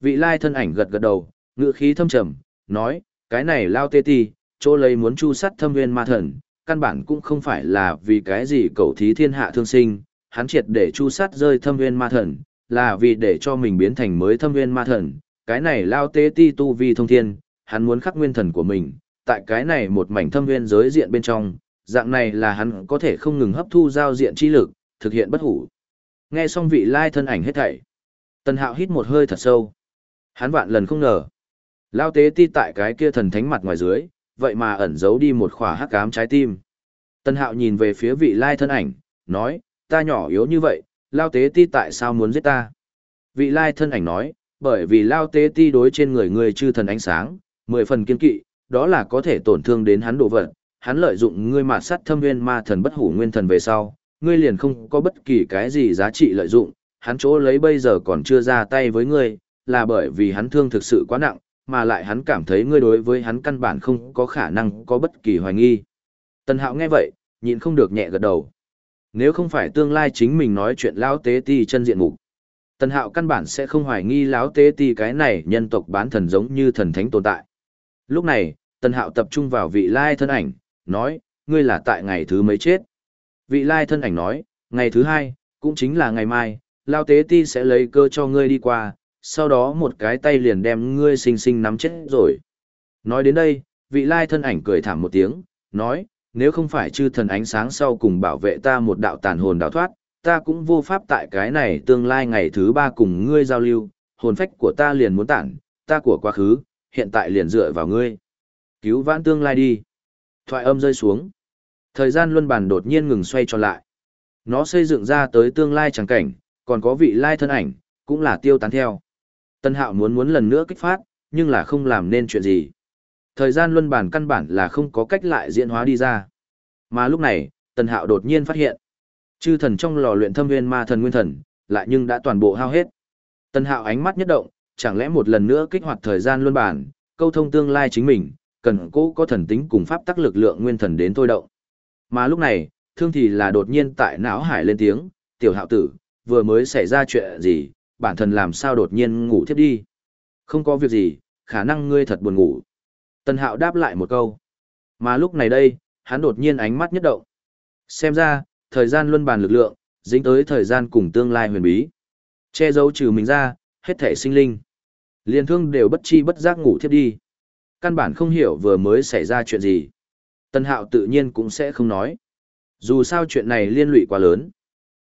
Vị lai thân ảnh gật gật đầu, ngữ khí thâm trầm, nói, cái này Lao tế ti, chỗ lấy muốn chu sắt thâm viên ma thần, căn bản cũng không phải là vì cái gì cầu thí thiên hạ thương sinh, hắn triệt để chu sắt rơi thâm viên ma thần, là vì để cho mình biến thành mới thâm viên ma thần, cái này Lao tế ti tu vi thông thiên, hắn muốn khắc nguyên thần của mình, tại cái này một mảnh thâm viên giới diện bên trong, dạng này là hắn có thể không ngừng hấp thu giao diện chi lực, thực hiện bất hủ. Nghe xong vị lai thân ảnh hết thảy. Tần hạo hít một hơi thật sâu. Hắn vạn lần không ngờ. Lao tế ti tại cái kia thần thánh mặt ngoài dưới, vậy mà ẩn giấu đi một khỏa hắc ám trái tim. Tần hạo nhìn về phía vị lai thân ảnh, nói, ta nhỏ yếu như vậy, Lao tế ti tại sao muốn giết ta? Vị lai thân ảnh nói, bởi vì Lao tế ti đối trên người người chư thần ánh sáng, mười phần kiên kỵ, đó là có thể tổn thương đến hắn đồ vật, hắn lợi dụng ngươi mà sát thâm nguyên ma thần bất hủ nguyên thần về sau, ngươi liền không có bất kỳ cái gì giá trị lợi dụng, hắn chỗ lấy bây giờ còn chưa ra tay với ngươi, là bởi vì hắn thương thực sự quá nặng, mà lại hắn cảm thấy ngươi đối với hắn căn bản không có khả năng có bất kỳ hoài nghi. Tần Hạo nghe vậy, nhịn không được nhẹ gật đầu. Nếu không phải tương lai chính mình nói chuyện lão tế ti chân diện mục, Tần Hạo căn bản sẽ không hoài nghi lão tế ti cái này nhân tộc bán thần giống như thần thánh tồn tại. Lúc này, Tần Hạo tập trung vào vị lai thân ảnh, nói, ngươi là tại ngày thứ mấy chết. Vị lai thân ảnh nói, ngày thứ hai, cũng chính là ngày mai, lao tế ti sẽ lấy cơ cho ngươi đi qua, sau đó một cái tay liền đem ngươi xinh xinh nắm chết rồi. Nói đến đây, vị lai thân ảnh cười thảm một tiếng, nói, nếu không phải chư thần ánh sáng sau cùng bảo vệ ta một đạo tàn hồn đào thoát, ta cũng vô pháp tại cái này tương lai ngày thứ ba cùng ngươi giao lưu, hồn phách của ta liền muốn tản, ta của quá khứ, hiện tại liền dựa vào ngươi. Cứu vãn tương lai đi. Thoại âm rơi xuống. Thời gian luân bàn đột nhiên ngừng xoay tròn lại. Nó xây dựng ra tới tương lai chẳng cảnh, còn có vị lai thân ảnh, cũng là tiêu tán theo. Tân hạo muốn muốn lần nữa kích phát, nhưng là không làm nên chuyện gì. Thời gian luân bản căn bản là không có cách lại diễn hóa đi ra. Mà lúc này, Tần hạo đột nhiên phát hiện. Chư thần trong lò luyện thâm nguyên ma thần nguyên thần, lại nhưng đã toàn bộ hao hết. Tần hạo ánh mắt nhất động, chẳng lẽ một lần nữa kích hoạt thời gian luân bản, câu thông tương lai chính mình, cần cố có thần tính cùng pháp tắc lực lượng nguyên thần đến thôi động. Mà lúc này, thương thì là đột nhiên tại não hải lên tiếng, tiểu hạo tử, vừa mới xảy ra chuyện gì, bản thân làm sao đột nhiên ngủ thiếp đi. Không có việc gì, khả năng ngươi thật buồn ngủ. Tần hạo đáp lại một câu. Mà lúc này đây, hắn đột nhiên ánh mắt nhất động. Xem ra, thời gian luân bàn lực lượng, dính tới thời gian cùng tương lai huyền bí. Che giấu trừ mình ra, hết thể sinh linh. Liên thương đều bất chi bất giác ngủ thiếp đi. Căn bản không hiểu vừa mới xảy ra chuyện gì. Tân hạo tự nhiên cũng sẽ không nói. Dù sao chuyện này liên lụy quá lớn.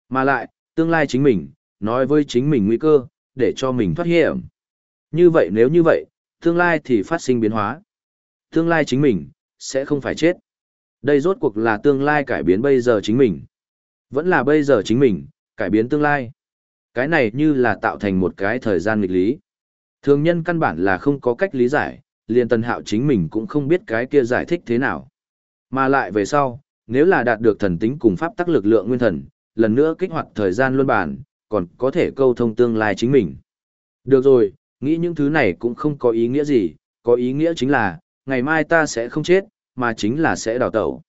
Mà lại, tương lai chính mình, nói với chính mình nguy cơ, để cho mình thoát hiểm. Như vậy nếu như vậy, tương lai thì phát sinh biến hóa. Tương lai chính mình, sẽ không phải chết. Đây rốt cuộc là tương lai cải biến bây giờ chính mình. Vẫn là bây giờ chính mình, cải biến tương lai. Cái này như là tạo thành một cái thời gian nghịch lý. Thường nhân căn bản là không có cách lý giải, liền tần hạo chính mình cũng không biết cái kia giải thích thế nào. Mà lại về sau, nếu là đạt được thần tính cùng pháp tắc lực lượng nguyên thần, lần nữa kích hoạt thời gian luân bản, còn có thể câu thông tương lai chính mình. Được rồi, nghĩ những thứ này cũng không có ý nghĩa gì, có ý nghĩa chính là, ngày mai ta sẽ không chết, mà chính là sẽ đào tẩu.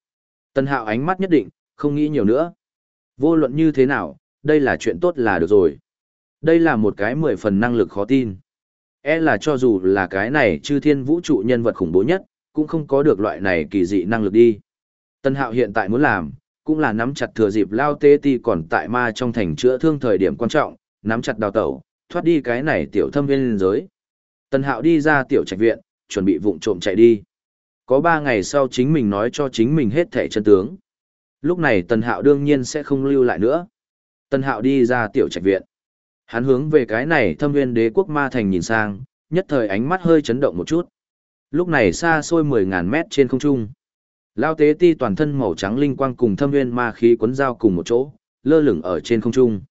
Tân hạo ánh mắt nhất định, không nghĩ nhiều nữa. Vô luận như thế nào, đây là chuyện tốt là được rồi. Đây là một cái mười phần năng lực khó tin. E là cho dù là cái này chư thiên vũ trụ nhân vật khủng bố nhất, cũng không có được loại này kỳ dị năng lực đi. Tân hạo hiện tại muốn làm, cũng là nắm chặt thừa dịp lao tê ti còn tại ma trong thành chữa thương thời điểm quan trọng, nắm chặt đào tẩu, thoát đi cái này tiểu thâm viên giới. Tân hạo đi ra tiểu trạch viện, chuẩn bị vụng trộm chạy đi. Có ba ngày sau chính mình nói cho chính mình hết thể chân tướng. Lúc này tần hạo đương nhiên sẽ không lưu lại nữa. Tần hạo đi ra tiểu trạch viện. Hắn hướng về cái này thâm viên đế quốc ma thành nhìn sang, nhất thời ánh mắt hơi chấn động một chút. Lúc này xa xôi 10.000 mét trên không trung. Lao tế ti toàn thân màu trắng linh quang cùng thâm viên ma khí quấn dao cùng một chỗ, lơ lửng ở trên không trung.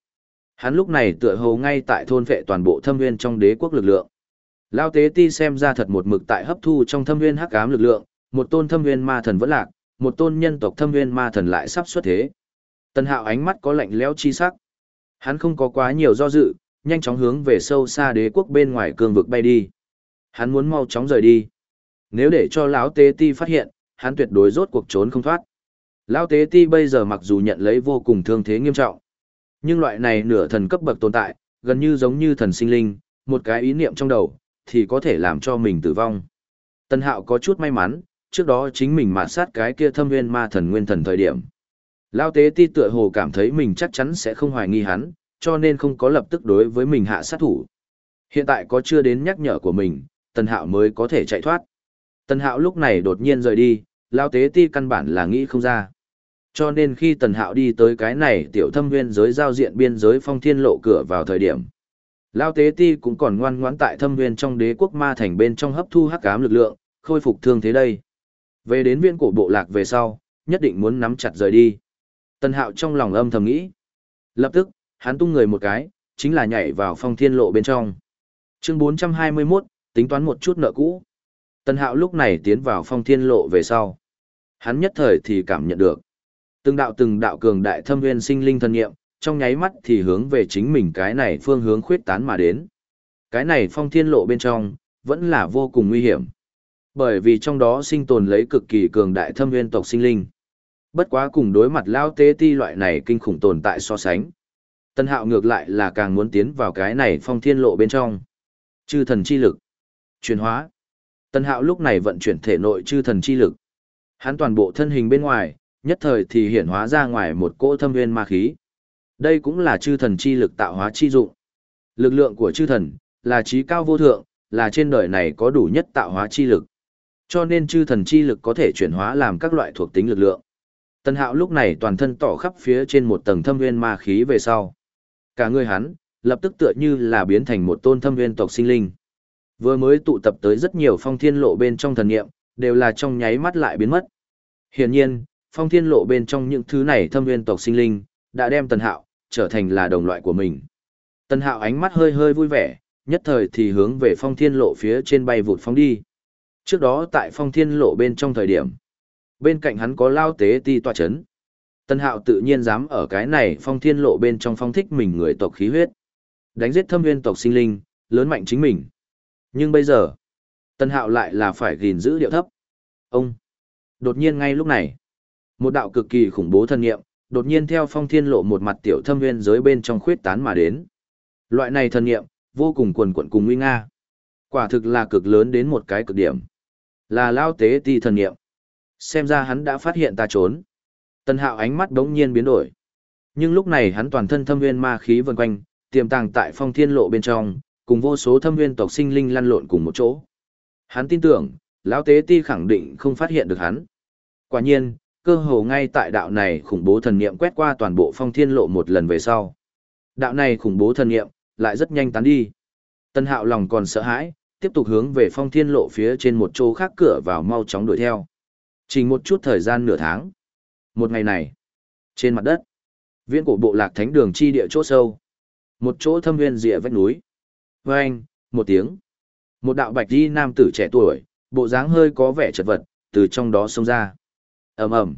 Hắn lúc này tựa hồ ngay tại thôn vệ toàn bộ thâm viên trong đế quốc lực lượng. Lao tế ti xem ra thật một mực tại hấp thu trong thâm viên hắc ám lực lượng, một tôn thâm viên ma thần vẫn lạc, một tôn nhân tộc thâm viên ma thần lại sắp xuất thế. Tần hạo ánh mắt có lạnh lẽo chi sắc. Hắn không có quá nhiều do dự, nhanh chóng hướng về sâu xa đế quốc bên ngoài cương vực bay đi. Hắn muốn mau chóng rời đi. Nếu để cho lão tế ti phát hiện, hắn tuyệt đối rốt cuộc trốn không thoát. Lão tế ti bây giờ mặc dù nhận lấy vô cùng thương thế nghiêm trọng, nhưng loại này nửa thần cấp bậc tồn tại, gần như giống như thần sinh linh, một cái ý niệm trong đầu, thì có thể làm cho mình tử vong. Tân hạo có chút may mắn, trước đó chính mình mà sát cái kia thâm Viên ma thần nguyên thần thời điểm. Lão tế ti tựa hồ cảm thấy mình chắc chắn sẽ không hoài nghi hắn, cho nên không có lập tức đối với mình hạ sát thủ. Hiện tại có chưa đến nhắc nhở của mình, Tần Hạo mới có thể chạy thoát. Tần Hạo lúc này đột nhiên rời đi, Lao Tế Ti căn bản là nghĩ không ra. Cho nên khi Tần Hạo đi tới cái này tiểu thâm viên giới giao diện biên giới phong thiên lộ cửa vào thời điểm. Lao Tế Ti cũng còn ngoan ngoãn tại thâm viên trong đế quốc ma thành bên trong hấp thu hắc ám lực lượng, khôi phục thương thế đây. Về đến viên cổ bộ lạc về sau, nhất định muốn nắm chặt rời đi. Tân Hạo trong lòng âm thầm nghĩ. Lập tức, hắn tung người một cái, chính là nhảy vào phong thiên lộ bên trong. Chương 421, tính toán một chút nợ cũ. Tân Hạo lúc này tiến vào phong thiên lộ về sau. Hắn nhất thời thì cảm nhận được. Từng đạo từng đạo cường đại thâm viên sinh linh thân nghiệm, trong nháy mắt thì hướng về chính mình cái này phương hướng khuyết tán mà đến. Cái này phong thiên lộ bên trong, vẫn là vô cùng nguy hiểm. Bởi vì trong đó sinh tồn lấy cực kỳ cường đại thâm nguyên tộc sinh linh. Bất quá cùng đối mặt lao tế ti loại này kinh khủng tồn tại so sánh. Tân hạo ngược lại là càng muốn tiến vào cái này phong thiên lộ bên trong. Chư thần chi lực. Chuyển hóa. Tân hạo lúc này vận chuyển thể nội chư thần chi lực. Hắn toàn bộ thân hình bên ngoài, nhất thời thì hiển hóa ra ngoài một cỗ thâm nguyên ma khí. Đây cũng là chư thần chi lực tạo hóa chi dụng. Lực lượng của chư thần, là trí cao vô thượng, là trên đời này có đủ nhất tạo hóa chi lực. Cho nên chư thần chi lực có thể chuyển hóa làm các loại thuộc tính lực lượng. Tân hạo lúc này toàn thân tỏ khắp phía trên một tầng thâm nguyên ma khí về sau. Cả người hắn, lập tức tựa như là biến thành một tôn thâm nguyên tộc sinh linh. Vừa mới tụ tập tới rất nhiều phong thiên lộ bên trong thần nghiệm, đều là trong nháy mắt lại biến mất. Hiển nhiên, phong thiên lộ bên trong những thứ này thâm nguyên tộc sinh linh, đã đem tần hạo, trở thành là đồng loại của mình. Tân hạo ánh mắt hơi hơi vui vẻ, nhất thời thì hướng về phong thiên lộ phía trên bay vụt phóng đi. Trước đó tại phong thiên lộ bên trong thời điểm, bên cạnh hắn có lao tế ti tòa chấn. Tân hạo tự nhiên dám ở cái này phong thiên lộ bên trong phong thích mình người tộc khí huyết. Đánh giết thâm viên tộc sinh linh, lớn mạnh chính mình. Nhưng bây giờ, tân hạo lại là phải gìn giữ điệu thấp. Ông! Đột nhiên ngay lúc này, một đạo cực kỳ khủng bố thân nghiệm, đột nhiên theo phong thiên lộ một mặt tiểu thâm viên giới bên trong khuyết tán mà đến. Loại này thần nghiệm, vô cùng quần quận cùng nguy nga. Quả thực là cực lớn đến một cái cực điểm. Là lao tế ti thần nghiệm. Xem ra hắn đã phát hiện ta trốn. Tân hạo ánh mắt đống nhiên biến đổi. Nhưng lúc này hắn toàn thân thâm viên ma khí vần quanh, tiềm tàng tại phong thiên lộ bên trong, cùng vô số thâm viên tộc sinh linh lăn lộn cùng một chỗ. Hắn tin tưởng, lão tế ti khẳng định không phát hiện được hắn. Quả nhiên, cơ hồ ngay tại đạo này khủng bố thần niệm quét qua toàn bộ phong thiên lộ một lần về sau. Đạo này khủng bố thần niệm, lại rất nhanh tán đi. Tân hạo lòng còn sợ hãi, tiếp tục hướng về phong thiên lộ phía trên một chỗ khác cửa vào mau chóng đuổi theo. Chỉ một chút thời gian nửa tháng. Một ngày này, trên mặt đất, viễn cổ bộ lạc thánh đường chi địa chỗ sâu. Một chỗ thâm viên rìa vách núi. Vâng, một tiếng. Một đạo bạch đi nam tử trẻ tuổi, bộ dáng hơi có vẻ chật vật, từ trong đó xông ra ầm ầm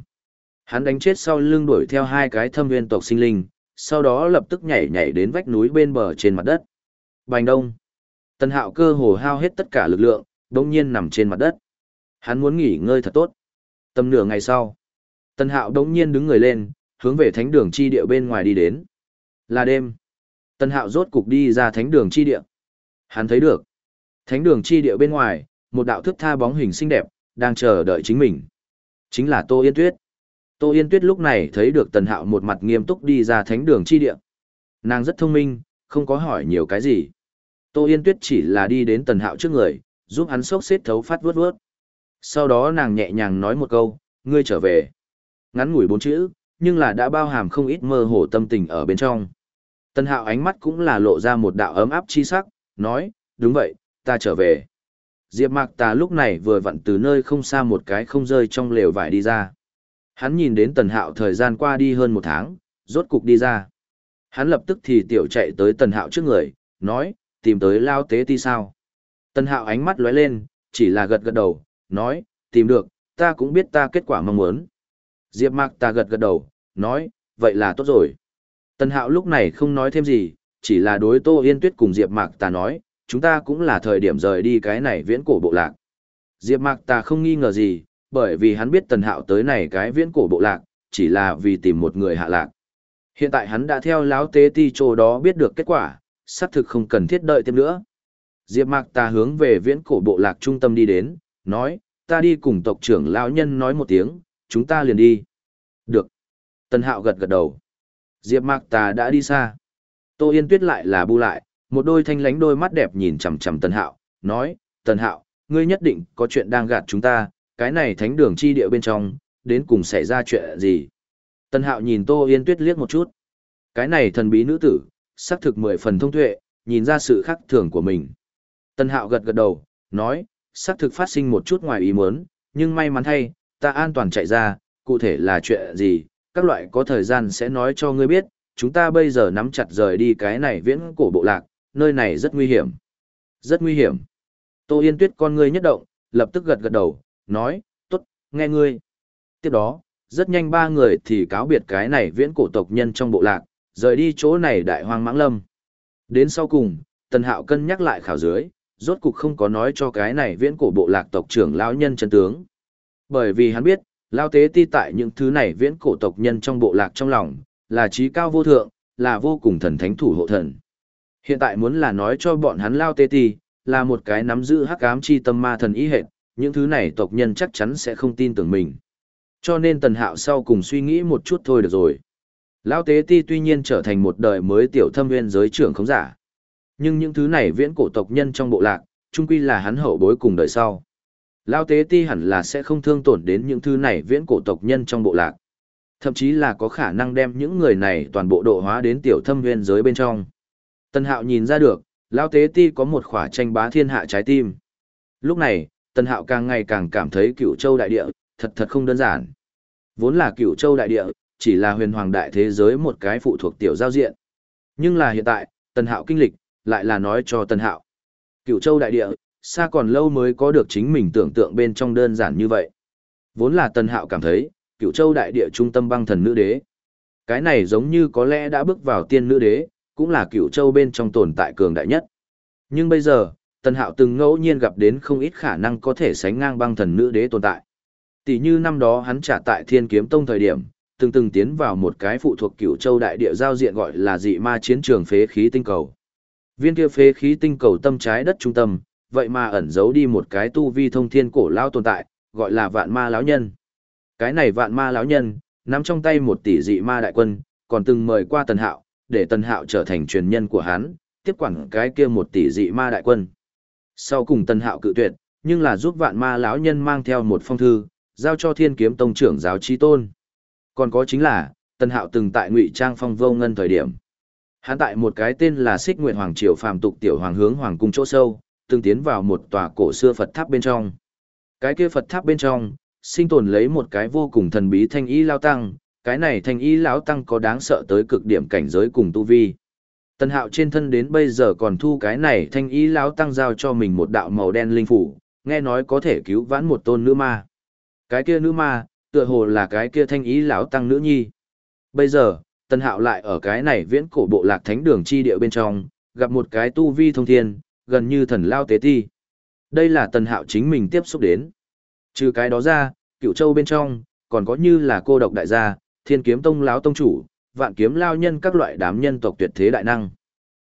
Hắn đánh chết sau lưng đuổi theo hai cái thâm viên tộc sinh linh, sau đó lập tức nhảy nhảy đến vách núi bên bờ trên mặt đất. Bành đông. Tần hạo cơ hồ hao hết tất cả lực lượng, đông nhiên nằm trên mặt đất. Hắn muốn nghỉ ngơi thật tốt. Tầm nửa ngày sau, Tần hạo đông nhiên đứng người lên, hướng về thánh đường chi địa bên ngoài đi đến. Là đêm. Tần hạo rốt cục đi ra thánh đường chi địa. Hắn thấy được. Thánh đường chi địa bên ngoài, một đạo thức tha bóng hình xinh đẹp, đang chờ đợi chính mình. Chính là Tô Yên Tuyết. Tô Yên Tuyết lúc này thấy được Tần Hạo một mặt nghiêm túc đi ra thánh đường chi địa. Nàng rất thông minh, không có hỏi nhiều cái gì. Tô Yên Tuyết chỉ là đi đến Tần Hạo trước người, giúp hắn sốc xếp thấu phát vướt vướt. Sau đó nàng nhẹ nhàng nói một câu, ngươi trở về. Ngắn ngủi bốn chữ, nhưng là đã bao hàm không ít mơ hồ tâm tình ở bên trong. Tần Hạo ánh mắt cũng là lộ ra một đạo ấm áp chi sắc, nói, đúng vậy, ta trở về. Diệp Mạc Tà lúc này vừa vặn từ nơi không xa một cái không rơi trong lều vải đi ra. Hắn nhìn đến Tần Hạo thời gian qua đi hơn một tháng, rốt cục đi ra. Hắn lập tức thì tiểu chạy tới Tần Hạo trước người, nói, tìm tới Lao Tế Ti sao. Tần Hạo ánh mắt lóe lên, chỉ là gật gật đầu, nói, tìm được, ta cũng biết ta kết quả mong muốn. Diệp Mạc Tà gật gật đầu, nói, vậy là tốt rồi. Tần Hạo lúc này không nói thêm gì, chỉ là đối Tô Yên Tuyết cùng Diệp Mạc Tà nói, chúng ta cũng là thời điểm rời đi cái này viễn cổ bộ lạc. Diệp Mạc Tà không nghi ngờ gì, bởi vì hắn biết Tần Hạo tới này cái viễn cổ bộ lạc, chỉ là vì tìm một người hạ lạc. Hiện tại hắn đã theo láo tế ti chỗ đó biết được kết quả, xác thực không cần thiết đợi thêm nữa. Diệp Mạc Tà hướng về viễn cổ bộ lạc trung tâm đi đến, nói, ta đi cùng tộc trưởng lão nhân nói một tiếng, chúng ta liền đi. Được. Tần Hạo gật gật đầu. Diệp Mạc Tà đã đi xa. Tô Yên Tuyết lại là bu lại, một đôi thanh lánh đôi mắt đẹp nhìn chằm chằm Tần Hạo, nói, Tần Hạo, ngươi nhất định có chuyện đang gạt chúng ta, cái này thánh đường chi địa bên trong, đến cùng xảy ra chuyện gì. Tần Hạo nhìn Tô Yên Tuyết liếc một chút. Cái này thần bí nữ tử, xác thực mười phần thông tuệ, nhìn ra sự khác thường của mình. Tần Hạo gật gật đầu, nói, xác thực phát sinh một chút ngoài ý muốn, nhưng may mắn thay, ta an toàn chạy ra, cụ thể là chuyện gì, các loại có thời gian sẽ nói cho ngươi biết, chúng ta bây giờ nắm chặt rời đi cái này viễn cổ bộ lạc, nơi này rất nguy hiểm. Rất nguy hiểm. Tô Yên Tuyết con ngươi nhất động, lập tức gật gật đầu, nói, tốt, nghe ngươi. Tiếp đó, rất nhanh ba người thì cáo biệt cái này viễn cổ tộc nhân trong bộ lạc, rời đi chỗ này đại hoang mãng lâm. Đến sau cùng, Tần Hạo cân nhắc lại khảo dưới, rốt cục không có nói cho cái này viễn cổ bộ lạc tộc trưởng lão nhân chân tướng. Bởi vì hắn biết, lao tế ti tại những thứ này viễn cổ tộc nhân trong bộ lạc trong lòng, là trí cao vô thượng, là vô cùng thần thánh thủ hộ thần. Hiện tại muốn là nói cho bọn hắn lao tế ti, là một cái nắm giữ hắc ám chi tâm ma thần ý hệt, những thứ này tộc nhân chắc chắn sẽ không tin tưởng mình. Cho nên tần hạo sau cùng suy nghĩ một chút thôi được rồi. Lao tế ti tuy nhiên trở thành một đời mới tiểu thâm nguyên giới trưởng không giả. Nhưng những thứ này viễn cổ tộc nhân trong bộ lạc, chung quy là hắn hậu bối cùng đời sau. Lao tế ti hẳn là sẽ không thương tổn đến những thứ này viễn cổ tộc nhân trong bộ lạc. Thậm chí là có khả năng đem những người này toàn bộ độ hóa đến tiểu thâm nguyên giới bên trong. Tần hạo nhìn ra được, Lao tế ti có một khỏa tranh bá thiên hạ trái tim. Lúc này, Tần hạo càng ngày càng cảm thấy cựu châu đại địa, thật thật không đơn giản. Vốn là cựu châu đại địa, chỉ là huyền hoàng đại thế giới một cái phụ thuộc tiểu giao diện. Nhưng là hiện tại, Tần Hạo kinh lịch, lại là nói cho Tần Hạo. Cựu châu đại địa, xa còn lâu mới có được chính mình tưởng tượng bên trong đơn giản như vậy. Vốn là Tần Hạo cảm thấy, cựu châu đại địa trung tâm băng thần nữ đế. Cái này giống như có lẽ đã bước vào tiên nữ đế, cũng là cựu châu bên trong tồn tại cường đại nhất. Nhưng bây giờ, Tần Hạo từng ngẫu nhiên gặp đến không ít khả năng có thể sánh ngang băng thần nữ đế tồn tại. Tỷ như năm đó hắn trả tại Thiên Kiếm Tông thời điểm, từng từng tiến vào một cái phụ thuộc cựu châu đại địa giao diện gọi là dị ma chiến trường phế khí tinh cầu. Viên kia phế khí tinh cầu tâm trái đất trung tâm, vậy mà ẩn giấu đi một cái tu vi thông thiên cổ lao tồn tại, gọi là vạn ma lão nhân. Cái này vạn ma lão nhân, nắm trong tay một tỷ dị ma đại quân, còn từng mời qua tần hạo, để tần hạo trở thành truyền nhân của hắn, tiếp quản cái kia một tỷ dị ma đại quân. Sau cùng tần hạo cự tuyệt, nhưng là giúp vạn ma lão nhân mang theo một phong thư, giao cho thiên kiếm tông trưởng giáo trí tôn. Còn có chính là, tần hạo từng tại ngụy trang phong vô ngân thời điểm. Hắn tại một cái tên là Xích Nguyệt Hoàng Triều phàm tục tiểu hoàng hướng hoàng cung chỗ sâu, từng tiến vào một tòa cổ xưa Phật tháp bên trong. Cái kia Phật tháp bên trong, sinh tồn lấy một cái vô cùng thần bí thanh y lao tăng, cái này thanh y lão tăng có đáng sợ tới cực điểm cảnh giới cùng tu vi. Tần Hạo trên thân đến bây giờ còn thu cái này thanh y lão tăng giao cho mình một đạo màu đen linh phủ, nghe nói có thể cứu vãn một tôn nữ ma. Cái kia nữ ma, tựa hồ là cái kia thanh y lão tăng nữ nhi. Bây giờ, Tần Hạo lại ở cái này viễn cổ bộ lạc thánh đường chi địa bên trong, gặp một cái tu vi thông thiên, gần như thần lao tế ti. Đây là Tần Hạo chính mình tiếp xúc đến. Trừ cái đó ra, cựu châu bên trong, còn có như là cô độc đại gia, thiên kiếm tông lão tông chủ, vạn kiếm lao nhân các loại đám nhân tộc tuyệt thế đại năng.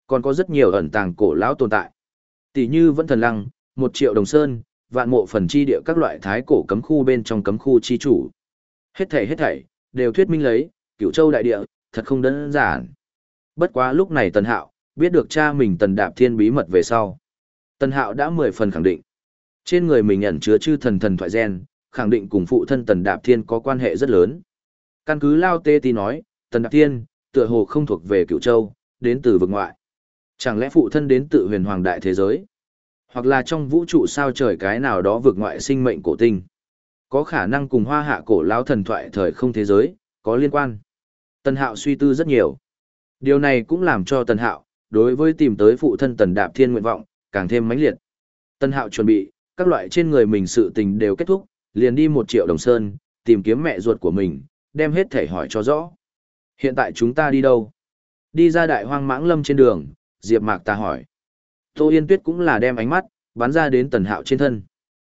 Còn có rất nhiều ẩn tàng cổ lão tồn tại. Tỷ như vẫn thần lăng, một triệu đồng sơn, vạn mộ phần chi địa các loại thái cổ cấm khu bên trong cấm khu chi chủ. Hết thảy hết thảy, đều thuyết minh lấy, cựu châu đại địa, thật không đơn giản. Bất quá lúc này Tần Hạo, biết được cha mình Tần Đạp Thiên bí mật về sau. Tần Hạo đã mười phần khẳng định. Trên người mình ẩn chứa chư thần thần thoại gen, khẳng định cùng phụ thân Tần Đạp Thiên có quan hệ rất lớn. Căn cứ Lao Tê Tì nói, Tần Đạp Thiên, tựa hồ không thuộc về cựu châu, đến từ vực ngoại. Chẳng lẽ phụ thân đến tự huyền hoàng đại thế giới? Hoặc là trong vũ trụ sao trời cái nào đó vực ngoại sinh mệnh cổ tinh? Có khả năng cùng hoa hạ cổ lão thần thoại thời không thế giới, có liên quan. Tần Hạo suy tư rất nhiều. Điều này cũng làm cho Tần Hạo, đối với tìm tới phụ thân Tần Đạp Thiên nguyện vọng, càng thêm mãnh liệt. Tần Hạo chuẩn bị, các loại trên người mình sự tình đều kết thúc, liền đi một triệu đồng sơn, tìm kiếm mẹ ruột của mình, đem hết thể hỏi cho rõ. Hiện tại chúng ta đi đâu? Đi ra đại hoang mãng lâm trên đường, Diệp Mạc ta hỏi. Tô Yên Tuyết cũng là đem ánh mắt, bắn ra đến Tần Hạo trên thân.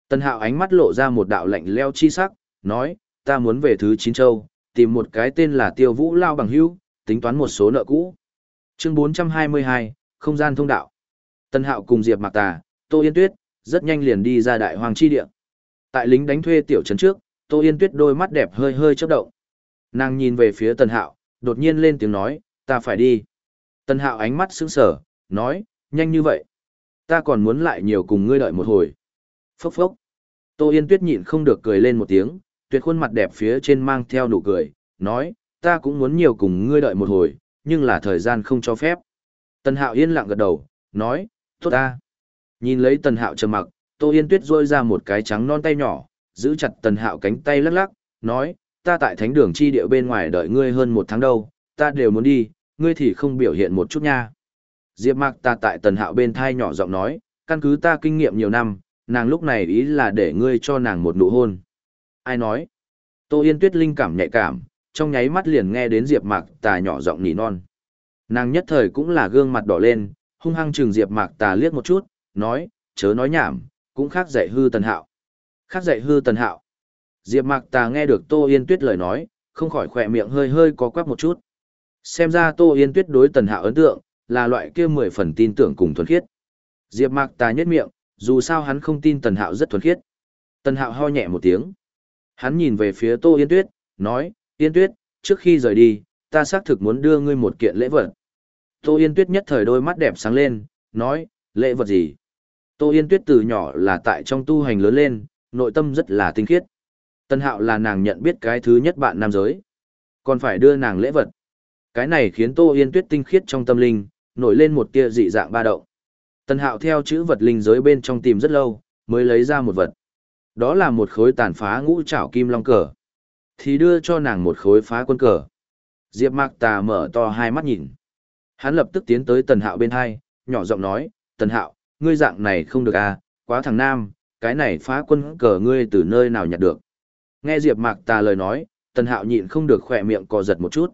Tần Hạo ánh mắt lộ ra một đạo lạnh leo chi sắc, nói, ta muốn về thứ chín châu, tìm một cái tên là Tiêu Vũ Lao bằng hữu, tính toán một số nợ cũ. Chương 422, không gian thông đạo. Tần Hạo cùng Diệp Mạc Tà, Tô Yên Tuyết, rất nhanh liền đi ra đại hoàng chi địa. Tại lính đánh thuê tiểu trấn trước, Tô Yên Tuyết đôi mắt đẹp hơi hơi chớp động. Nàng nhìn về phía Tần Hạo, đột nhiên lên tiếng nói, ta phải đi. Tần Hạo ánh mắt sững sờ, nói, nhanh như vậy. Ta còn muốn lại nhiều cùng ngươi đợi một hồi. Phốc phốc. Tô Yên Tuyết nhịn không được cười lên một tiếng, tuyệt khuôn mặt đẹp phía trên mang theo nụ cười, nói, ta cũng muốn nhiều cùng ngươi đợi một hồi, nhưng là thời gian không cho phép. Tần Hạo yên lặng gật đầu, nói, tốt ta. Nhìn lấy Tần Hạo trầm mặc, Tô Yên Tuyết rôi ra một cái trắng non tay nhỏ, giữ chặt Tần Hạo cánh tay lắc lắc, nói, ta tại thánh đường chi địa bên ngoài đợi ngươi hơn một tháng đâu, ta đều muốn đi, ngươi thì không biểu hiện một chút nha. Diệp Mạc ta tại Tần Hạo bên thai nhỏ giọng nói, căn cứ ta kinh nghiệm nhiều năm, nàng lúc này ý là để ngươi cho nàng một nụ hôn. Ai nói? Tô Yên Tuyết linh cảm nhạy cảm, trong nháy mắt liền nghe đến Diệp Mạc Tà nhỏ giọng nỉ non. Nàng nhất thời cũng là gương mặt đỏ lên, hung hăng trừng Diệp Mạc Tà liếc một chút, nói, chớ nói nhảm, cũng khác dạy hư Tần Hạo. Khác dạy hư Tần Hạo. Diệp Mạc Tà nghe được Tô Yên Tuyết lời nói, không khỏi khỏe miệng hơi hơi có quắc một chút. Xem ra Tô Yên Tuyết đối Tần Hạo ấn tượng, là loại kia mười phần tin tưởng cùng thuần khiết. Diệp Mạc Tà nhất miệng, dù sao hắn không tin Tần Hạo rất thuần khiết. Tần Hạo ho nhẹ một tiếng. Hắn nhìn về phía Tô Yên Tuyết, nói, Yên Tuyết, trước khi rời đi, ta xác thực muốn đưa ngươi một kiện lễ vật. Tô Yên Tuyết nhất thời đôi mắt đẹp sáng lên, nói, lễ vật gì? Tô Yên Tuyết từ nhỏ là tại trong tu hành lớn lên, nội tâm rất là tinh khiết. Tân Hạo là nàng nhận biết cái thứ nhất bạn nam giới. Còn phải đưa nàng lễ vật. Cái này khiến Tô Yên Tuyết tinh khiết trong tâm linh, nổi lên một tia dị dạng ba động. Tân Hạo theo chữ vật linh giới bên trong tìm rất lâu, mới lấy ra một vật. Đó là một khối tàn phá ngũ trảo kim long cờ. thì đưa cho nàng một khối phá quân cờ. Diệp Mạc Tà mở to hai mắt nhìn. Hắn lập tức tiến tới Tần Hạo bên hai, nhỏ giọng nói, Tần Hạo, ngươi dạng này không được à, quá thằng nam, cái này phá quân cờ ngươi từ nơi nào nhặt được. Nghe Diệp Mạc Tà lời nói, Tần Hạo nhịn không được khỏe miệng co giật một chút.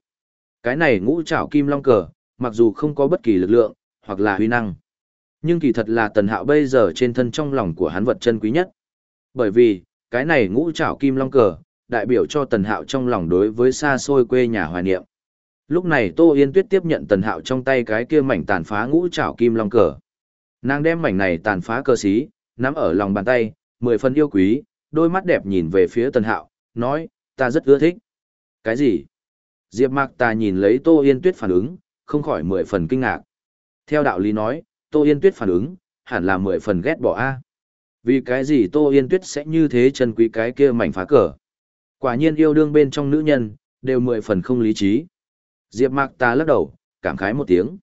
Cái này ngũ trảo kim long cờ, mặc dù không có bất kỳ lực lượng, hoặc là huy năng. Nhưng kỳ thật là Tần Hạo bây giờ trên thân trong lòng của hắn vật chân quý nhất. Bởi vì, cái này ngũ trảo kim long cờ, đại biểu cho Tần Hạo trong lòng đối với xa xôi quê nhà hoài niệm. Lúc này Tô Yên Tuyết tiếp nhận Tần Hạo trong tay cái kia mảnh tàn phá ngũ trảo kim long cờ. Nàng đem mảnh này tàn phá cơ xí, nắm ở lòng bàn tay, mười phần yêu quý, đôi mắt đẹp nhìn về phía Tần Hạo, nói, ta rất ưa thích. Cái gì? Diệp Mạc ta nhìn lấy Tô Yên Tuyết phản ứng, không khỏi mười phần kinh ngạc. Theo đạo lý nói, Tô Yên Tuyết phản ứng, hẳn là mười phần ghét bỏ A. Vì cái gì Tô Yên Tuyết sẽ như thế chân quý cái kia mảnh phá cờ? Quả nhiên yêu đương bên trong nữ nhân, đều mười phần không lý trí. Diệp Mạc ta lắc đầu, cảm khái một tiếng.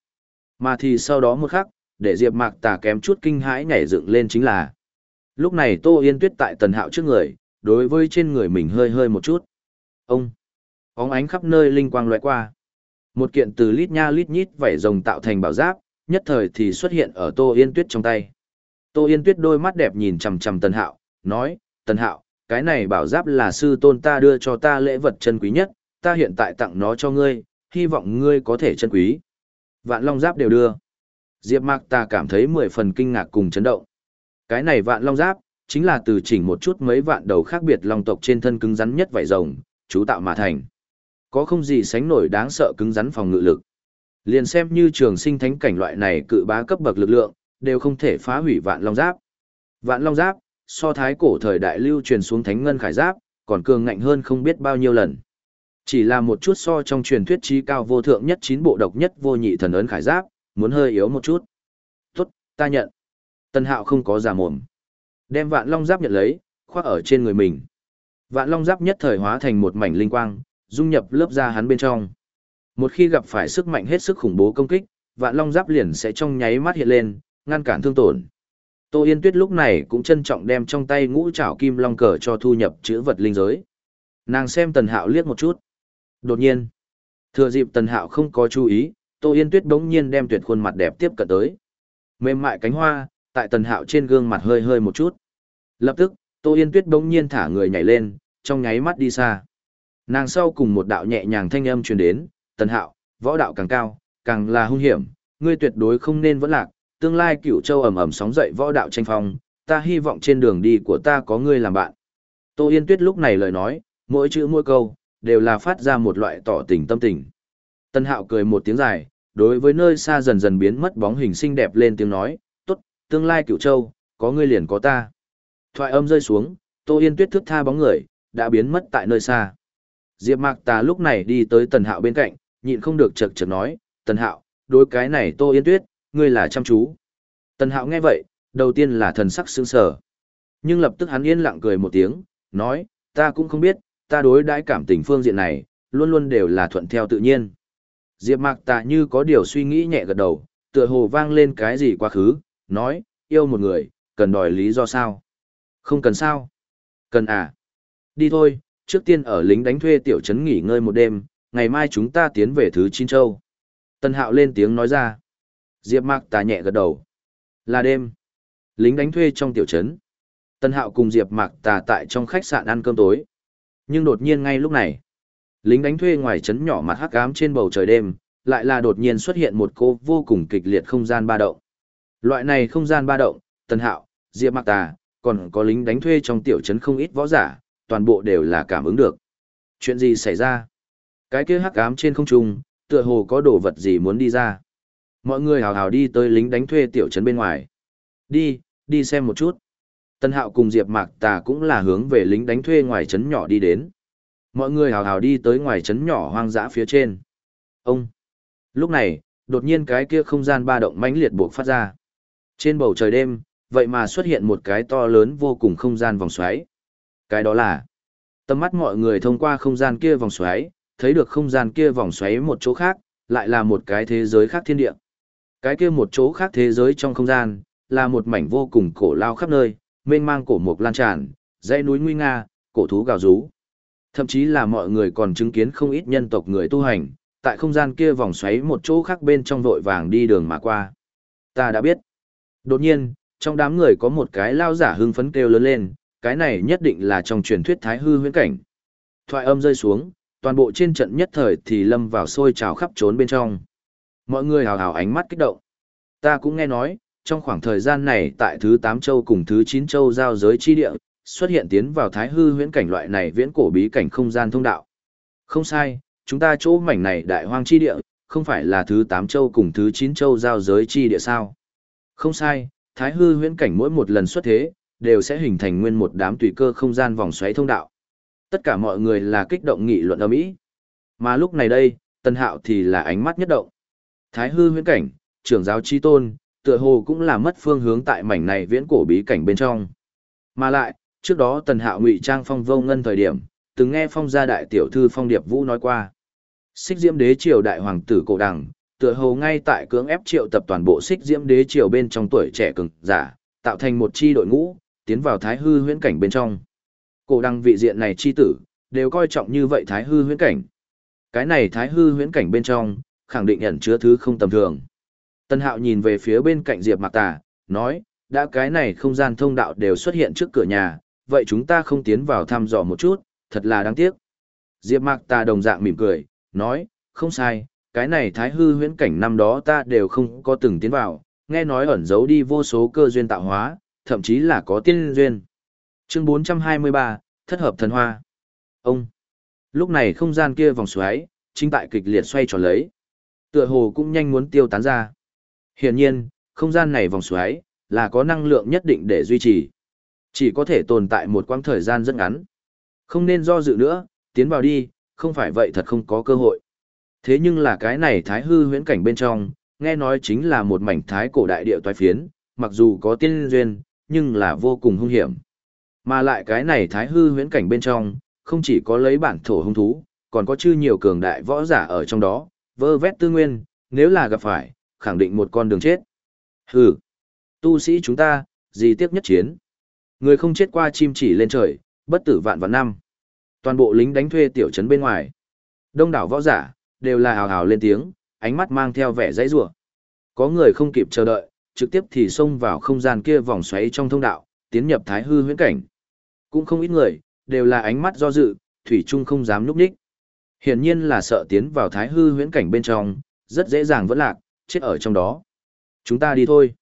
Mà thì sau đó một khắc, để Diệp Mạc ta kém chút kinh hãi nhảy dựng lên chính là. Lúc này Tô Yên Tuyết tại Tần Hạo trước người, đối với trên người mình hơi hơi một chút. Ông! Óng ánh khắp nơi linh quang loại qua. Một kiện từ lít nha lít nhít vảy rồng tạo thành bảo giáp, nhất thời thì xuất hiện ở Tô Yên Tuyết trong tay. Tô Yên Tuyết đôi mắt đẹp nhìn chằm chằm Tần Hạo, nói, Tần Hạo, cái này bảo giáp là sư tôn ta đưa cho ta lễ vật chân quý nhất, ta hiện tại tặng nó cho ngươi, hy vọng ngươi có thể chân quý. Vạn Long Giáp đều đưa. Diệp Mạc ta cảm thấy mười phần kinh ngạc cùng chấn động. Cái này Vạn Long Giáp, chính là từ chỉnh một chút mấy vạn đầu khác biệt long tộc trên thân cứng rắn nhất vảy rồng, chú tạo mà thành. Có không gì sánh nổi đáng sợ cứng rắn phòng ngự lực. Liền xem như trường sinh thánh cảnh loại này cự bá cấp bậc lực lượng, đều không thể phá hủy vạn long giáp. Vạn long giáp, so thái cổ thời đại lưu truyền xuống thánh ngân khải giáp, còn cường ngạnh hơn không biết bao nhiêu lần. Chỉ là một chút so trong truyền thuyết trí cao vô thượng nhất chín bộ độc nhất vô nhị thần ấn khải giáp, muốn hơi yếu một chút. Tốt, ta nhận. Tần hạo không có giả mồm. Đem vạn long giáp nhận lấy, khoác ở trên người mình. Vạn long giáp nhất thời hóa thành một mảnh linh quang, dung nhập lớp da hắn bên trong. Một khi gặp phải sức mạnh hết sức khủng bố công kích, vạn long giáp liền sẽ trong nháy mắt hiện lên, ngăn cản thương tổn. Tô Yên Tuyết lúc này cũng trân trọng đem trong tay ngũ trảo kim long cờ cho thu nhập chữ vật linh giới. Nàng xem Tần Hạo liếc một chút. Đột nhiên, thừa dịp Tần Hạo không có chú ý, Tô Yên Tuyết đống nhiên đem tuyệt khuôn mặt đẹp tiếp cận tới. Mềm mại cánh hoa, tại Tần Hạo trên gương mặt hơi hơi một chút. Lập tức, Tô Yên Tuyết bỗng nhiên thả người nhảy lên, trong nháy mắt đi xa. Nàng sau cùng một đạo nhẹ nhàng thanh âm truyền đến, "Tần Hạo, võ đạo càng cao, càng là hung hiểm, ngươi tuyệt đối không nên vẫn lạc, tương lai Cửu Châu ầm ầm sóng dậy võ đạo tranh phong, ta hy vọng trên đường đi của ta có ngươi làm bạn." Tô Yên Tuyết lúc này lời nói, mỗi chữ mỗi câu đều là phát ra một loại tỏ tình tâm tình. Tần Hạo cười một tiếng dài, đối với nơi xa dần dần biến mất bóng hình xinh đẹp lên tiếng nói, tương lai Cửu Châu, có ngươi liền có ta." Thoại âm rơi xuống, Tô Yên Tuyết thước tha bóng người, đã biến mất tại nơi xa. Diệp Mạc Tà lúc này đi tới Tần Hạo bên cạnh, nhịn không được chật chật nói, "Tần Hạo, đối cái này Tô Yên Tuyết, ngươi là chăm chú." Tần Hạo nghe vậy, đầu tiên là thần sắc sững sờ, nhưng lập tức hắn yên lặng cười một tiếng, nói, "Ta cũng không biết, ta đối đãi cảm tình phương diện này, luôn luôn đều là thuận theo tự nhiên." Diệp Mạc Tà như có điều suy nghĩ nhẹ gật đầu, tựa hồ vang lên cái gì quá khứ, nói, "Yêu một người, cần đòi lý do sao?" "Không cần sao?" "Cần à?" "Đi thôi, trước tiên ở lính đánh thuê tiểu trấn nghỉ ngơi một đêm, ngày mai chúng ta tiến về thứ chín châu. Tân hạo lên tiếng nói ra. Diệp mạc tà nhẹ gật đầu. Là đêm. Lính đánh thuê trong tiểu trấn. Tân hạo cùng Diệp mạc tà tại trong khách sạn ăn cơm tối. Nhưng đột nhiên ngay lúc này, lính đánh thuê ngoài trấn nhỏ mặt hắc ám trên bầu trời đêm, lại là đột nhiên xuất hiện một cô vô cùng kịch liệt không gian ba động. Loại này không gian ba động, Tần Hạo, Diệp Mạc Tà, còn có lính đánh thuê trong tiểu trấn không ít võ giả, toàn bộ đều là cảm ứng được. Chuyện gì xảy ra? Cái kia hắc ám trên không trung, tựa hồ có đồ vật gì muốn đi ra. Mọi người hào hào đi tới lính đánh thuê tiểu trấn bên ngoài. Đi, đi xem một chút. Tân Hạo cùng Diệp Mạc Tà cũng là hướng về lính đánh thuê ngoài trấn nhỏ đi đến. Mọi người hào hào đi tới ngoài trấn nhỏ hoang dã phía trên. Ông. Lúc này, đột nhiên cái kia không gian ba động mãnh liệt buộc phát ra. Trên bầu trời đêm, vậy mà xuất hiện một cái to lớn vô cùng không gian vòng xoáy. Cái đó là, tầm mắt mọi người thông qua không gian kia vòng xoáy, thấy được không gian kia vòng xoáy một chỗ khác, lại là một cái thế giới khác thiên địa. Cái kia một chỗ khác thế giới trong không gian, là một mảnh vô cùng cổ lao khắp nơi, mênh mang cổ mục lan tràn, dãy núi nguy nga, cổ thú gào rú. Thậm chí là mọi người còn chứng kiến không ít nhân tộc người tu hành, tại không gian kia vòng xoáy một chỗ khác bên trong vội vàng đi đường mà qua. Ta đã biết. Đột nhiên, trong đám người có một cái lao giả hưng phấn kêu lớn lên, cái này nhất định là trong truyền thuyết thái hư huyễn cảnh. Thoại âm rơi xuống, toàn bộ trên trận nhất thời thì lâm vào sôi trào khắp trốn bên trong. Mọi người hào hào ánh mắt kích động. Ta cũng nghe nói, trong khoảng thời gian này tại thứ 8 châu cùng thứ 9 châu giao giới chi địa, xuất hiện tiến vào thái hư huyễn cảnh loại này viễn cổ bí cảnh không gian thông đạo. Không sai, chúng ta chỗ mảnh này đại hoang chi địa, không phải là thứ 8 châu cùng thứ 9 châu giao giới chi địa sao. Không sai, thái hư huyễn cảnh mỗi một lần xuất thế, đều sẽ hình thành nguyên một đám tùy cơ không gian vòng xoáy thông đạo. Tất cả mọi người là kích động nghị luận ầm ĩ. Mà lúc này đây, Tân Hạo thì là ánh mắt nhất động. Thái hư huyễn cảnh, trưởng giáo chi tôn, tựa hồ cũng là mất phương hướng tại mảnh này viễn cổ bí cảnh bên trong. Mà lại, trước đó Tần Hạo ngụy trang phong vô ngân thời điểm, từng nghe phong gia đại tiểu thư phong điệp vũ nói qua. Xích diễm đế triều đại hoàng tử cổ đằng, tựa hồ ngay tại cưỡng ép triệu tập toàn bộ xích diễm đế triều bên trong tuổi trẻ cường giả, tạo thành một chi đội ngũ, tiến vào thái hư huyễn cảnh bên trong. Cổ đăng vị diện này chi tử, đều coi trọng như vậy thái hư huyễn cảnh. Cái này thái hư huyễn cảnh bên trong, khẳng định ẩn chứa thứ không tầm thường. Tân Hạo nhìn về phía bên cạnh Diệp Mạc Tà, nói, đã cái này không gian thông đạo đều xuất hiện trước cửa nhà, vậy chúng ta không tiến vào thăm dò một chút, thật là đáng tiếc. Diệp Mạc Tà đồng dạng mỉm cười, nói, không sai, cái này thái hư huyễn cảnh năm đó ta đều không có từng tiến vào, nghe nói ẩn giấu đi vô số cơ duyên tạo hóa, thậm chí là có tiên duyên. Chương 423, Thất hợp thần hoa. Ông. Lúc này không gian kia vòng xoáy, chính tại kịch liệt xoay tròn lấy. Tựa hồ cũng nhanh muốn tiêu tán ra. Hiển nhiên, không gian này vòng xoáy, là có năng lượng nhất định để duy trì. Chỉ có thể tồn tại một quãng thời gian rất ngắn. Không nên do dự nữa, tiến vào đi, không phải vậy thật không có cơ hội. Thế nhưng là cái này thái hư huyễn cảnh bên trong, nghe nói chính là một mảnh thái cổ đại địa toái phiến, mặc dù có tiên duyên, nhưng là vô cùng hung hiểm. Mà lại cái này thái hư huyễn cảnh bên trong, không chỉ có lấy bản thổ hung thú, còn có chư nhiều cường đại võ giả ở trong đó, vơ vét tư nguyên, nếu là gặp phải, khẳng định một con đường chết. Hừ, tu sĩ chúng ta, gì tiếc nhất chiến. Người không chết qua chim chỉ lên trời, bất tử vạn vạn năm. Toàn bộ lính đánh thuê tiểu trấn bên ngoài. Đông đảo võ giả, đều là hào hào lên tiếng, ánh mắt mang theo vẻ dãy rủa. Có người không kịp chờ đợi, trực tiếp thì xông vào không gian kia vòng xoáy trong thông đạo, tiến nhập thái hư huyễn cảnh. Cũng không ít người, đều là ánh mắt do dự, thủy chung không dám núp đích. Hiển nhiên là sợ tiến vào thái hư huyễn cảnh bên trong, rất dễ dàng vẫn lạc, chết ở trong đó. Chúng ta đi thôi.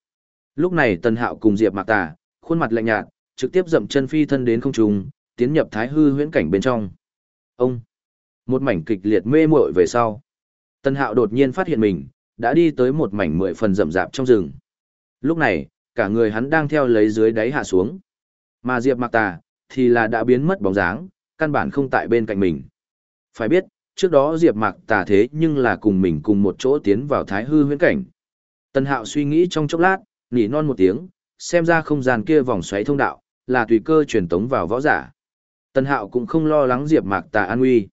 Lúc này Tần Hạo cùng Diệp Mạc Tà, khuôn mặt lạnh nhạt, trực tiếp dậm chân phi thân đến không trung, tiến nhập thái hư huyễn cảnh bên trong. Ông một mảnh kịch liệt mê muội về sau. Tần Hạo đột nhiên phát hiện mình đã đi tới một mảnh mười phần rậm rạp trong rừng. Lúc này, cả người hắn đang theo lấy dưới đáy hạ xuống. Mà Diệp Mạc Tà thì là đã biến mất bóng dáng, căn bản không tại bên cạnh mình. Phải biết, trước đó Diệp Mạc Tà thế nhưng là cùng mình cùng một chỗ tiến vào Thái Hư huyễn cảnh. Tần Hạo suy nghĩ trong chốc lát, nỉ non một tiếng, xem ra không gian kia vòng xoáy thông đạo, là tùy cơ truyền tống vào võ giả. Tần Hạo cũng không lo lắng Diệp Mạc Tà an nguy.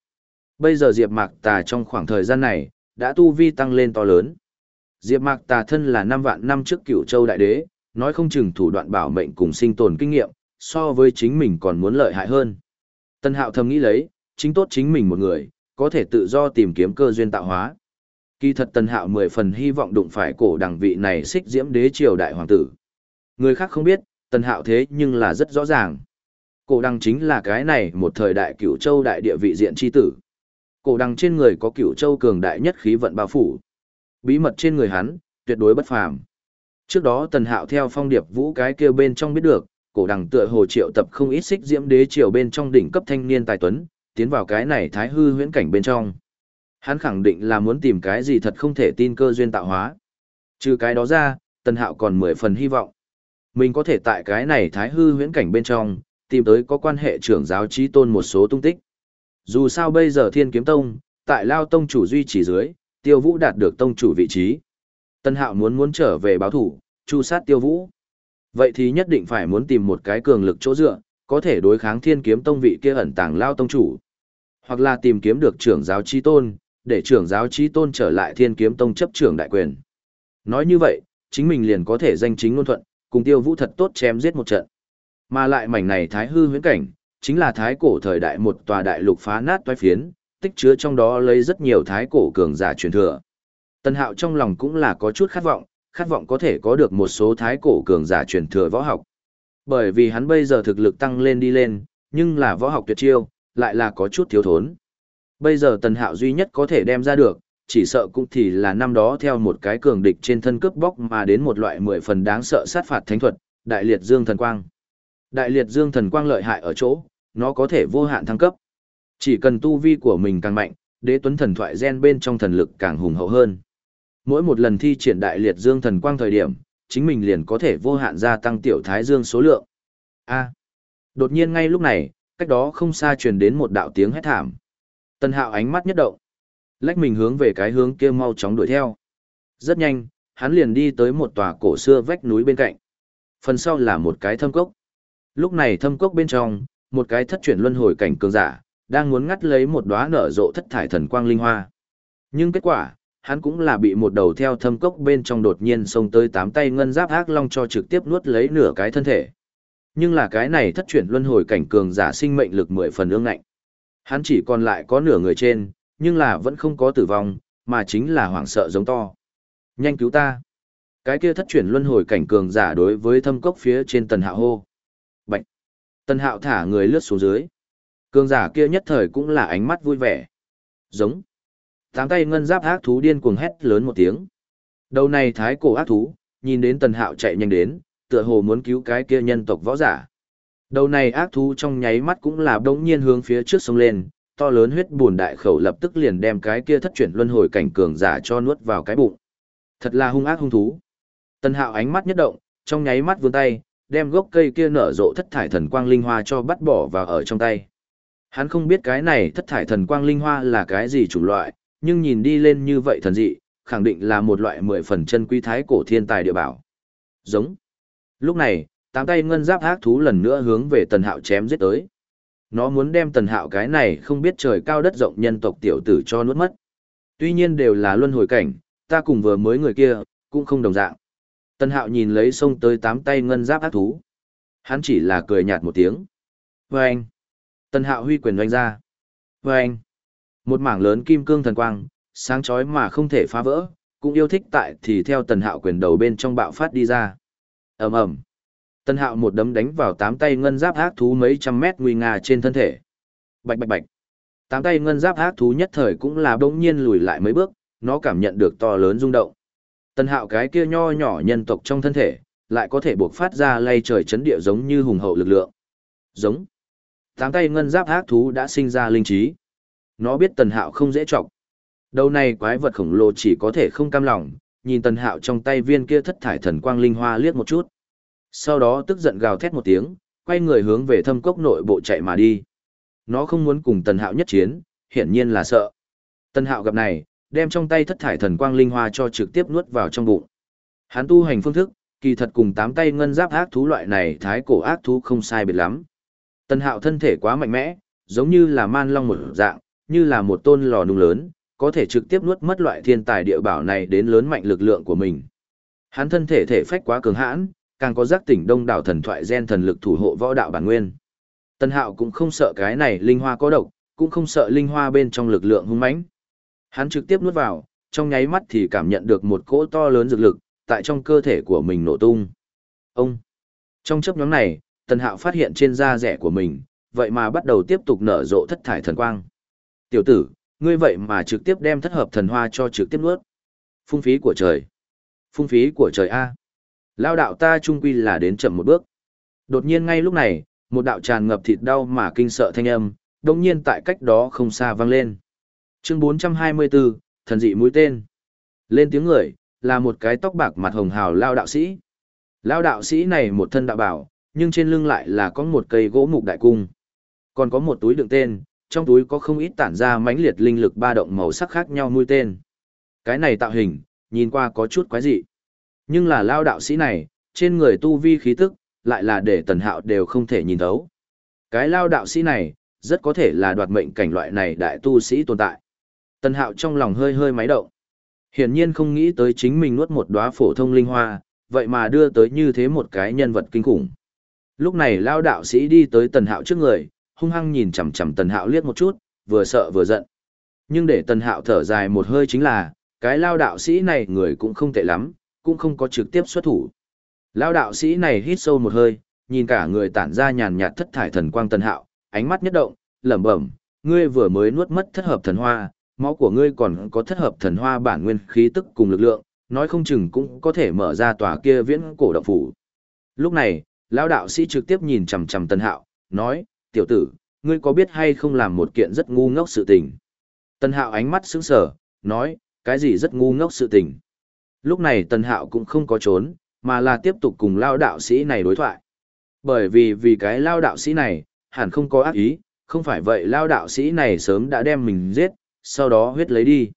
Bây giờ Diệp Mạc Tà trong khoảng thời gian này, đã tu vi tăng lên to lớn. Diệp Mạc Tà thân là năm vạn năm trước Cửu Châu đại đế, nói không chừng thủ đoạn bảo mệnh cùng sinh tồn kinh nghiệm, so với chính mình còn muốn lợi hại hơn. Tân Hạo thầm nghĩ lấy, chính tốt chính mình một người, có thể tự do tìm kiếm cơ duyên tạo hóa. Kỳ thật Tân Hạo mười phần hy vọng đụng phải cổ đẳng vị này xích diễm đế triều đại hoàng tử. Người khác không biết, Tân Hạo thế nhưng là rất rõ ràng. Cổ đăng chính là cái này một thời đại cửu châu đại địa vị diện chi tử. Cổ đằng trên người có cửu châu cường đại nhất khí vận bao phủ. Bí mật trên người hắn, tuyệt đối bất phàm. Trước đó Tần Hạo theo phong điệp vũ cái kêu bên trong biết được, cổ đằng tựa hồ triệu tập không ít xích diễm đế triều bên trong đỉnh cấp thanh niên tài tuấn, tiến vào cái này thái hư huyễn cảnh bên trong. Hắn khẳng định là muốn tìm cái gì thật không thể tin cơ duyên tạo hóa. Trừ cái đó ra, Tần Hạo còn mười phần hy vọng. Mình có thể tại cái này thái hư huyễn cảnh bên trong, tìm tới có quan hệ trưởng giáo trí tôn một số tung tích. Dù sao bây giờ thiên kiếm tông, tại lao tông chủ duy trì dưới, tiêu vũ đạt được tông chủ vị trí. Tân hạo muốn muốn trở về báo thủ, chu sát tiêu vũ. Vậy thì nhất định phải muốn tìm một cái cường lực chỗ dựa, có thể đối kháng thiên kiếm tông vị kia ẩn tàng lao tông chủ. Hoặc là tìm kiếm được trưởng giáo trí tôn, để trưởng giáo trí tôn trở lại thiên kiếm tông chấp trưởng đại quyền. Nói như vậy, chính mình liền có thể danh chính ngôn thuận, cùng tiêu vũ thật tốt chém giết một trận. Mà lại mảnh này thái hư huyễn cảnh, Chính là thái cổ thời đại một tòa đại lục phá nát toái phiến, tích chứa trong đó lấy rất nhiều thái cổ cường giả truyền thừa. Tần Hạo trong lòng cũng là có chút khát vọng, khát vọng có thể có được một số thái cổ cường giả truyền thừa võ học. Bởi vì hắn bây giờ thực lực tăng lên đi lên, nhưng là võ học tuyệt chiêu, lại là có chút thiếu thốn. Bây giờ Tần Hạo duy nhất có thể đem ra được, chỉ sợ cũng thì là năm đó theo một cái cường địch trên thân cướp bóc mà đến một loại mười phần đáng sợ sát phạt thánh thuật, Đại Liệt Dương Thần Quang. Đại Liệt Dương Thần Quang lợi hại ở chỗ, nó có thể vô hạn thăng cấp. Chỉ cần tu vi của mình càng mạnh, đế tuấn thần thoại gen bên trong thần lực càng hùng hậu hơn. Mỗi một lần thi triển Đại Liệt Dương Thần Quang thời điểm, chính mình liền có thể vô hạn gia tăng tiểu thái dương số lượng. A. À, đột nhiên ngay lúc này, cách đó không xa truyền đến một đạo tiếng hét thảm. Tần Hạo ánh mắt nhất động, lách mình hướng về cái hướng kia mau chóng đuổi theo. Rất nhanh, hắn liền đi tới một tòa cổ xưa vách núi bên cạnh. Phần sau là một cái thâm cốc. Lúc này thâm cốc bên trong, một cái thất chuyển luân hồi cảnh cường giả, đang muốn ngắt lấy một đóa nở rộ thất thải thần quang linh hoa. Nhưng kết quả, hắn cũng là bị một đầu theo thâm cốc bên trong đột nhiên xông tới tám tay ngân giáp ác long cho trực tiếp nuốt lấy nửa cái thân thể. Nhưng là cái này thất chuyển luân hồi cảnh cường giả sinh mệnh lực mười phần ương ngạnh. Hắn chỉ còn lại có nửa người trên, nhưng là vẫn không có tử vong, mà chính là hoảng sợ giống to. Nhanh cứu ta! Cái kia thất chuyển luân hồi cảnh cường giả đối với thâm cốc phía trên tần hạ hô. Tần hạo thả người lướt xuống dưới. Cường giả kia nhất thời cũng là ánh mắt vui vẻ. Giống. Tám tay ngân giáp ác thú điên cuồng hét lớn một tiếng. Đầu này thái cổ ác thú, nhìn đến tần hạo chạy nhanh đến, tựa hồ muốn cứu cái kia nhân tộc võ giả. Đầu này ác thú trong nháy mắt cũng là đống nhiên hướng phía trước sông lên, to lớn huyết buồn đại khẩu lập tức liền đem cái kia thất chuyển luân hồi cảnh cường giả cho nuốt vào cái bụng. Thật là hung ác hung thú. Tần Hạo ánh mắt nhất động, trong nháy mắt vươn tay, đem gốc cây kia nở rộ thất thải thần quang linh hoa cho bắt bỏ vào ở trong tay. Hắn không biết cái này thất thải thần quang linh hoa là cái gì chủng loại, nhưng nhìn đi lên như vậy thần dị, khẳng định là một loại mười phần chân quý thái cổ thiên tài địa bảo. Giống. Lúc này, tám tay ngân giáp ác thú lần nữa hướng về tần hạo chém giết tới. Nó muốn đem tần hạo cái này không biết trời cao đất rộng nhân tộc tiểu tử cho nuốt mất. Tuy nhiên đều là luân hồi cảnh, ta cùng vừa mới người kia, cũng không đồng dạng. Tần hạo nhìn lấy sông tới tám tay ngân giáp ác thú. Hắn chỉ là cười nhạt một tiếng. Và anh. Tần hạo huy quyền doanh ra. Và anh. Một mảng lớn kim cương thần quang, sáng chói mà không thể phá vỡ, cũng yêu thích tại thì theo tần hạo quyền đầu bên trong bạo phát đi ra. ầm ầm Tân hạo một đấm đánh vào tám tay ngân giáp ác thú mấy trăm mét nguy nga trên thân thể. Bạch bạch bạch. Tám tay ngân giáp ác thú nhất thời cũng là bỗng nhiên lùi lại mấy bước, nó cảm nhận được to lớn rung động. Tần hạo cái kia nho nhỏ nhân tộc trong thân thể, lại có thể buộc phát ra lay trời chấn địa giống như hùng hậu lực lượng. Giống. Tám tay ngân giáp ác thú đã sinh ra linh trí. Nó biết tần hạo không dễ trọng. Đầu này quái vật khổng lồ chỉ có thể không cam lòng, nhìn tần hạo trong tay viên kia thất thải thần quang linh hoa liếc một chút. Sau đó tức giận gào thét một tiếng, quay người hướng về thâm cốc nội bộ chạy mà đi. Nó không muốn cùng tần hạo nhất chiến, hiển nhiên là sợ. Tần hạo gặp này, đem trong tay thất thải thần quang linh hoa cho trực tiếp nuốt vào trong bụng. Hắn tu hành phương thức, kỳ thật cùng tám tay ngân giáp ác thú loại này thái cổ ác thú không sai biệt lắm. Tần hạo thân thể quá mạnh mẽ, giống như là man long một dạng, như là một tôn lò nung lớn, có thể trực tiếp nuốt mất loại thiên tài địa bảo này đến lớn mạnh lực lượng của mình. Hắn thân thể thể phách quá cường hãn, càng có giác tỉnh đông đảo thần thoại gen thần lực thủ hộ võ đạo bản nguyên. Tân Hạo cũng không sợ cái này linh hoa có độc, cũng không sợ linh hoa bên trong lực lượng hung mãnh. Hắn trực tiếp nuốt vào, trong nháy mắt thì cảm nhận được một cỗ to lớn dược lực tại trong cơ thể của mình nổ tung. Ông. Trong chớp nhoáng này, tần Hạo phát hiện trên da rẻ của mình, vậy mà bắt đầu tiếp tục nở rộ thất thải thần quang. Tiểu tử, ngươi vậy mà trực tiếp đem thất hợp thần hoa cho trực tiếp nuốt. Phung phí của trời. Phung phí của trời A. Lao đạo ta trung quy là đến chậm một bước. Đột nhiên ngay lúc này, một đạo tràn ngập thịt đau mà kinh sợ thanh âm, đồng nhiên tại cách đó không xa vang lên. Chương 424, thần dị mũi tên. Lên tiếng người, là một cái tóc bạc mặt hồng hào lao đạo sĩ. Lao đạo sĩ này một thân đạo bảo, nhưng trên lưng lại là có một cây gỗ mục đại cung. Còn có một túi đựng tên, trong túi có không ít tản ra mãnh liệt linh lực ba động màu sắc khác nhau mũi tên. Cái này tạo hình, nhìn qua có chút quái dị. Nhưng là lao đạo sĩ này, trên người tu vi khí tức, lại là để tần hạo đều không thể nhìn thấu. Cái lao đạo sĩ này, rất có thể là đoạt mệnh cảnh loại này đại tu sĩ tồn tại. Tần hạo trong lòng hơi hơi máy động. Hiển nhiên không nghĩ tới chính mình nuốt một đóa phổ thông linh hoa, vậy mà đưa tới như thế một cái nhân vật kinh khủng. Lúc này lao đạo sĩ đi tới tần hạo trước người, hung hăng nhìn chằm chằm Tần Hạo liếc một chút, vừa sợ vừa giận. Nhưng để Tần Hạo thở dài một hơi chính là, cái lao đạo sĩ này người cũng không tệ lắm, cũng không có trực tiếp xuất thủ. Lao đạo sĩ này hít sâu một hơi, nhìn cả người tản ra nhàn nhạt thất thải thần quang Tần Hạo, ánh mắt nhất động, lẩm bẩm, ngươi vừa mới nuốt mất thất hợp thần hoa, máu của ngươi còn có thất hợp thần hoa bản nguyên khí tức cùng lực lượng, nói không chừng cũng có thể mở ra tòa kia viễn cổ động phủ. Lúc này, lão đạo sĩ trực tiếp nhìn chằm chằm Tân Hạo, nói, tiểu tử, ngươi có biết hay không làm một kiện rất ngu ngốc sự tình. Tân Hạo ánh mắt sững sờ, nói, cái gì rất ngu ngốc sự tình. Lúc này Tân Hạo cũng không có trốn, mà là tiếp tục cùng lao đạo sĩ này đối thoại. Bởi vì vì cái lao đạo sĩ này, hẳn không có ác ý, không phải vậy lao đạo sĩ này sớm đã đem mình giết, sau đó huyết lấy đi.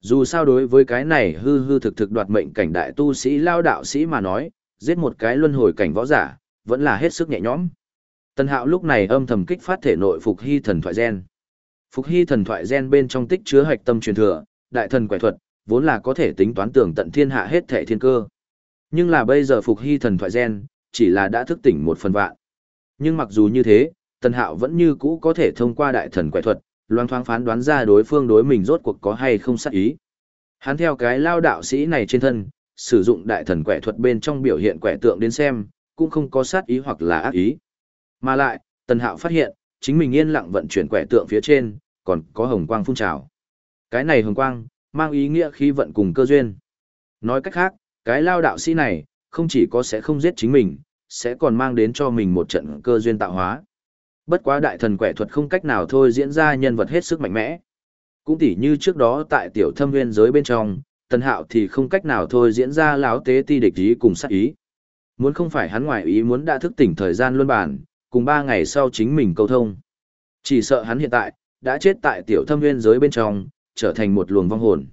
Dù sao đối với cái này hư hư thực thực đoạt mệnh cảnh đại tu sĩ lao đạo sĩ mà nói, giết một cái luân hồi cảnh võ giả, vẫn là hết sức nhẹ nhõm. Tân hạo lúc này âm thầm kích phát thể nội phục hy thần thoại gen. Phục hy thần thoại gen bên trong tích chứa hạch tâm truyền thừa, đại thần quẻ thuật, vốn là có thể tính toán tưởng tận thiên hạ hết thể thiên cơ. Nhưng là bây giờ phục hy thần thoại gen, chỉ là đã thức tỉnh một phần vạn. Nhưng mặc dù như thế, Tân Hạo vẫn như cũ có thể thông qua đại thần quẻ thuật, loang thoáng phán đoán ra đối phương đối mình rốt cuộc có hay không sát ý. Hắn theo cái lao đạo sĩ này trên thân, sử dụng đại thần quẻ thuật bên trong biểu hiện quẻ tượng đến xem, cũng không có sát ý hoặc là ác ý. Mà lại, Tần Hạo phát hiện, chính mình yên lặng vận chuyển quẻ tượng phía trên, còn có hồng quang phun trào. Cái này hồng quang, mang ý nghĩa khi vận cùng cơ duyên. Nói cách khác, cái lao đạo sĩ này, không chỉ có sẽ không giết chính mình, sẽ còn mang đến cho mình một trận cơ duyên tạo hóa. Bất quá đại thần quẻ thuật không cách nào thôi diễn ra nhân vật hết sức mạnh mẽ. Cũng tỉ như trước đó tại tiểu thâm nguyên giới bên trong, tần hạo thì không cách nào thôi diễn ra láo tế ti địch ý cùng sát ý. Muốn không phải hắn ngoại ý muốn đã thức tỉnh thời gian luân bản, cùng ba ngày sau chính mình câu thông. Chỉ sợ hắn hiện tại, đã chết tại tiểu thâm nguyên giới bên trong, trở thành một luồng vong hồn.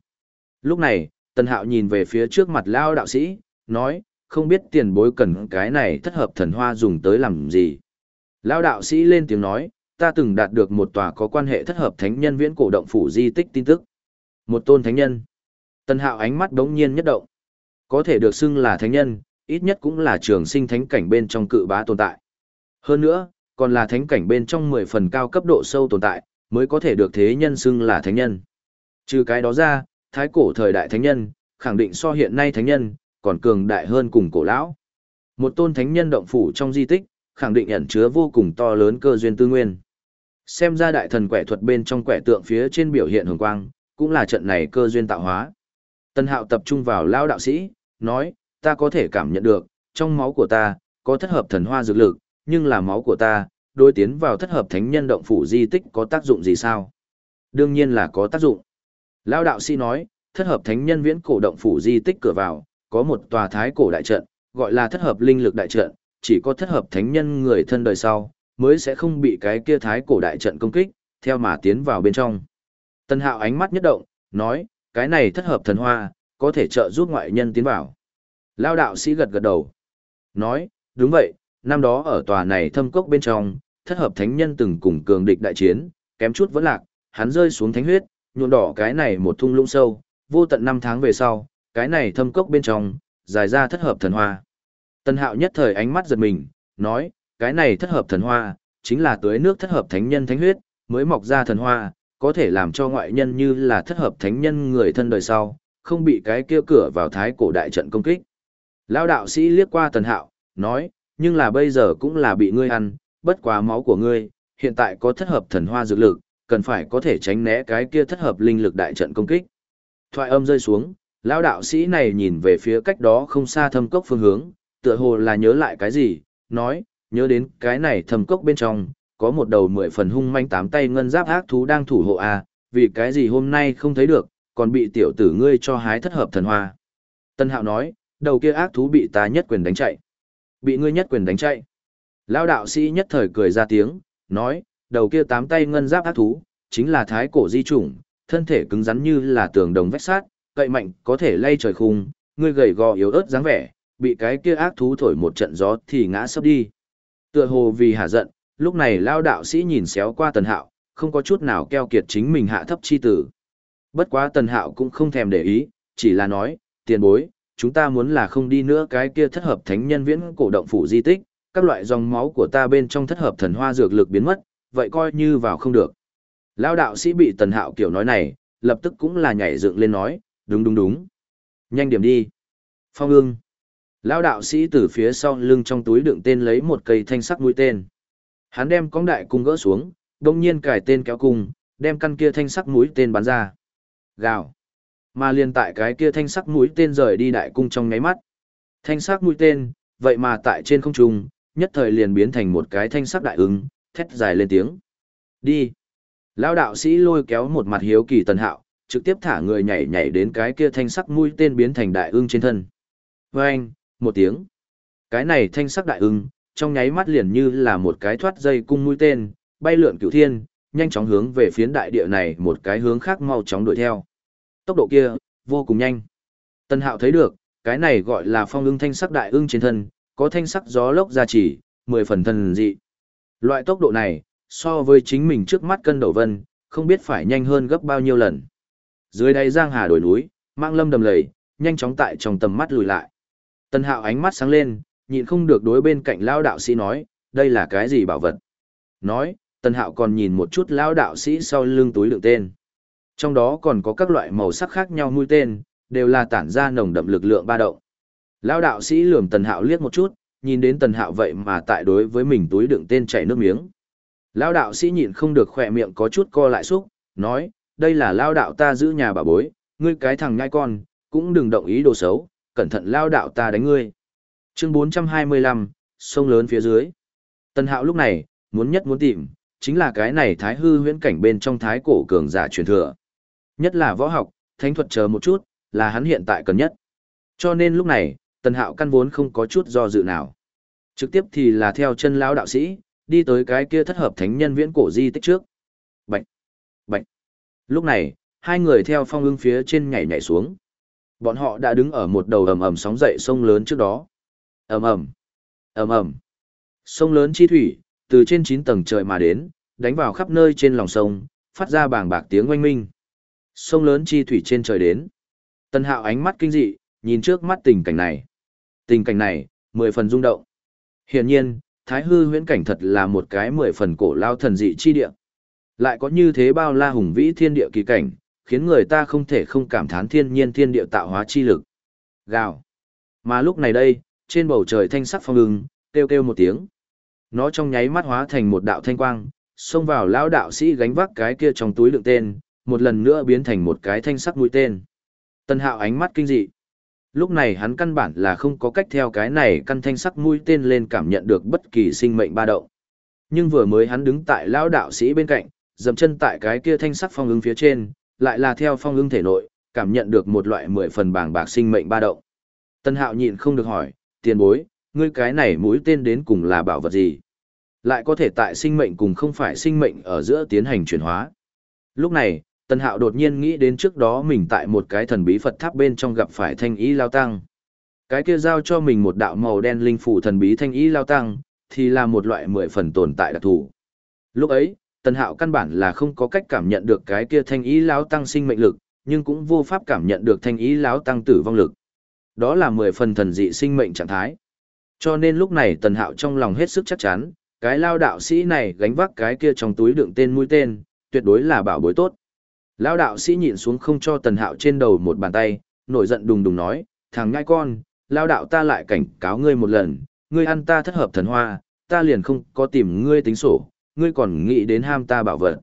Lúc này, tần hạo nhìn về phía trước mặt lao đạo sĩ, nói, không biết tiền bối cần cái này thất hợp thần hoa dùng tới làm gì. Lao đạo sĩ lên tiếng nói, ta từng đạt được một tòa có quan hệ thất hợp thánh nhân viễn cổ động phủ di tích tin tức. Một tôn thánh nhân. Tân hạo ánh mắt đống nhiên nhất động. Có thể được xưng là thánh nhân, ít nhất cũng là trường sinh thánh cảnh bên trong cự bá tồn tại. Hơn nữa, còn là thánh cảnh bên trong 10 phần cao cấp độ sâu tồn tại, mới có thể được thế nhân xưng là thánh nhân. Trừ cái đó ra, thái cổ thời đại thánh nhân, khẳng định so hiện nay thánh nhân, còn cường đại hơn cùng cổ lão. Một tôn thánh nhân động phủ trong di tích, khẳng định ẩn chứa vô cùng to lớn cơ duyên tư nguyên. Xem ra đại thần quẻ thuật bên trong quẻ tượng phía trên biểu hiện hồng quang, cũng là trận này cơ duyên tạo hóa. Tân Hạo tập trung vào lao đạo sĩ, nói, ta có thể cảm nhận được, trong máu của ta, có thất hợp thần hoa dược lực, nhưng là máu của ta, đối tiến vào thất hợp thánh nhân động phủ di tích có tác dụng gì sao? Đương nhiên là có tác dụng. Lao đạo sĩ nói, thất hợp thánh nhân viễn cổ động phủ di tích cửa vào, có một tòa thái cổ đại trận, gọi là thất hợp linh lực đại trận, chỉ có thất hợp thánh nhân người thân đời sau, mới sẽ không bị cái kia thái cổ đại trận công kích, theo mà tiến vào bên trong. Tân hạo ánh mắt nhất động, nói, cái này thất hợp thần hoa, có thể trợ giúp ngoại nhân tiến vào. Lao đạo sĩ gật gật đầu. Nói, đúng vậy, năm đó ở tòa này thâm cốc bên trong, thất hợp thánh nhân từng cùng cường địch đại chiến, kém chút vẫn lạc, hắn rơi xuống thánh huyết, nhuộm đỏ cái này một thung lũng sâu, vô tận năm tháng về sau, cái này thâm cốc bên trong, dài ra thất hợp thần hoa. Tân hạo nhất thời ánh mắt giật mình, nói, cái này thất hợp thần hoa, chính là tưới nước thất hợp thánh nhân thánh huyết, mới mọc ra thần hoa, có thể làm cho ngoại nhân như là thất hợp thánh nhân người thân đời sau, không bị cái kia cửa vào thái cổ đại trận công kích. Lao đạo sĩ liếc qua tần hạo, nói, nhưng là bây giờ cũng là bị ngươi ăn, bất quá máu của ngươi, hiện tại có thất hợp thần hoa dược lực, cần phải có thể tránh né cái kia thất hợp linh lực đại trận công kích. Thoại âm rơi xuống, lao đạo sĩ này nhìn về phía cách đó không xa thâm cốc phương hướng, tựa hồ là nhớ lại cái gì, nói, nhớ đến cái này thầm cốc bên trong, có một đầu mười phần hung manh tám tay ngân giáp ác thú đang thủ hộ à, vì cái gì hôm nay không thấy được, còn bị tiểu tử ngươi cho hái thất hợp thần hoa. Tân hạo nói, đầu kia ác thú bị ta nhất quyền đánh chạy. Bị ngươi nhất quyền đánh chạy. Lao đạo sĩ nhất thời cười ra tiếng, nói, đầu kia tám tay ngân giáp ác thú, chính là thái cổ di chủng, thân thể cứng rắn như là tường đồng vách sát, cậy mạnh có thể lay trời khung, ngươi gầy gò yếu ớt dáng vẻ, bị cái kia ác thú thổi một trận gió thì ngã sấp đi. Tựa hồ vì hạ giận, lúc này lao đạo sĩ nhìn xéo qua tần hạo, không có chút nào keo kiệt chính mình hạ thấp chi tử. Bất quá tần hạo cũng không thèm để ý, chỉ là nói, tiền bối, chúng ta muốn là không đi nữa cái kia thất hợp thánh nhân viễn cổ động phủ di tích, các loại dòng máu của ta bên trong thất hợp thần hoa dược lực biến mất, vậy coi như vào không được. Lão đạo sĩ bị tần hạo kiểu nói này, lập tức cũng là nhảy dựng lên nói, đúng đúng đúng. Nhanh điểm đi. Phong ương. Lão đạo sĩ từ phía sau lưng trong túi đựng tên lấy một cây thanh sắc mũi tên. Hắn đem cong đại cung gỡ xuống, đồng nhiên cài tên kéo cung, đem căn kia thanh sắc mũi tên bắn ra. Gào. Mà liền tại cái kia thanh sắc mũi tên rời đi đại cung trong ngáy mắt. Thanh sắc mũi tên, vậy mà tại trên không trung, nhất thời liền biến thành một cái thanh sắc đại ứng, thét dài lên tiếng. Đi. Lão đạo sĩ lôi kéo một mặt hiếu kỳ tần hạo, trực tiếp thả người nhảy nhảy đến cái kia thanh sắc mũi tên biến thành đại ưng trên thân. Vâng, một tiếng. Cái này thanh sắc đại ưng, trong nháy mắt liền như là một cái thoát dây cung mũi tên, bay lượn cửu thiên, nhanh chóng hướng về phiến đại địa này một cái hướng khác mau chóng đuổi theo. Tốc độ kia, vô cùng nhanh. Tân hạo thấy được, cái này gọi là phong ưng thanh sắc đại ưng trên thân, có thanh sắc gió lốc gia trì, mười phần thần dị. Loại tốc độ này, so với chính mình trước mắt cân đầu vân, không biết phải nhanh hơn gấp bao nhiêu lần. Dưới đây giang hà đổi núi, mang lâm đầm lầy, nhanh chóng tại trong tầm mắt lùi lại. Tần hạo ánh mắt sáng lên, nhịn không được đối bên cạnh lao đạo sĩ nói, đây là cái gì bảo vật. Nói, Tần hạo còn nhìn một chút lao đạo sĩ sau lưng túi lượng tên. Trong đó còn có các loại màu sắc khác nhau mũi tên, đều là tản ra nồng đậm lực lượng ba động. Lao đạo sĩ lườm tần hạo liếc một chút, nhìn đến tần hạo vậy mà tại đối với mình túi đựng tên chảy nước miếng. Lao đạo sĩ nhịn không được khỏe miệng có chút co lại xúc, nói, đây là lao đạo ta giữ nhà bà bối, ngươi cái thằng ngai con, cũng đừng động ý đồ xấu, cẩn thận lao đạo ta đánh ngươi. Chương 425, sông lớn phía dưới. Tần hạo lúc này, muốn nhất muốn tìm, chính là cái này thái hư huyễn cảnh bên trong thái cổ cường giả truyền thừa. Nhất là võ học, thánh thuật chờ một chút, là hắn hiện tại cần nhất. Cho nên lúc này, tần hạo căn vốn không có chút do dự nào. Trực tiếp thì là theo chân lão đạo sĩ, đi tới cái kia thất hợp thánh nhân viễn cổ di tích trước. Bạch! Bạch! Lúc này, hai người theo phong ưng phía trên nhảy nhảy xuống. Bọn họ đã đứng ở một đầu ầm ầm sóng dậy sông lớn trước đó. ầm ầm, ầm ầm, Sông lớn chi thủy, từ trên chín tầng trời mà đến, đánh vào khắp nơi trên lòng sông, phát ra bàng bạc tiếng oanh minh. Sông lớn chi thủy trên trời đến. Tân hạo ánh mắt kinh dị, nhìn trước mắt tình cảnh này. Tình cảnh này, mười phần rung động. Hiển nhiên, thái hư huyễn cảnh thật là một cái mười phần cổ lao thần dị chi địa. Lại có như thế bao la hùng vĩ thiên địa kỳ cảnh, khiến người ta không thể không cảm thán thiên nhiên thiên địa tạo hóa chi lực. Gào. Mà lúc này đây, trên bầu trời thanh sắc phong ưng, kêu kêu một tiếng. Nó trong nháy mắt hóa thành một đạo thanh quang, xông vào lão đạo sĩ gánh vác cái kia trong túi lượng tên, một lần nữa biến thành một cái thanh sắc mũi tên. Tân hạo ánh mắt kinh dị. Lúc này hắn căn bản là không có cách theo cái này căn thanh sắc mũi tên lên cảm nhận được bất kỳ sinh mệnh ba động. Nhưng vừa mới hắn đứng tại lão đạo sĩ bên cạnh, dậm chân tại cái kia thanh sắc phong ứng phía trên, lại là theo phong ưng thể nội, cảm nhận được một loại mười phần bảng bạc sinh mệnh ba động. Tân hạo nhịn không được hỏi, tiền bối, ngươi cái này mũi tên đến cùng là bảo vật gì? Lại có thể tại sinh mệnh cùng không phải sinh mệnh ở giữa tiến hành chuyển hóa. Lúc này, Tân Hạo đột nhiên nghĩ đến trước đó mình tại một cái thần bí Phật tháp bên trong gặp phải thanh ý lao tăng. Cái kia giao cho mình một đạo màu đen linh phủ thần bí thanh ý lao tăng, thì là một loại mười phần tồn tại đặc thù. Lúc ấy, Tần Hạo căn bản là không có cách cảm nhận được cái kia thanh ý lão tăng sinh mệnh lực, nhưng cũng vô pháp cảm nhận được thanh ý lão tăng tử vong lực. Đó là mười phần thần dị sinh mệnh trạng thái. Cho nên lúc này Tần Hạo trong lòng hết sức chắc chắn, cái lao đạo sĩ này gánh vác cái kia trong túi đựng tên mũi tên, tuyệt đối là bảo bối tốt. Lao đạo sĩ nhìn xuống không cho tần hạo trên đầu một bàn tay, nổi giận đùng đùng nói, thằng ngai con, lao đạo ta lại cảnh cáo ngươi một lần, ngươi ăn ta thất hợp thần hoa, ta liền không có tìm ngươi tính sổ, ngươi còn nghĩ đến ham ta bảo vật.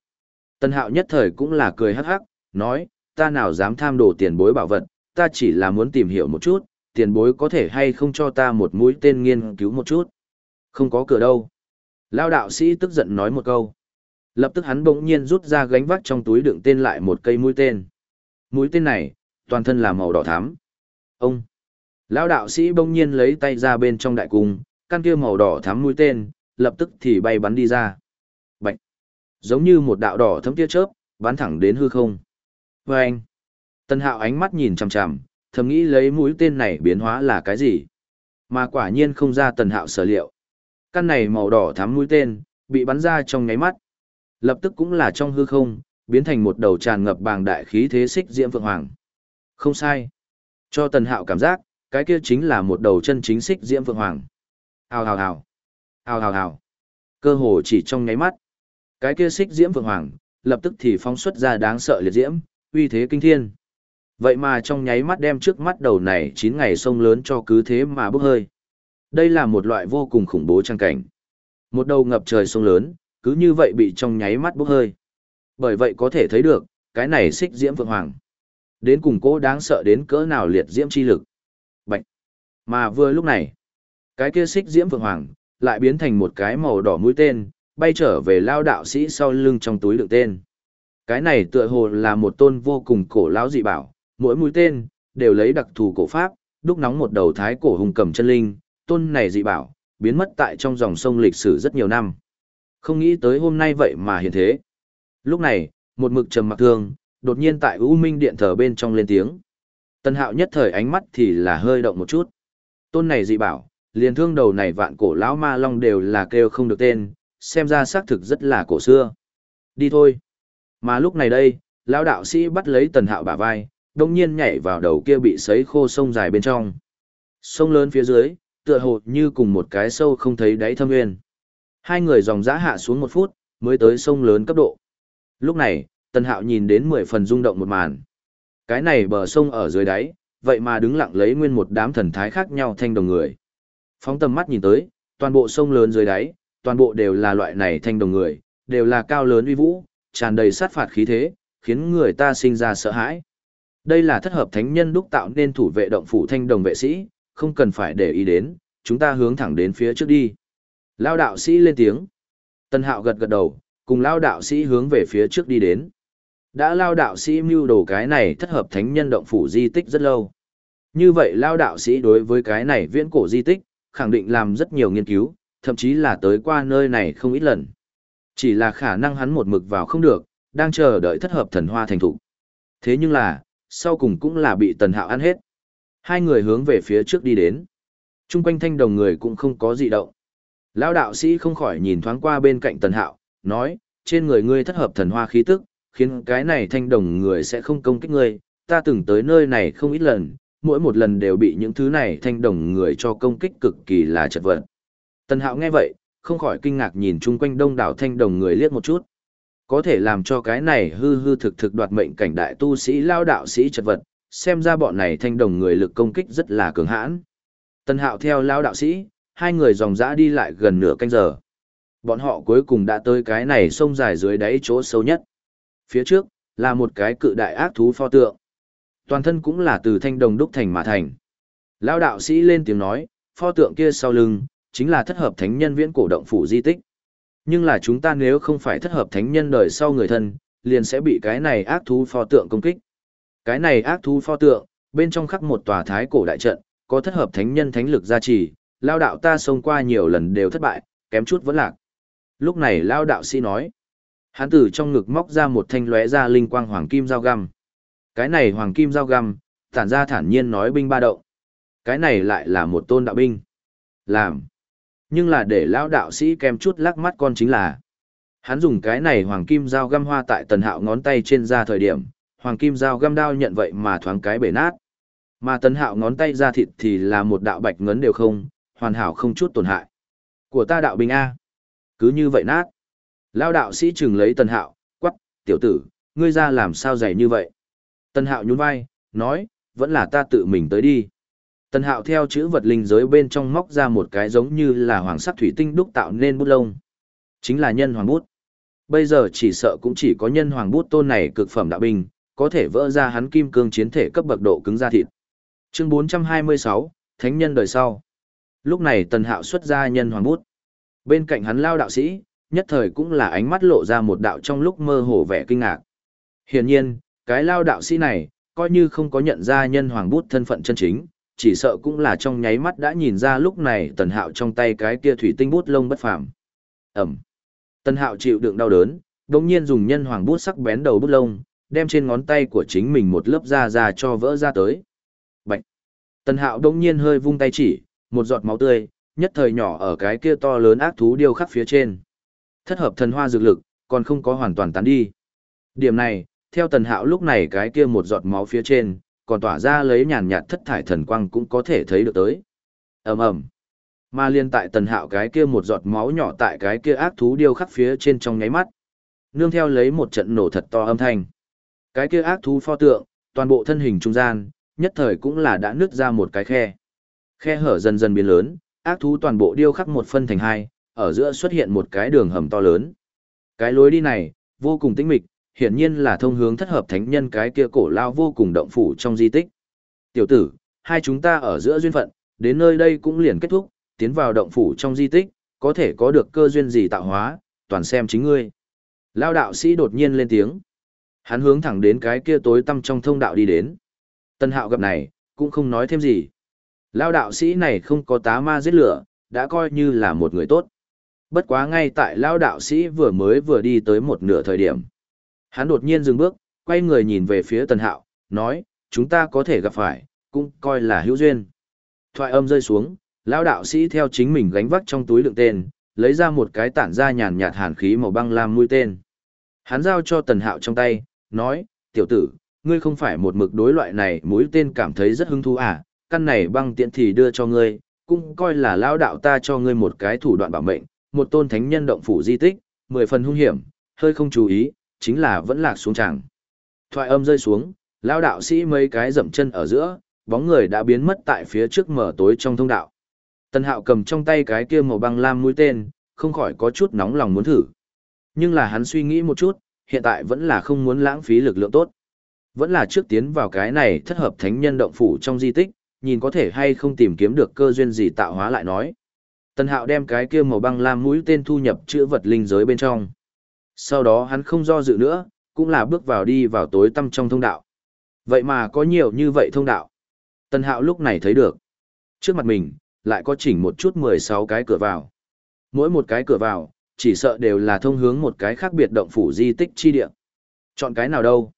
Tần hạo nhất thời cũng là cười hắc hắc, nói, ta nào dám tham đồ tiền bối bảo vật, ta chỉ là muốn tìm hiểu một chút, tiền bối có thể hay không cho ta một mũi tên nghiên cứu một chút. Không có cửa đâu. Lao đạo sĩ tức giận nói một câu. Lập tức hắn bỗng nhiên rút ra gánh vác trong túi đựng tên lại một cây mũi tên. Mũi tên này, toàn thân là màu đỏ thắm. Ông! Lão đạo sĩ bỗng nhiên lấy tay ra bên trong đại cung, căn kia màu đỏ thắm mũi tên, lập tức thì bay bắn đi ra. Giống như một đạo đỏ thấm tia chớp, bắn thẳng đến hư không. Và anh! Tân hạo ánh mắt nhìn chằm chằm, thầm nghĩ lấy mũi tên này biến hóa là cái gì. Mà quả nhiên không ra tần hạo sở liệu. Căn này màu đỏ thắm mũi tên, bị bắn ra trong nháy mắt. Lập tức cũng là trong hư không, biến thành một đầu tràn ngập bàng đại khí thế xích diễm phượng hoàng. Không sai. Cho tần hạo cảm giác, cái kia chính là một đầu chân chính xích diễm phượng hoàng. Hào hào hào. Hào hào hào. Cơ hồ chỉ trong nháy mắt. Cái kia xích diễm vượng hoàng, lập tức thì phóng xuất ra đáng sợ liệt diễm, uy thế kinh thiên. Vậy mà trong nháy mắt đem trước mắt đầu này 9 ngày sông lớn cho cứ thế mà bốc hơi. Đây là một loại vô cùng khủng bố trang cảnh. Một đầu ngập trời sông lớn, cứ như vậy bị trong nháy mắt bốc hơi. Bởi vậy có thể thấy được, cái này xích diễm vượng hoàng. Đến cùng cố đáng sợ đến cỡ nào liệt diễm chi lực. Bạch. Mà vừa lúc này, cái kia xích diễm vượng hoàng, lại biến thành một cái màu đỏ mũi tên, bay trở về lao đạo sĩ sau lưng trong túi đựng tên. Cái này tựa hồ là một tôn vô cùng cổ lão dị bảo, mỗi mũi tên, đều lấy đặc thù cổ pháp, đúc nóng một đầu thái cổ hùng cầm chân linh, tôn này dị bảo, biến mất tại trong dòng sông lịch sử rất nhiều năm. Không nghĩ tới hôm nay vậy mà hiện thế. Lúc này, một mực trầm mặc thương, đột nhiên tại U Minh điện thờ bên trong lên tiếng. Tân hạo nhất thời ánh mắt thì là hơi động một chút. Tôn này dị bảo, liền thương đầu này vạn cổ lão ma long đều là kêu không được tên, xem ra xác thực rất là cổ xưa. Đi thôi. Mà lúc này đây, lão đạo sĩ bắt lấy tần hạo bả vai, đồng nhiên nhảy vào đầu kia bị sấy khô sông dài bên trong. Sông lớn phía dưới, tựa hồ như cùng một cái sâu không thấy đáy thâm nguyên. Hai người dòng giã hạ xuống một phút, mới tới sông lớn cấp độ. Lúc này, tần hạo nhìn đến mười phần rung động một màn. Cái này bờ sông ở dưới đáy, vậy mà đứng lặng lấy nguyên một đám thần thái khác nhau thanh đồng người. Phóng tầm mắt nhìn tới, toàn bộ sông lớn dưới đáy, toàn bộ đều là loại này thanh đồng người, đều là cao lớn uy vũ, tràn đầy sát phạt khí thế, khiến người ta sinh ra sợ hãi. Đây là thất hợp thánh nhân đúc tạo nên thủ vệ động phủ thanh đồng vệ sĩ, không cần phải để ý đến, chúng ta hướng thẳng đến phía trước đi. Lao đạo sĩ lên tiếng. Tân hạo gật gật đầu, cùng lao đạo sĩ hướng về phía trước đi đến. Đã lao đạo sĩ mưu đồ cái này thất hợp thánh nhân động phủ di tích rất lâu. Như vậy lao đạo sĩ đối với cái này viễn cổ di tích, khẳng định làm rất nhiều nghiên cứu, thậm chí là tới qua nơi này không ít lần. Chỉ là khả năng hắn một mực vào không được, đang chờ đợi thất hợp thần hoa thành thủ. Thế nhưng là, sau cùng cũng là bị tần hạo ăn hết. Hai người hướng về phía trước đi đến. Trung quanh thanh đồng người cũng không có gì động. Lão đạo sĩ không khỏi nhìn thoáng qua bên cạnh tần hạo, nói, trên người ngươi thất hợp thần hoa khí tức, khiến cái này thanh đồng người sẽ không công kích ngươi. Ta từng tới nơi này không ít lần, mỗi một lần đều bị những thứ này thanh đồng người cho công kích cực kỳ là chật vật. Tần hạo nghe vậy, không khỏi kinh ngạc nhìn chung quanh đông đảo thanh đồng người liếc một chút. Có thể làm cho cái này hư hư thực thực đoạt mệnh cảnh đại tu sĩ lao đạo sĩ chật vật, xem ra bọn này thanh đồng người lực công kích rất là cường hãn. Tần hạo theo lao đạo sĩ, hai người dòng dã đi lại gần nửa canh giờ. Bọn họ cuối cùng đã tới cái này sông dài dưới đáy chỗ sâu nhất. Phía trước, là một cái cự đại ác thú pho tượng. Toàn thân cũng là từ thanh đồng đúc thành mà thành. Lao đạo sĩ lên tiếng nói, pho tượng kia sau lưng, chính là thất hợp thánh nhân viễn cổ động phủ di tích. Nhưng là chúng ta nếu không phải thất hợp thánh nhân đời sau người thân, liền sẽ bị cái này ác thú pho tượng công kích. Cái này ác thú pho tượng, bên trong khắc một tòa thái cổ đại trận, có thất hợp thánh nhân thánh lực gia trì, lao đạo ta xông qua nhiều lần đều thất bại, kém chút vẫn lạc. Lúc này lao đạo sĩ nói, hắn từ trong ngực móc ra một thanh lóe ra linh quang hoàng kim dao găm. Cái này hoàng kim dao găm, tản ra thản nhiên nói binh ba động. Cái này lại là một tôn đạo binh. Làm. Nhưng là để lão đạo sĩ kèm chút lắc mắt con chính là. Hắn dùng cái này hoàng kim dao găm hoa tại tần hạo ngón tay trên da thời điểm, hoàng kim dao găm đao nhận vậy mà thoáng cái bể nát. Mà tần hạo ngón tay ra thịt thì là một đạo bạch ngấn đều không, hoàn hảo không chút tổn hại. Của ta đạo bình A. Cứ như vậy nát. Lao đạo sĩ chừng lấy tần hạo, quắc, tiểu tử, ngươi ra làm sao dày như vậy. Tần hạo nhún vai, nói, vẫn là ta tự mình tới đi. Tần Hạo theo chữ vật linh giới bên trong móc ra một cái giống như là hoàng sắc thủy tinh đúc tạo nên bút lông. Chính là nhân hoàng bút. Bây giờ chỉ sợ cũng chỉ có nhân hoàng bút tôn này cực phẩm đạo binh, có thể vỡ ra hắn kim cương chiến thể cấp bậc độ cứng da thịt. Chương 426, Thánh nhân đời sau. Lúc này Tần Hạo xuất ra nhân hoàng bút. Bên cạnh hắn lao đạo sĩ, nhất thời cũng là ánh mắt lộ ra một đạo trong lúc mơ hồ vẻ kinh ngạc. Hiển nhiên, cái lao đạo sĩ này, coi như không có nhận ra nhân hoàng bút thân phận chân chính, chỉ sợ cũng là trong nháy mắt đã nhìn ra lúc này tần hạo trong tay cái kia thủy tinh bút lông bất phàm. Ẩm. Tần hạo chịu đựng đau đớn, đồng nhiên dùng nhân hoàng bút sắc bén đầu bút lông, đem trên ngón tay của chính mình một lớp da ra cho vỡ ra tới. Bạch. Tần hạo đồng nhiên hơi vung tay chỉ, một giọt máu tươi, nhất thời nhỏ ở cái kia to lớn ác thú điêu khắc phía trên. Thất hợp thần hoa dược lực, còn không có hoàn toàn tán đi. Điểm này, theo tần hạo lúc này cái kia một giọt máu phía trên, còn tỏa ra lấy nhàn nhạt thất thải thần quang cũng có thể thấy được tới. ầm ầm Mà liên tại tần hạo cái kia một giọt máu nhỏ tại cái kia ác thú điêu khắc phía trên trong nháy mắt. nương theo lấy một trận nổ thật to âm thanh. Cái kia ác thú pho tượng, toàn bộ thân hình trung gian, nhất thời cũng là đã nứt ra một cái khe. Khe hở dần dần biến lớn, ác thú toàn bộ điêu khắc một phân thành hai, ở giữa xuất hiện một cái đường hầm to lớn. Cái lối đi này, vô cùng tĩnh mịch, hiển nhiên là thông hướng thất hợp thánh nhân cái kia cổ lao vô cùng động phủ trong di tích. Tiểu tử, hai chúng ta ở giữa duyên phận, đến nơi đây cũng liền kết thúc, tiến vào động phủ trong di tích, có thể có được cơ duyên gì tạo hóa, toàn xem chính ngươi. Lao đạo sĩ đột nhiên lên tiếng. Hắn hướng thẳng đến cái kia tối tăm trong thông đạo đi đến. Tân hạo gặp này, cũng không nói thêm gì. Lao đạo sĩ này không có tá ma giết lửa, đã coi như là một người tốt. Bất quá ngay tại Lao đạo sĩ vừa mới vừa đi tới một nửa thời điểm. Hắn đột nhiên dừng bước, quay người nhìn về phía tần hạo, nói, chúng ta có thể gặp phải, cũng coi là hữu duyên. Thoại âm rơi xuống, lão đạo sĩ theo chính mình gánh vác trong túi đựng tên, lấy ra một cái tản ra nhàn nhạt hàn khí màu băng lam mũi tên. Hắn giao cho tần hạo trong tay, nói, tiểu tử, ngươi không phải một mực đối loại này mũi tên cảm thấy rất hứng thú à, căn này băng tiện thì đưa cho ngươi, cũng coi là lão đạo ta cho ngươi một cái thủ đoạn bảo mệnh, một tôn thánh nhân động phủ di tích, mười phần hung hiểm, hơi không chú ý, chính là vẫn lạc xuống tràng. Thoại âm rơi xuống, lao đạo sĩ mấy cái dậm chân ở giữa, bóng người đã biến mất tại phía trước mở tối trong thông đạo. Tần hạo cầm trong tay cái kia màu băng lam mũi tên, không khỏi có chút nóng lòng muốn thử. Nhưng là hắn suy nghĩ một chút, hiện tại vẫn là không muốn lãng phí lực lượng tốt. Vẫn là trước tiến vào cái này thất hợp thánh nhân động phủ trong di tích, nhìn có thể hay không tìm kiếm được cơ duyên gì tạo hóa lại nói. Tần Hạo đem cái kia màu băng lam mũi tên thu nhập chữa vật linh giới bên trong. Sau đó hắn không do dự nữa, cũng là bước vào đi vào tối tăm trong thông đạo. Vậy mà có nhiều như vậy thông đạo. Tần Hạo lúc này thấy được. Trước mặt mình, lại có chỉnh một chút 16 cái cửa vào. Mỗi một cái cửa vào, chỉ sợ đều là thông hướng một cái khác biệt động phủ di tích chi địa. Chọn cái nào đâu?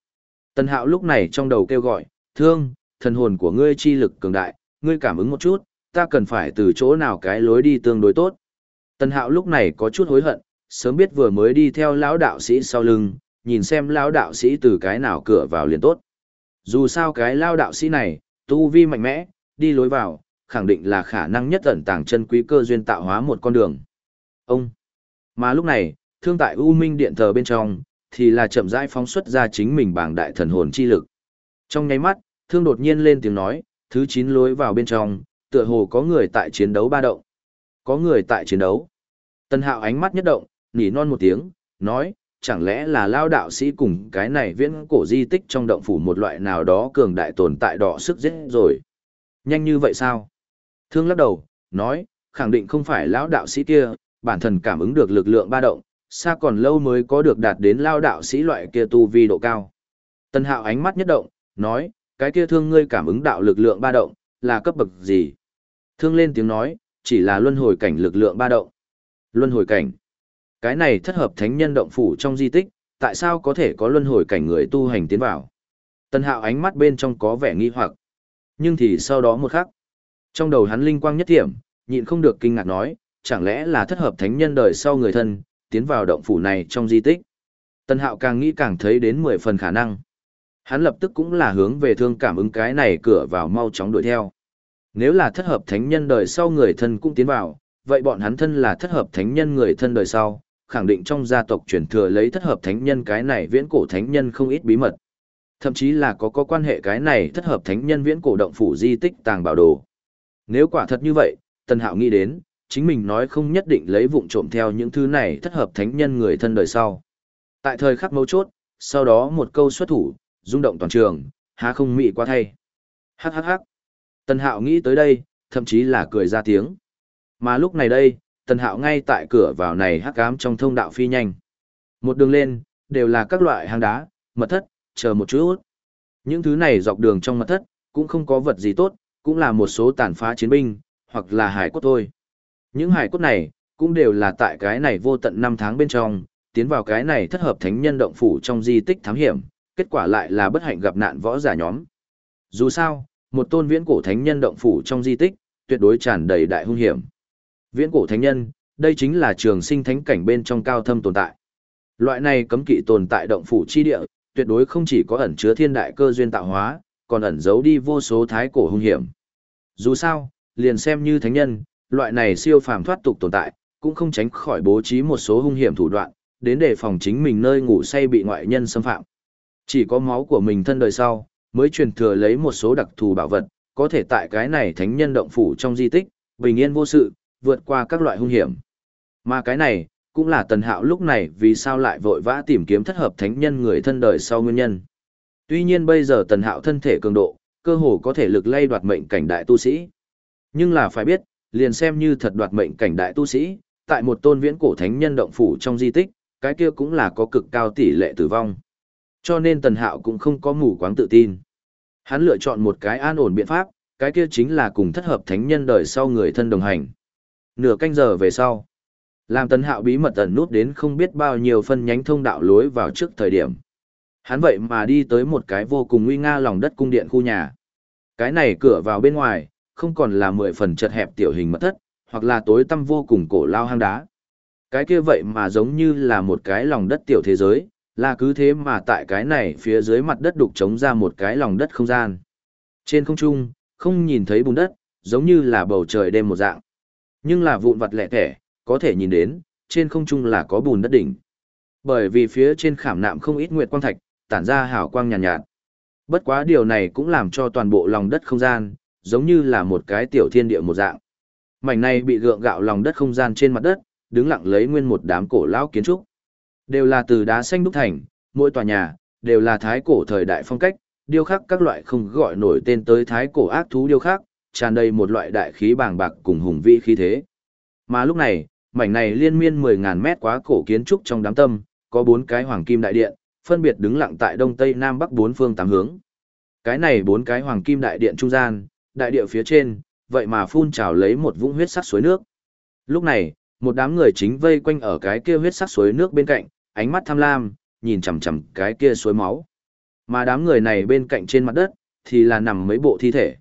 Tần Hạo lúc này trong đầu kêu gọi, thương, thần hồn của ngươi chi lực cường đại, ngươi cảm ứng một chút, ta cần phải từ chỗ nào cái lối đi tương đối tốt. Tần Hạo lúc này có chút hối hận, sớm biết vừa mới đi theo lão đạo sĩ sau lưng, nhìn xem lão đạo sĩ từ cái nào cửa vào liền tốt. Dù sao cái lão đạo sĩ này, tu vi mạnh mẽ, đi lối vào, khẳng định là khả năng nhất ẩn tàng chân quý cơ duyên tạo hóa một con đường. Ông. Mà lúc này, thương tại U Minh điện thờ bên trong, thì là chậm rãi phóng xuất ra chính mình bảng đại thần hồn chi lực. Trong nháy mắt, thương đột nhiên lên tiếng nói, thứ 9 lối vào bên trong, tựa hồ có người tại chiến đấu ba động. Có người tại chiến đấu. Tân hạo ánh mắt nhất động, nỉ non một tiếng, nói, chẳng lẽ là lao đạo sĩ cùng cái này viễn cổ di tích trong động phủ một loại nào đó cường đại tồn tại đỏ sức giết rồi. Nhanh như vậy sao? Thương lắc đầu, nói, khẳng định không phải lão đạo sĩ kia, bản thân cảm ứng được lực lượng ba động, xa còn lâu mới có được đạt đến lao đạo sĩ loại kia tu vi độ cao. Tân hạo ánh mắt nhất động, nói, cái kia thương ngươi cảm ứng đạo lực lượng ba động, là cấp bậc gì? Thương lên tiếng nói, chỉ là luân hồi cảnh lực lượng ba động. Luân hồi cảnh. Cái này thất hợp thánh nhân động phủ trong di tích, tại sao có thể có luân hồi cảnh người tu hành tiến vào? Tân hạo ánh mắt bên trong có vẻ nghi hoặc. Nhưng thì sau đó một khắc, trong đầu hắn linh quang nhất thiểm, nhịn không được kinh ngạc nói, chẳng lẽ là thất hợp thánh nhân đời sau người thân, tiến vào động phủ này trong di tích. Tân hạo càng nghĩ càng thấy đến mười phần khả năng. Hắn lập tức cũng là hướng về thương cảm ứng cái này cửa vào mau chóng đuổi theo. Nếu là thất hợp thánh nhân đời sau người thân cũng tiến vào, vậy bọn hắn thân là thất hợp thánh nhân người thân đời sau, khẳng định trong gia tộc truyền thừa lấy thất hợp thánh nhân cái này viễn cổ thánh nhân không ít bí mật. Thậm chí là có có quan hệ cái này thất hợp thánh nhân viễn cổ động phủ di tích tàng bảo đồ. Nếu quả thật như vậy, Tân Hạo nghĩ đến, chính mình nói không nhất định lấy vụng trộm theo những thứ này thất hợp thánh nhân người thân đời sau. Tại thời khắc mấu chốt, sau đó một câu xuất thủ, rung động toàn trường, há không mị qua thay. Hắc hắc hắc. Tần Hạo nghĩ tới đây, thậm chí là cười ra tiếng. Mà lúc này đây, Tần Hạo ngay tại cửa vào này hắc ám trong thông đạo phi nhanh. Một đường lên, đều là các loại hang đá, mật thất, chờ một chút. Những thứ này dọc đường trong mật thất, cũng không có vật gì tốt, cũng là một số tàn phá chiến binh, hoặc là hải cốt thôi. Những hải cốt này, cũng đều là tại cái này vô tận năm tháng bên trong, tiến vào cái này thất hợp thánh nhân động phủ trong di tích thám hiểm, kết quả lại là bất hạnh gặp nạn võ giả nhóm. Dù sao, một tôn viễn cổ thánh nhân động phủ trong di tích, tuyệt đối tràn đầy đại hung hiểm. Viễn cổ thánh nhân, đây chính là trường sinh thánh cảnh bên trong cao thâm tồn tại. Loại này cấm kỵ tồn tại động phủ chi địa, tuyệt đối không chỉ có ẩn chứa thiên đại cơ duyên tạo hóa, còn ẩn giấu đi vô số thái cổ hung hiểm. Dù sao, liền xem như thánh nhân, loại này siêu phàm thoát tục tồn tại, cũng không tránh khỏi bố trí một số hung hiểm thủ đoạn, đến để phòng chính mình nơi ngủ say bị ngoại nhân xâm phạm. Chỉ có máu của mình thân đời sau, mới truyền thừa lấy một số đặc thù bảo vật, có thể tại cái này thánh nhân động phủ trong di tích, bình yên vô sự, vượt qua các loại hung hiểm. Mà cái này, cũng là tần hạo lúc này vì sao lại vội vã tìm kiếm thất hợp thánh nhân người thân đời sau nguyên nhân. Tuy nhiên bây giờ tần hạo thân thể cường độ, cơ hồ có thể lực lay đoạt mệnh cảnh đại tu sĩ. Nhưng là phải biết, liền xem như thật đoạt mệnh cảnh đại tu sĩ, tại một tôn viễn cổ thánh nhân động phủ trong di tích, cái kia cũng là có cực cao tỷ lệ tử vong. Cho nên tần hạo cũng không có mù quáng tự tin. Hắn lựa chọn một cái an ổn biện pháp, cái kia chính là cùng thất hợp thánh nhân đời sau người thân đồng hành. Nửa canh giờ về sau, làm tần hạo bí mật ẩn nút đến không biết bao nhiêu phân nhánh thông đạo lối vào trước thời điểm. Hắn vậy mà đi tới một cái vô cùng nguy nga lòng đất cung điện khu nhà. Cái này cửa vào bên ngoài, không còn là mười phần chật hẹp tiểu hình mật thất, hoặc là tối tăm vô cùng cổ lao hang đá. Cái kia vậy mà giống như là một cái lòng đất tiểu thế giới, là cứ thế mà tại cái này phía dưới mặt đất đục trống ra một cái lòng đất không gian. Trên không trung, không nhìn thấy bùn đất, giống như là bầu trời đêm một dạng. Nhưng là vụn vặt lẻ tẻ, có thể nhìn đến, trên không trung là có bùn đất đỉnh. Bởi vì phía trên khảm nạm không ít nguyệt quang thạch, tản ra hào quang nhàn nhạt, nhạt. Bất quá điều này cũng làm cho toàn bộ lòng đất không gian, giống như là một cái tiểu thiên địa một dạng. Mảnh này bị gượng gạo lòng đất không gian trên mặt đất, đứng lặng lấy nguyên một đám cổ lão kiến trúc. Đều là từ đá xanh đúc thành, mỗi tòa nhà, đều là thái cổ thời đại phong cách, điêu khắc các loại không gọi nổi tên tới thái cổ ác thú điêu khắc, tràn đầy một loại đại khí bàng bạc cùng hùng vĩ khí thế. Mà lúc này, mảnh này liên miên 10.000 mét quá cổ kiến trúc trong đám tâm, có bốn cái hoàng kim đại điện, phân biệt đứng lặng tại đông tây nam bắc bốn phương tám hướng. Cái này bốn cái hoàng kim đại điện trung gian, đại địa phía trên, vậy mà phun trào lấy một vũng huyết sắc suối nước. Lúc này, một đám người chính vây quanh ở cái kia huyết sắc suối nước bên cạnh, ánh mắt tham lam, nhìn chằm chằm cái kia suối máu. Mà đám người này bên cạnh trên mặt đất, thì là nằm mấy bộ thi thể.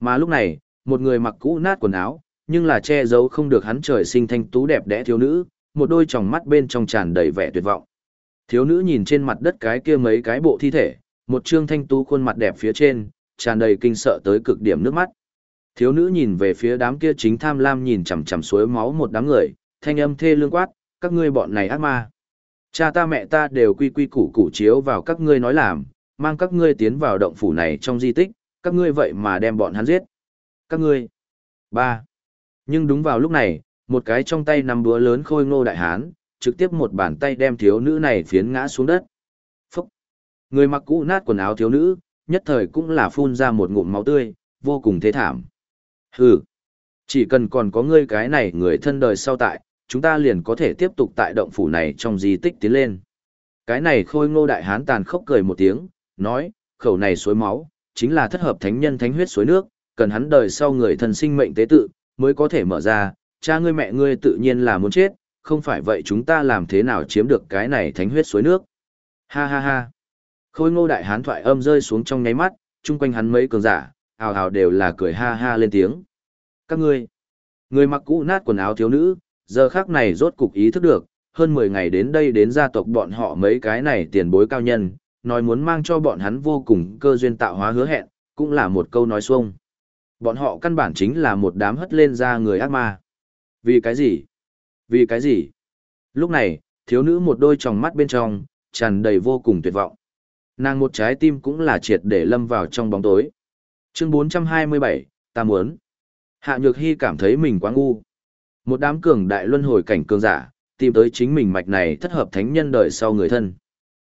Mà lúc này, một người mặc cũ nát quần áo, nhưng là che giấu không được hắn trời sinh thanh tú đẹp đẽ thiếu nữ, một đôi tròng mắt bên trong tràn đầy vẻ tuyệt vọng. Thiếu nữ nhìn trên mặt đất cái kia mấy cái bộ thi thể, một trương thanh tú khuôn mặt đẹp phía trên, tràn đầy kinh sợ tới cực điểm nước mắt. Thiếu nữ nhìn về phía đám kia chính tham lam nhìn chằm chằm suối máu một đám người, thanh âm thê lương quát, các ngươi bọn này ác ma. Cha ta mẹ ta đều quy quy củ củ chiếu vào các ngươi nói làm, mang các ngươi tiến vào động phủ này trong di tích, các ngươi vậy mà đem bọn hắn giết. Các ngươi. ba Nhưng đúng vào lúc này, một cái trong tay nằm búa lớn khôi ngô đại hán, trực tiếp một bàn tay đem thiếu nữ này phiến ngã xuống đất. Phúc. Người mặc cũ nát quần áo thiếu nữ, nhất thời cũng là phun ra một ngụm máu tươi, vô cùng thế thảm. Hừ. Chỉ cần còn có ngươi cái này người thân đời sau tại, chúng ta liền có thể tiếp tục tại động phủ này trong di tích tiến lên. Cái này khôi ngô đại hán tàn khốc cười một tiếng, nói, khẩu này suối máu, chính là thất hợp thánh nhân thánh huyết suối nước, cần hắn đời sau người thân sinh mệnh tế tự, mới có thể mở ra, cha ngươi mẹ ngươi tự nhiên là muốn chết, không phải vậy chúng ta làm thế nào chiếm được cái này thánh huyết suối nước. Ha ha ha. Khôi ngô đại hán thoại âm rơi xuống trong nháy mắt, chung quanh hắn mấy cường giả, hào hào đều là cười ha ha lên tiếng. Các ngươi, người mặc cũ nát quần áo thiếu nữ, giờ khác này rốt cục ý thức được, hơn 10 ngày đến đây đến gia tộc bọn họ mấy cái này tiền bối cao nhân, nói muốn mang cho bọn hắn vô cùng cơ duyên tạo hóa hứa hẹn, cũng là một câu nói xuông. Bọn họ căn bản chính là một đám hất lên ra người ác ma. Vì cái gì? Vì cái gì? Lúc này, thiếu nữ một đôi tròng mắt bên trong, tràn đầy vô cùng tuyệt vọng. Nàng một trái tim cũng là triệt để lâm vào trong bóng tối. Chương 427, ta muốn. Hạ Nhược Hy cảm thấy mình quá ngu. Một đám cường đại luân hồi cảnh cường giả, tìm tới chính mình mạch này thất hợp thánh nhân đời sau người thân.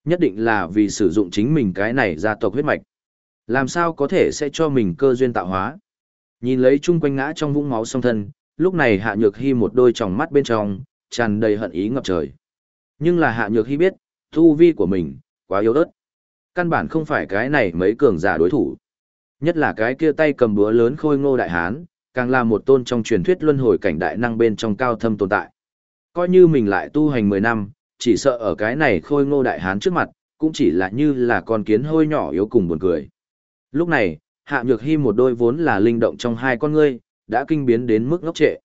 Nhất định là vì sử dụng chính mình cái này gia tộc huyết mạch. Làm sao có thể sẽ cho mình cơ duyên tạo hóa. Nhìn lấy chung quanh ngã trong vũng máu song thân, lúc này Hạ Nhược Hy một đôi tròng mắt bên trong, tràn đầy hận ý ngập trời. Nhưng là Hạ Nhược Hy biết, thu vi của mình, quá yếu ớt. Căn bản không phải cái này mấy cường giả đối thủ. Nhất là cái kia tay cầm búa lớn khôi ngô đại hán, càng là một tôn trong truyền thuyết luân hồi cảnh đại năng bên trong cao thâm tồn tại. Coi như mình lại tu hành 10 năm, chỉ sợ ở cái này khôi ngô đại hán trước mặt, cũng chỉ là như là con kiến hôi nhỏ yếu cùng buồn cười. Lúc này, Hạ Nhược Hi một đôi vốn là linh động trong hai con ngươi, đã kinh biến đến mức ngốc trệ.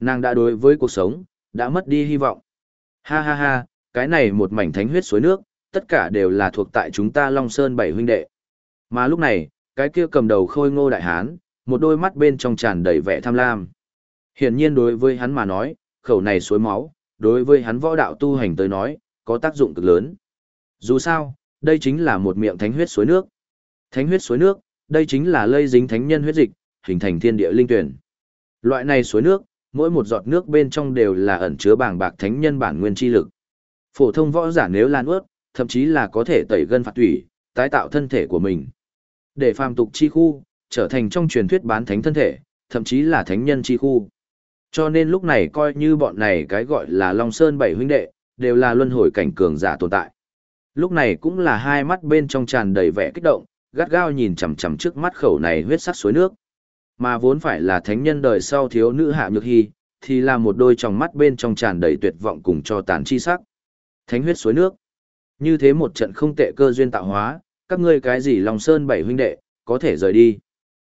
Nàng đã đối với cuộc sống, đã mất đi hy vọng. Ha ha ha, cái này một mảnh thánh huyết suối nước, tất cả đều là thuộc tại chúng ta Long Sơn bảy huynh đệ. Mà lúc này, cái kia cầm đầu khôi ngô đại hán, một đôi mắt bên trong tràn đầy vẻ tham lam. Hiển nhiên đối với hắn mà nói, khẩu này suối máu, đối với hắn võ đạo tu hành tới nói, có tác dụng cực lớn. Dù sao, đây chính là một miệng thánh huyết suối nước. Thánh huyết suối nước, đây chính là lây dính thánh nhân huyết dịch, hình thành thiên địa linh tuyển. Loại này suối nước, mỗi một giọt nước bên trong đều là ẩn chứa bảng bạc thánh nhân bản nguyên chi lực. Phổ thông võ giả nếu lan ướt, thậm chí là có thể tẩy gân phạt thủy, tái tạo thân thể của mình. Để phàm tục chi khu, trở thành trong truyền thuyết bán thánh thân thể, thậm chí là thánh nhân chi khu. Cho nên lúc này coi như bọn này cái gọi là Long Sơn bảy huynh đệ, đều là luân hồi cảnh cường giả tồn tại. Lúc này cũng là hai mắt bên trong tràn đầy vẻ kích động, gắt gao nhìn chằm chằm trước mắt khẩu này huyết sắc suối nước. Mà vốn phải là thánh nhân đời sau thiếu nữ hạ nhược hy, thì là một đôi tròng mắt bên trong tràn đầy tuyệt vọng cùng cho tàn chi sắc. Thánh huyết suối nước. Như thế một trận không tệ cơ duyên tạo hóa, các ngươi cái gì Long Sơn bảy huynh đệ, có thể rời đi.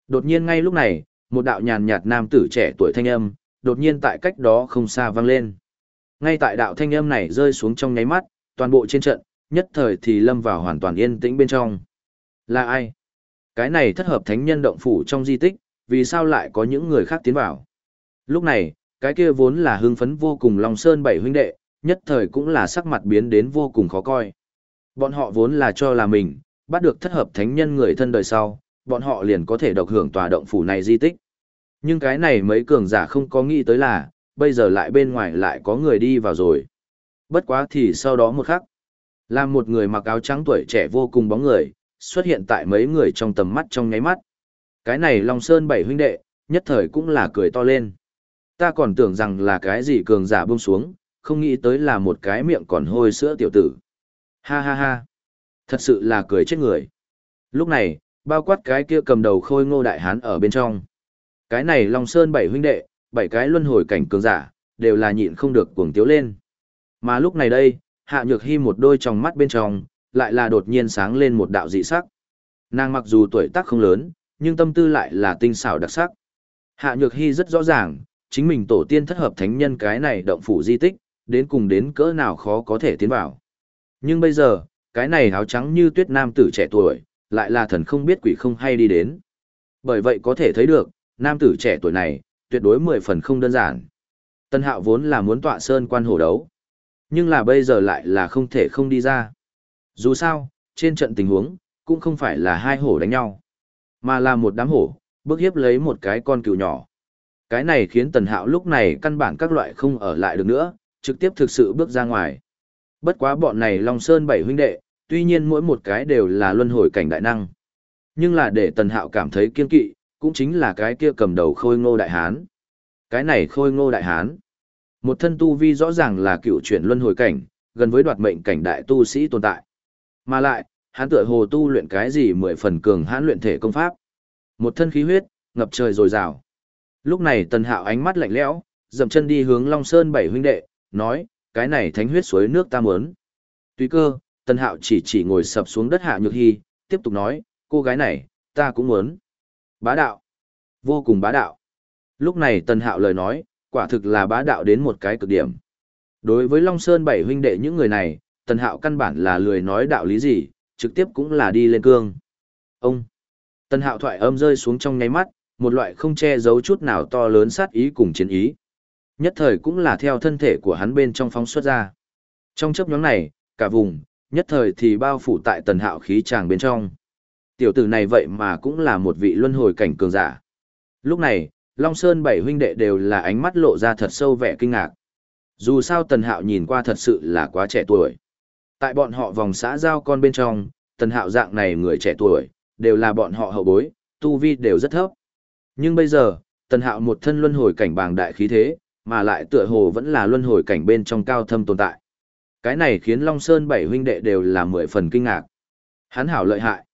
Đột nhiên ngay lúc này, một đạo nhàn nhạt nam tử trẻ tuổi thanh âm, đột nhiên tại cách đó không xa vang lên. Ngay tại đạo thanh âm này rơi xuống trong nháy mắt, toàn bộ trên trận, nhất thời thì lâm vào hoàn toàn yên tĩnh bên trong. Là ai? Cái này thất hợp thánh nhân động phủ trong di tích, vì sao lại có những người khác tiến vào? Lúc này, cái kia vốn là hưng phấn vô cùng Long Sơn bảy huynh đệ, nhất thời cũng là sắc mặt biến đến vô cùng khó coi. Bọn họ vốn là cho là mình, bắt được thất hợp thánh nhân người thân đời sau, bọn họ liền có thể độc hưởng tòa động phủ này di tích. Nhưng cái này mấy cường giả không có nghĩ tới là, bây giờ lại bên ngoài lại có người đi vào rồi. Bất quá thì sau đó một khắc, làm một người mặc áo trắng tuổi trẻ vô cùng bóng người, xuất hiện tại mấy người trong tầm mắt trong nháy mắt. Cái này Long Sơn bảy huynh đệ, nhất thời cũng là cười to lên. Ta còn tưởng rằng là cái gì cường giả buông xuống, không nghĩ tới là một cái miệng còn hôi sữa tiểu tử. Ha ha ha. Thật sự là cười chết người. Lúc này, bao quát cái kia cầm đầu khôi ngô đại hán ở bên trong. Cái này Long Sơn bảy huynh đệ, bảy cái luân hồi cảnh cường giả, đều là nhịn không được cuồng tiếu lên. Mà lúc này đây, Hạ Nhược Hy một đôi tròng mắt bên trong, lại là đột nhiên sáng lên một đạo dị sắc. Nàng mặc dù tuổi tác không lớn, nhưng tâm tư lại là tinh xảo đặc sắc. Hạ Nhược Hy rất rõ ràng, chính mình tổ tiên thất hợp thánh nhân cái này động phủ di tích, đến cùng đến cỡ nào khó có thể tiến vào. Nhưng bây giờ, cái này áo trắng như tuyết nam tử trẻ tuổi, lại là thần không biết quỷ không hay đi đến. Bởi vậy có thể thấy được, nam tử trẻ tuổi này, tuyệt đối mười phần không đơn giản. Tân hạo vốn là muốn tọa sơn quan hổ đấu, nhưng là bây giờ lại là không thể không đi ra. Dù sao, trên trận tình huống, cũng không phải là hai hổ đánh nhau, mà là một đám hổ, bước hiếp lấy một cái con cừu nhỏ. Cái này khiến tần hạo lúc này căn bản các loại không ở lại được nữa, trực tiếp thực sự bước ra ngoài. Bất quá bọn này Long Sơn bảy huynh đệ, tuy nhiên mỗi một cái đều là luân hồi cảnh đại năng. Nhưng là để tần hạo cảm thấy kiên kỵ, cũng chính là cái kia cầm đầu khôi ngô đại hán. Cái này khôi ngô đại hán. Một thân tu vi rõ ràng là cựu chuyển luân hồi cảnh, gần với đoạt mệnh cảnh đại tu sĩ tồn tại. Mà lại, hắn tựa hồ tu luyện cái gì mười phần cường hãn luyện thể công pháp. Một thân khí huyết, ngập trời dồi dào. Lúc này tần hạo ánh mắt lạnh lẽo, dậm chân đi hướng Long Sơn bảy huynh đệ, nói, cái này thánh huyết suối nước ta muốn. Tuy cơ, tần hạo chỉ chỉ ngồi sập xuống đất hạ nhược hy, tiếp tục nói, cô gái này, ta cũng muốn. Bá đạo. Vô cùng bá đạo. Lúc này tần hạo lời nói, quả thực là bá đạo đến một cái cực điểm. Đối với Long Sơn bảy huynh đệ những người này, tần hạo căn bản là lười nói đạo lý gì, trực tiếp cũng là đi lên cương. Ông! Tần hạo thoại âm rơi xuống trong nháy mắt, một loại không che giấu chút nào to lớn sát ý cùng chiến ý. Nhất thời cũng là theo thân thể của hắn bên trong phóng xuất ra. Trong chấp nhóm này, cả vùng, nhất thời thì bao phủ tại tần hạo khí tràng bên trong. Tiểu tử này vậy mà cũng là một vị luân hồi cảnh cường giả. Lúc này, Long Sơn bảy huynh đệ đều là ánh mắt lộ ra thật sâu vẻ kinh ngạc. Dù sao tần hạo nhìn qua thật sự là quá trẻ tuổi. Tại bọn họ vòng xã giao con bên trong, tần hạo dạng này người trẻ tuổi, đều là bọn họ hậu bối, tu vi đều rất thấp. Nhưng bây giờ, tần hạo một thân luân hồi cảnh bàng đại khí thế, mà lại tựa hồ vẫn là luân hồi cảnh bên trong cao thâm tồn tại. Cái này khiến Long Sơn bảy huynh đệ đều là mười phần kinh ngạc. Hắn hảo lợi hại.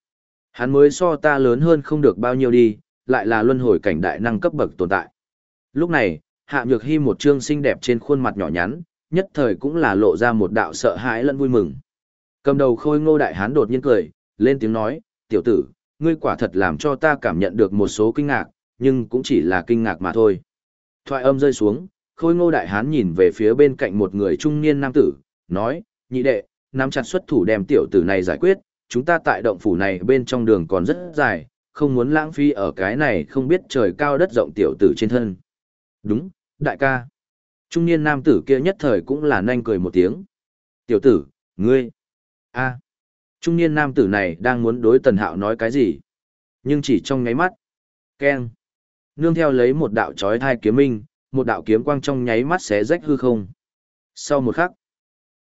Hắn mới so ta lớn hơn không được bao nhiêu đi, lại là luân hồi cảnh đại năng cấp bậc tồn tại. Lúc này, Hạ Nhược hi một trương xinh đẹp trên khuôn mặt nhỏ nhắn, nhất thời cũng là lộ ra một đạo sợ hãi lẫn vui mừng. Cầm đầu khôi ngô đại hán đột nhiên cười, lên tiếng nói, tiểu tử, ngươi quả thật làm cho ta cảm nhận được một số kinh ngạc, nhưng cũng chỉ là kinh ngạc mà thôi. Thoại âm rơi xuống, khôi ngô đại hán nhìn về phía bên cạnh một người trung niên nam tử, nói, nhị đệ, nắm chặt xuất thủ đem tiểu tử này giải quyết, chúng ta tại động phủ này bên trong đường còn rất dài, không muốn lãng phí ở cái này không biết trời cao đất rộng tiểu tử trên thân. Đúng, đại ca. Trung niên nam tử kia nhất thời cũng là nhanh cười một tiếng. Tiểu tử, ngươi. a Trung niên nam tử này đang muốn đối tần hạo nói cái gì? Nhưng chỉ trong nháy mắt. keng Nương theo lấy một đạo chói thai kiếm minh, một đạo kiếm quang trong nháy mắt xé rách hư không. Sau một khắc,